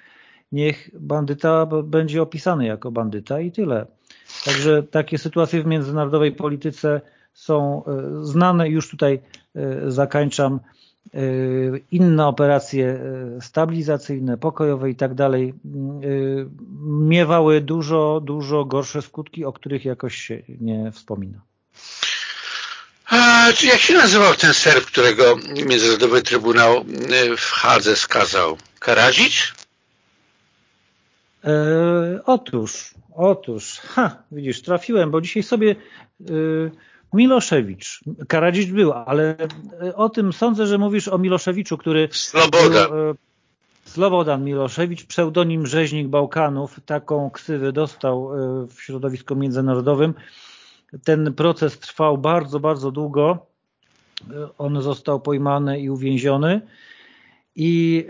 niech bandyta będzie opisany jako bandyta i tyle. Także takie sytuacje w międzynarodowej polityce są e, znane. Już tutaj e, zakończam. E, inne operacje stabilizacyjne, pokojowe i tak dalej miewały dużo, dużo gorsze skutki, o których jakoś się nie wspomina. A, czy jak się nazywał ten Serb, którego Międzynarodowy Trybunał w Hadze skazał? Karadzic? E, otóż, otóż, ha, widzisz, trafiłem, bo dzisiaj sobie e, Miloszewicz, Karadzic był, ale e, o tym sądzę, że mówisz o Miloszewiczu, który... Sloboda. Był, Slobodan Miloszewicz, pseudonim Rzeźnik Bałkanów, taką ksywę dostał w środowisku międzynarodowym. Ten proces trwał bardzo, bardzo długo. On został pojmany i uwięziony. I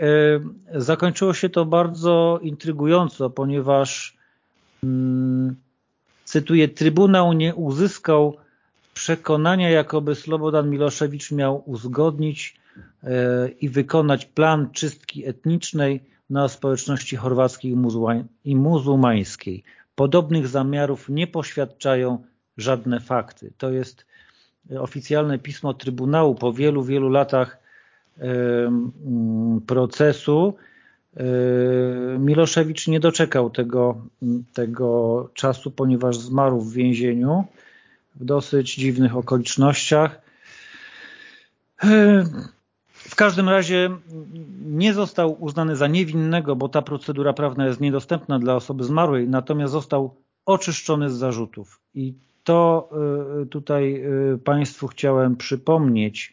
e, zakończyło się to bardzo intrygująco, ponieważ mm, cytuję, Trybunał nie uzyskał przekonania, jakoby Slobodan Miloszewicz miał uzgodnić e, i wykonać plan czystki etnicznej na społeczności chorwackiej i muzułmańskiej. Podobnych zamiarów nie poświadczają żadne fakty. To jest oficjalne pismo Trybunału po wielu, wielu latach procesu Miloszewicz nie doczekał tego, tego czasu, ponieważ zmarł w więzieniu w dosyć dziwnych okolicznościach. W każdym razie nie został uznany za niewinnego, bo ta procedura prawna jest niedostępna dla osoby zmarłej, natomiast został oczyszczony z zarzutów. I to y, tutaj y, Państwu chciałem przypomnieć,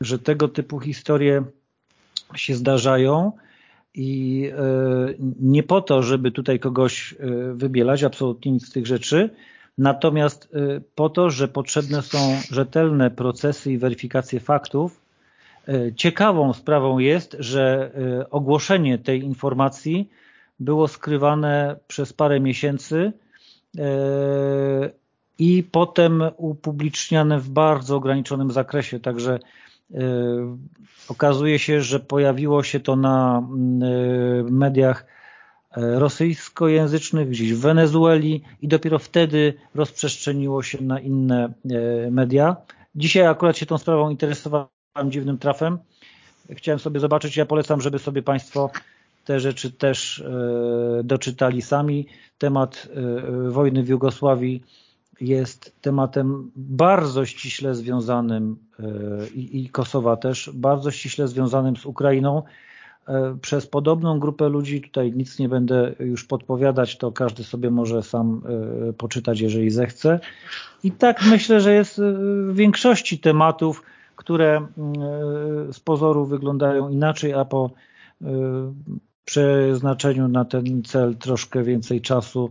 że tego typu historie się zdarzają i y, nie po to, żeby tutaj kogoś wybielać, absolutnie nic z tych rzeczy, natomiast po to, że potrzebne są rzetelne procesy i weryfikacje faktów. Ciekawą sprawą jest, że ogłoszenie tej informacji było skrywane przez parę miesięcy i potem upubliczniane w bardzo ograniczonym zakresie, także okazuje się, że pojawiło się to na y, mediach e, rosyjskojęzycznych, gdzieś w Wenezueli i dopiero wtedy rozprzestrzeniło się na inne media. Dzisiaj akurat się tą sprawą interesowałem dziwnym trafem. Chciałem sobie zobaczyć, ja polecam, żeby sobie Państwo te rzeczy też doczytali sami. Temat wojny w Jugosławii jest tematem bardzo ściśle związanym e, i, Kosowa też, bardzo ściśle związanym z Ukrainą e, przez podobną grupę ludzi, tutaj nic nie będę już podpowiadać, to każdy sobie może sam e, poczytać, jeżeli zechce. I tak myślę, że jest w większości tematów, które z pozoru wyglądają inaczej, a po przeznaczeniu na ten cel troszkę więcej czasu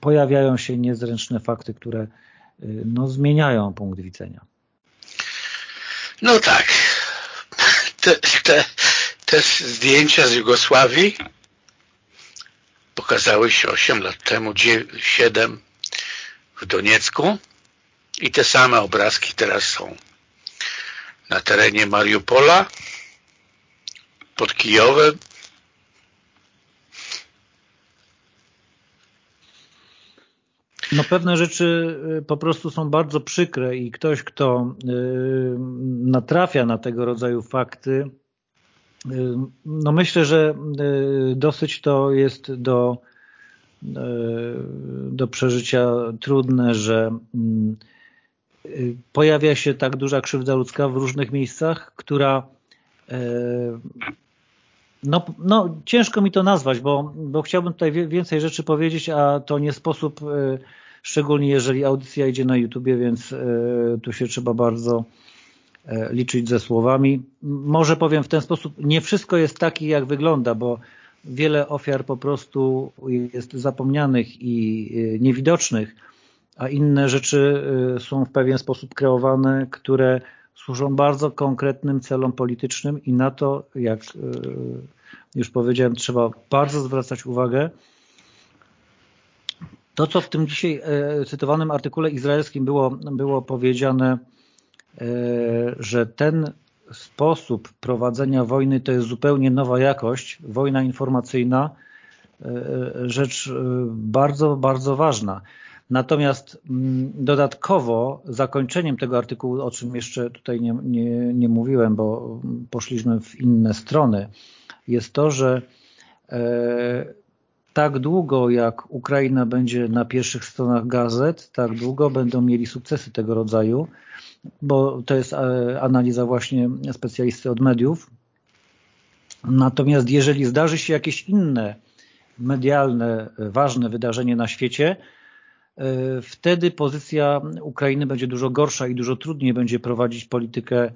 pojawiają się niezręczne fakty, które y, no, zmieniają punkt widzenia. No tak. Te, te, zdjęcia z Jugosławii pokazały się 8 lat temu, 7 w Doniecku i te same obrazki teraz są na terenie Mariupola, pod Kijowem No pewne rzeczy y, po prostu są bardzo przykre i ktoś, kto y, natrafia na tego rodzaju fakty, y, no myślę, że dosyć to jest do, do przeżycia trudne, że pojawia się tak duża krzywda ludzka w różnych miejscach, która no, no ciężko mi to nazwać, bo, bo chciałbym tutaj więcej rzeczy powiedzieć, a to nie sposób szczególnie jeżeli audycja idzie na YouTubie, więc e, tu się trzeba bardzo e, liczyć ze słowami. Może powiem w ten sposób, nie wszystko jest taki jak wygląda, bo wiele ofiar po prostu jest zapomnianych i niewidocznych, a inne rzeczy są w pewien sposób kreowane, które służą bardzo konkretnym celom politycznym i na to, jak już powiedziałem, trzeba bardzo zwracać uwagę, to, co w tym dzisiaj e, cytowanym artykule izraelskim było, było powiedziane, e, że ten sposób prowadzenia wojny to jest zupełnie nowa jakość, wojna informacyjna, e, rzecz bardzo, bardzo ważna. Natomiast mm, dodatkowo zakończeniem tego artykułu, o czym jeszcze tutaj nie, nie, nie mówiłem, bo poszliśmy w inne strony, jest to, że tak długo jak Ukraina będzie na pierwszych stronach gazet, tak długo będą mieli sukcesy tego rodzaju, bo to jest e, analiza właśnie specjalisty od mediów. Natomiast jeżeli zdarzy się jakieś inne medialne, ważne wydarzenie na świecie, e, wtedy pozycja Ukrainy będzie dużo gorsza i dużo trudniej będzie prowadzić politykę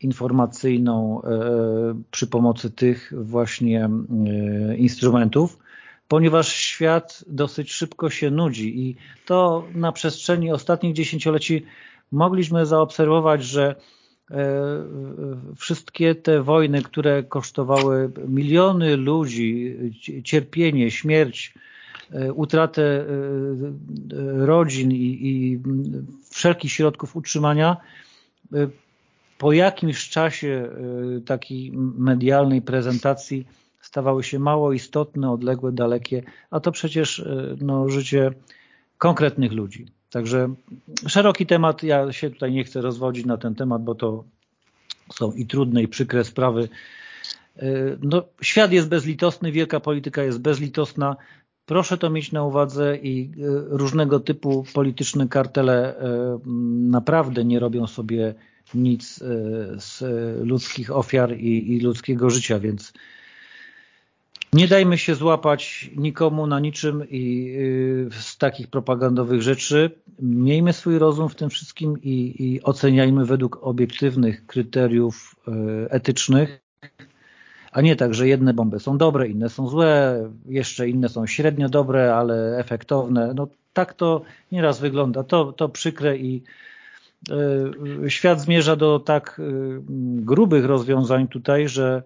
informacyjną e, przy pomocy tych właśnie instrumentów ponieważ świat dosyć szybko się nudzi i to na przestrzeni ostatnich dziesięcioleci mogliśmy zaobserwować, że e, wszystkie te wojny, które kosztowały miliony ludzi, cierpienie, śmierć, e, utratę e, rodzin i, wszelkich środków utrzymania, po jakimś czasie takiej medialnej prezentacji stawały się mało istotne, odległe, dalekie, a to przecież e, no, życie konkretnych ludzi. Także szeroki temat, ja się tutaj nie chcę rozwodzić na ten temat, bo to są i trudne i przykre sprawy. No, świat jest bezlitosny, wielka polityka jest bezlitosna. Proszę to mieć na uwadze i różnego typu polityczne kartele naprawdę nie robią sobie nic z ludzkich ofiar i, i ludzkiego życia, więc nie dajmy się złapać nikomu na niczym i z takich propagandowych rzeczy. Miejmy swój rozum w tym wszystkim i, i oceniajmy według obiektywnych kryteriów etycznych, a nie tak, że jedne bomby są dobre, inne są złe, jeszcze inne są średnio dobre, ale efektowne. No tak to nieraz wygląda. To, to przykre i y, świat zmierza do tak grubych rozwiązań tutaj, że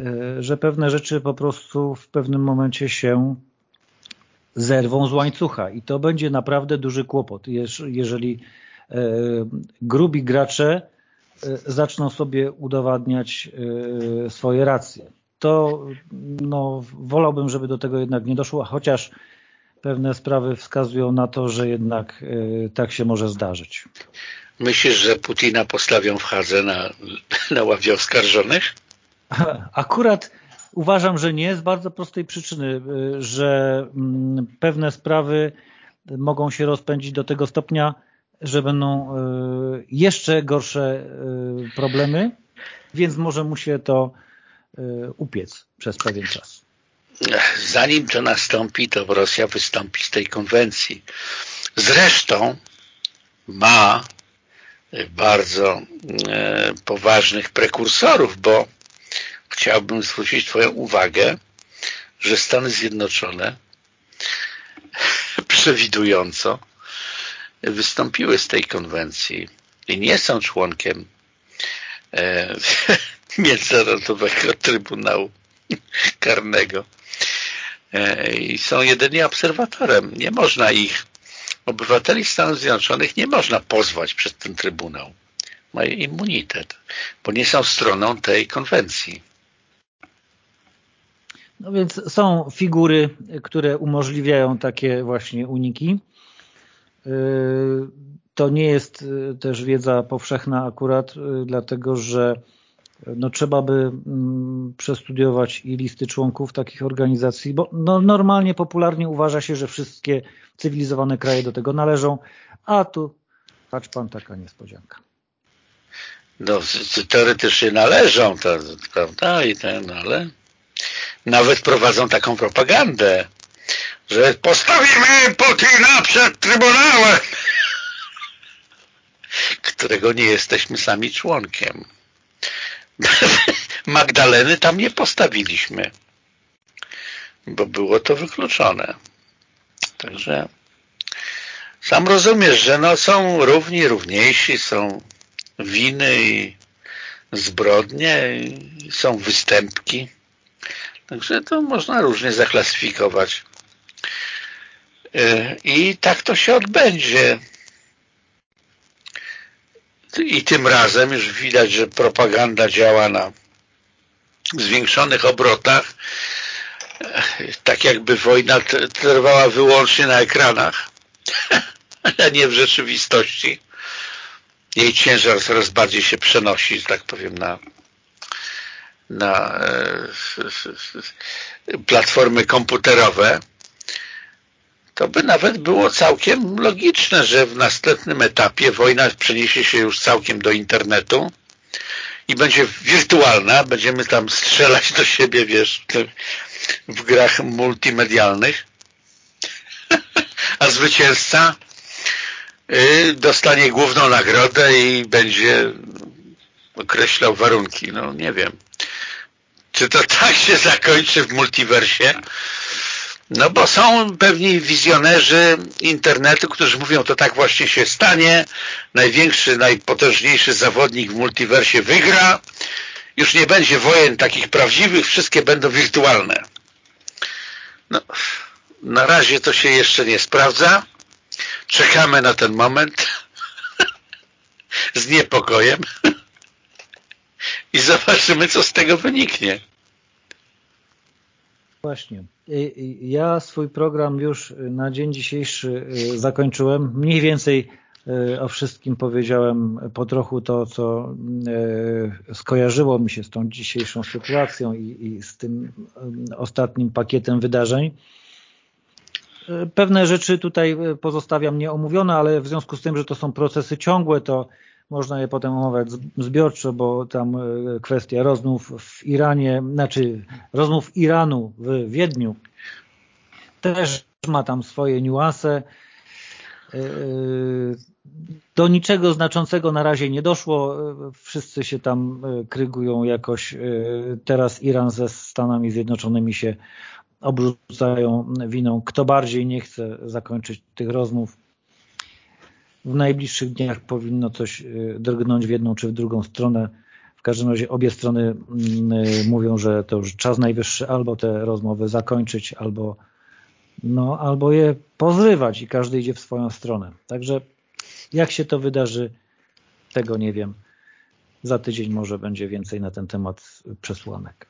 E, że pewne rzeczy po prostu w pewnym momencie się zerwą z łańcucha i to będzie naprawdę duży kłopot, jeżeli grubi gracze zaczną sobie udowadniać swoje racje. To no, wolałbym, żeby do tego jednak nie doszło, chociaż pewne sprawy wskazują na to, że jednak tak się może zdarzyć. Myślisz, że Putina postawią w Hadze na, na ławie oskarżonych? Akurat uważam, że nie, z bardzo prostej przyczyny, y, że mm, pewne sprawy mogą się rozpędzić do tego stopnia, że będą y, jeszcze gorsze y, problemy, więc może mu się to upiec przez pewien czas. Zanim to nastąpi, to Rosja wystąpi z tej konwencji. Zresztą ma bardzo poważnych prekursorów, bo chciałbym zwrócić Twoją uwagę, że Stany Zjednoczone przewidująco wystąpiły z tej konwencji i nie są członkiem e, Międzynarodowego Trybunału Karnego e, i są jedynie obserwatorem. Nie można ich, obywateli Stanów Zjednoczonych nie można pozwać przed ten Trybunał. Mają immunitet, bo nie są stroną tej konwencji. No więc są figury, które umożliwiają takie właśnie uniki. Y, to nie jest y, też wiedza powszechna akurat, y, dlatego że no trzeba by mm, przestudiować i listy członków takich organizacji, bo no normalnie, popularnie uważa się, że wszystkie cywilizowane kraje do tego należą, a tu patrz pan taka niespodzianka. No, teoretycznie należą, to, prawda, i ten, ale nawet prowadzą taką propagandę, że postawimy Putina przed Trybunałem, którego nie jesteśmy sami członkiem. Magdaleny tam nie postawiliśmy, bo było to wykluczone. Także sam rozumiesz, że no są równi, równiejsi, są winy i zbrodnie, są występki. Także to można różnie zaklasyfikować. E, I tak to się odbędzie. I tym razem już widać, że propaganda działa na zwiększonych obrotach, e, tak jakby wojna trwała wyłącznie na ekranach, a nie w rzeczywistości. Jej ciężar coraz bardziej się przenosi, że tak powiem, na na e, platformy komputerowe, to by nawet było całkiem logiczne, że w następnym etapie wojna przeniesie się już całkiem do internetu i będzie wirtualna, będziemy tam strzelać do siebie, wiesz, w grach multimedialnych, a zwycięzca y, dostanie główną nagrodę i będzie określał warunki. No nie wiem. Czy to tak się zakończy w multiversie? No bo są pewni wizjonerzy internetu, którzy mówią, to tak właśnie się stanie, największy, najpotężniejszy zawodnik w multiversie wygra, już nie będzie wojen takich prawdziwych, wszystkie będą wirtualne. No, na razie to się jeszcze nie sprawdza. Czekamy na ten moment z niepokojem i zobaczymy, co z tego wyniknie. Właśnie. Ja swój program już na dzień dzisiejszy zakończyłem. Mniej więcej o wszystkim powiedziałem po trochu to, co skojarzyło mi się z tą dzisiejszą sytuacją i, i z tym ostatnim pakietem wydarzeń. Pewne rzeczy tutaj pozostawiam nieomówione, ale w związku z tym, że to są procesy ciągłe, to można je potem omawiać zbiorczo, bo tam e, kwestia rozmów w Iranie, znaczy rozmów Iranu w Wiedniu też ma tam swoje niuanse. E, do niczego znaczącego na razie nie doszło. Wszyscy się tam e, krygują jakoś. Teraz Iran ze Stanami Zjednoczonymi się obrzucają winą. Kto bardziej nie chce zakończyć tych rozmów, w najbliższych dniach powinno coś y, drgnąć w jedną czy w drugą stronę. W każdym razie obie strony mm, y, mówią, że to już czas najwyższy albo te rozmowy zakończyć, albo, no, albo je pozrywać i każdy idzie w swoją stronę. Także jak się to wydarzy, tego nie wiem. Za tydzień może będzie więcej na ten temat przesłanek.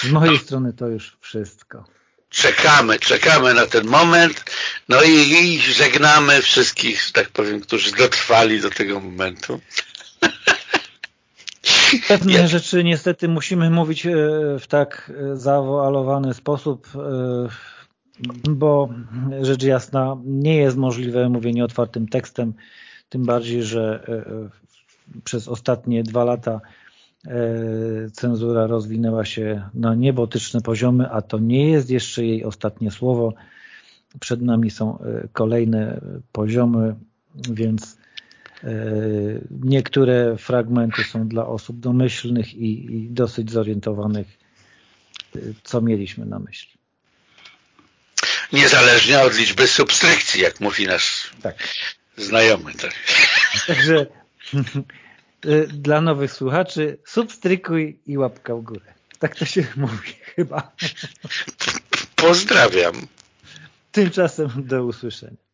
Z mojej strony to już wszystko czekamy, czekamy na ten moment, no i, i żegnamy wszystkich, że tak powiem, którzy dotrwali do tego momentu. Pewne ja. rzeczy niestety musimy mówić e, w tak e, zawoalowany sposób, e, bo rzecz jasna nie jest możliwe mówienie otwartym tekstem, tym bardziej, że przez ostatnie dwa lata cenzura rozwinęła się na niebotyczne poziomy, a to nie jest jeszcze jej ostatnie słowo. Przed nami są e, kolejne poziomy, więc e, niektóre fragmenty są dla osób domyślnych i, i dosyć zorientowanych, co mieliśmy na myśli. Niezależnie od liczby subskrypcji, jak mówi nasz tak. znajomy. Tak. Także dla nowych słuchaczy substrykuj i łapka w górę. Tak to się mówi chyba. Pozdrawiam. Tymczasem do usłyszenia.